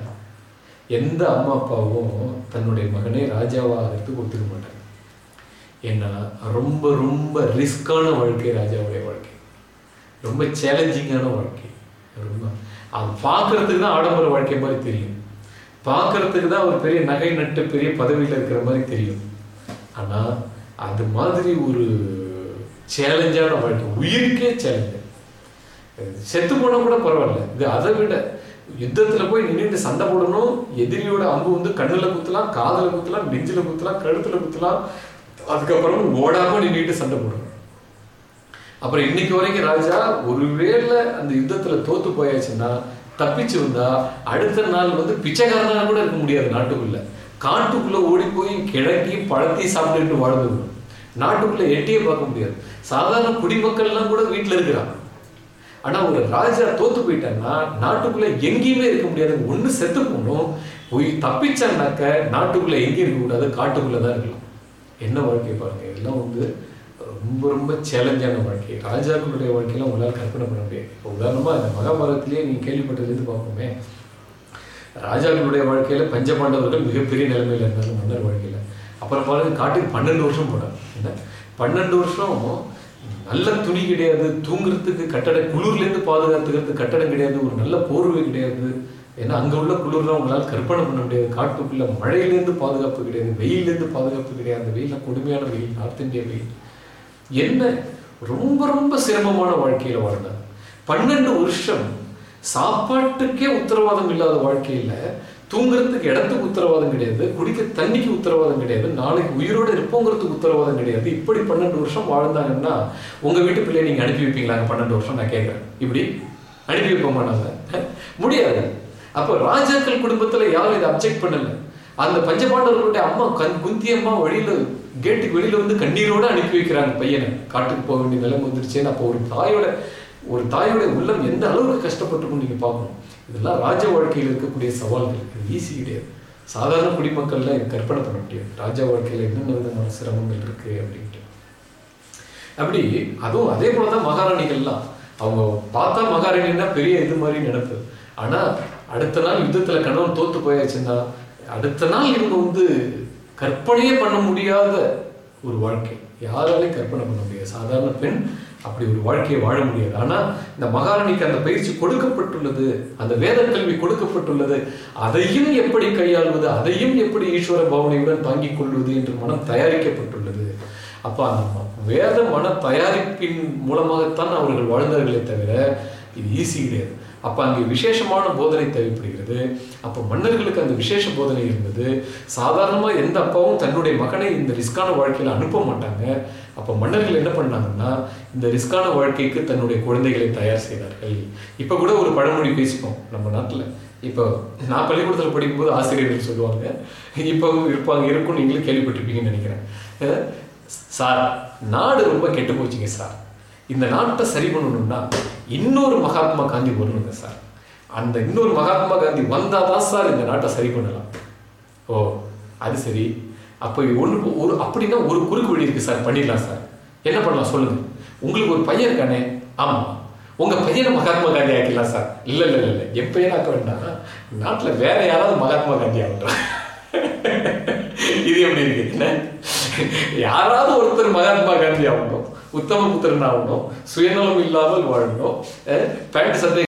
எந்த அம்மா அப்பாவும் தன்னுடைய மகனை ராஜாவாகிறதுக்கு ஒத்துக்க மாட்டாங்க. ஏன்னா ரொம்ப ரொம்ப ரிஸ்கான வாழ்க்கை ராஜாவுடைய வாழ்க்கை. ரொம்ப சேலஞ்சிங்கான வாழ்க்கை. ரொம்ப அது பார்க்கறதுக்கு தான் ஆடம்பர வாழ்க்கை மாதிரி தெரியும். பார்க்கறதுக்கு தான் ஒரு பெரிய நகை நட்டு பெரிய பதவியில் இருக்கிற மாதிரி தெரியும். ஆனால் அது மாதிரி ஒரு சேலஞ்சான வாழ்க்கை உயிருக்கே சேலஞ்சு. செத்து போனால் கூட பரவாயில்ல. இது அதை விட யுத்தத்தில் போய் நின்றுட்டு சண்டை போடணும் எதிரியோட அம்பு வந்து கண்ணில் குத்தலாம் காதில் குத்தலாம் நெஞ்சில் குத்தலாம் கழுத்தில் குத்தலாம் அதுக்கப்புறம் ஓடாம நின்றுட்டு சண்டை போடணும் அப்புறம் இன்னைக்கு வரைக்கும் ராஜா ஒருவேளை அந்த யுத்தத்துல தோத்து போயாச்சுன்னா தப்பிச்சு வந்தா அடுத்த நாள் வந்து பிச்சைக்காரனா கூட இருக்க முடியாது நாட்டுக்குள்ள. காட்டுக்குள்ள ஓடி போய் கிழக்கி பழத்தையும் சாப்பிட்டுட்டு வாழ்ந்து நாட்டுக்குள்ள எட்டியே பார்க்க முடியாது. சாதாரண குடிமக்கள்லாம் கூட வீட்டுல இருக்கிறான் ஆனா ஒரு ராஜா தோத்து போயிட்டான்னா நாட்டுக்குள்ள எங்கேயுமே இருக்க முடியாது. ஒண்ணு செத்து போகணும் போய் தப்பிச்சான்னாக்க நாட்டுக்குள்ள எங்கேயும் இருக்கக்கூடாது காட்டுக்குள்ளதான் இருக்கலாம். என்ன வாழ்க்கை பாருங்க இதெல்லாம் வந்து ரொம்ப ரொம்ப சேலஞ்சான வாழ்க்கை. ராஜாக்களுடைய வாழ்க்கையெல்லாம் உங்களால் கற்பனை பண்ண முடியாது. இப்போ உதாரணமா இந்த மகாபாரதத்திலேயே நீங்க கேள்விப்பட்டதுலேருந்து பார்ப்போமே. ராஜாக்களுடைய வாழ்க்கையில் பஞ்சபாண்டவர்கள் மிகப்பெரிய நிலைமையில் இருந்தாங்க மன்னர் வாழ்க்கையில். அப்புறம் பாருங்க காட்டுக்கு பன்னெண்டு வருஷம் போனாங்க என்ன? பன்னெண்டு வருஷம் நல்ல துணி கிடையாது தூங்குறதுக்கு கட்டட குளிர்லேருந்து பாதுகாத்துக்கிறதுக்கு கட்டடம் கிடையாது ஒரு நல்ல போர்வை கிடையாது. ஏன்னா அங்கே உள்ள குளிர்லாம் உங்களால் கற்பனை பண்ண முடியாது. காட்டுக்குள்ள மழையிலேருந்து பாதுகாப்பு கிடையாது வெயிலேருந்து பாதுகாப்பு கிடையாது. அந்த வெயிலில் கொடுமையான வெயில் நார்த் இந்திய வெயில். என்ன? ரொம்ப ரொம்ப சிரமமான வாழ்க்கையில் வாழ்ந்தார். பன்னெண்டு வருஷம் சாப்பாட்டுக்கே உத்தரவாதம் இல்லாத வாழ்க்கையில் தூங்குறதுக்கு இடத்துக்கு உத்தரவாதம் கிடையாது குடிக்க தண்ணிக்கு உத்தரவாதம் கிடையாது நாளைக்கு உயிரோட இருப்போங்கிறதுக்கு உத்தரவாதம் கிடையாது. இப்படி பன்னெண்டு வருஷம் வாழ்ந்தாங்கன்னா உங்கள் வீட்டு பிள்ளையை நீங்கள் அனுப்பி வைப்பீங்களா பன்னெண்டு வருஷம் நான் கேட்குறேன் இப்படி அனுப்பி வைப்போமா நாங்கள் முடியாது. அப்போ ராஜாக்கள் குடும்பத்துல யாரும் இதை அப்செக்ட் பண்ணல. அந்த பஞ்சபாண்டவர்களுடைய அம்மா கண் குந்தி அம்மா வழியில கேட்டுக்கு வெளியில வந்து கண்ணீரோட அனுப்பி வைக்கிறாங்க பையனை. காட்டுக்கு போக வேண்டிய நிலம் வந்துருச்சேன்னு அப்போ ஒரு தாயோட ஒரு தாயோட உள்ளம் எந்த அளவுக்கு கஷ்டப்பட்டிருக்கும் நீங்க பார்க்கணும். இதெல்லாம் ராஜ வாழ்க்கையில் இருக்கக்கூடிய சவால்கள். இது ஈஸி கிடையாது. சாதாரண குடிமக்கள்லாம் இது கற்பனை பண்ண முடியாது. ராஜா வாழ்க்கையில என்னென்ன விதமான சிரமங்கள் இருக்கு அப்படின்ட்டு. அப்படி அதுவும் அதே போலதான் மகாராணிகள்லாம். அவங்க பார்த்தா மகாராணின்னா பெரிய இது மாதிரி நினைப்பு. ஆனா அடுத்த நாள் யுத்தத்துல கணவன் தோத்து போயாச்சுன்னா அடுத்த நாள் இவங்க வந்து கற்பனையே பண்ண முடியாத ஒரு வாழ்க்கை. யாராலையும் கற்பனை பண்ண முடியாது. சாதாரண பெண் அப்படி ஒரு வாழ்க்கையை வாழ முடியாது. ஆனா இந்த மகாராணிக்கு அந்த பயிற்சி கொடுக்கப்பட்டுள்ளது அந்த வேத கல்வி கொடுக்கப்பட்டுள்ளது அதையும் எப்படி கையாள்வது அதையும் எப்படி ஈஸ்வர பவனையுடன் தாங்கிக் கொள்வது என்று மனம் தயாரிக்கப்பட்டுள்ளது. அப்ப அந்த வேத மன தயாரிப்பின் மூலமாகத்தான் அவர்கள் வாழ்ந்தார்களே தவிர இது ஈஸி கிடையாது. அப்போ அங்கே விசேஷமான போதனை தேவைப்படுகிறது. அப்போ மன்னர்களுக்கு அந்த விசேஷ போதனை இருந்தது. சாதாரணமாக எந்த அப்பாவும் தன்னுடைய மகனை இந்த ரிஸ்கான வாழ்க்கையில் அனுப்ப மாட்டாங்க. அப்போ மன்னர்கள் என்ன பண்ணாங்கன்னா இந்த ரிஸ்கான வாழ்க்கைக்கு தன்னுடைய குழந்தைகளை தயார் செய்தார்கள். இப்போ கூட ஒரு பழமொழி பேசிப்போம் நம்ம நாட்டில். இப்போ நான் பள்ளிக்கூடத்தில் படிக்கும்போது ஆசிரியர்கள் சொல்லுவாங்க இப்போ இருப்பாங்க இருக்கும் நீங்களும் கேள்விப்பட்டிருப்பீங்கன்னு நினைக்கிறேன். சார் நாடு ரொம்ப கெட்டு போச்சுங்க சார். இந்த நாட்டை சரி பண்ணணும்னா இன்னொரு மகாத்மா காந்தி வரணுங்க சார். அந்த இன்னொரு மகாத்மா காந்தி வந்தால் தான் சார் இந்த நாட்டை சரி பண்ணலாம். ஓ அது சரி. அப்போ ஒன்று ஒரு அப்படின்னா ஒரு குறுக்கு வழி இருக்குது சார். பண்ணிடலாம் சார். என்ன பண்ணலாம் சொல்லுங்கள் உங்களுக்கு ஒரு பையன் இருக்கானே? ஆமாம் உங்கள் பையனை மகாத்மா காந்தி ஆக்கிடலாம் சார். இல்லை இல்லை இல்லை என் பையன் ஆக்க வேண்டாம். நாட்டில் வேற யாராவது மகாத்மா காந்தி ஆகட்டும். இது எப்படி இருக்குது என்ன? யாராவது ஒருத்தர் மகாத்மா காந்தி ஆகணும் உத்தம புத்திரன் ஆகணும் சுயநலம் இல்லாமல் வாழணும் பேண்ட் சட்டை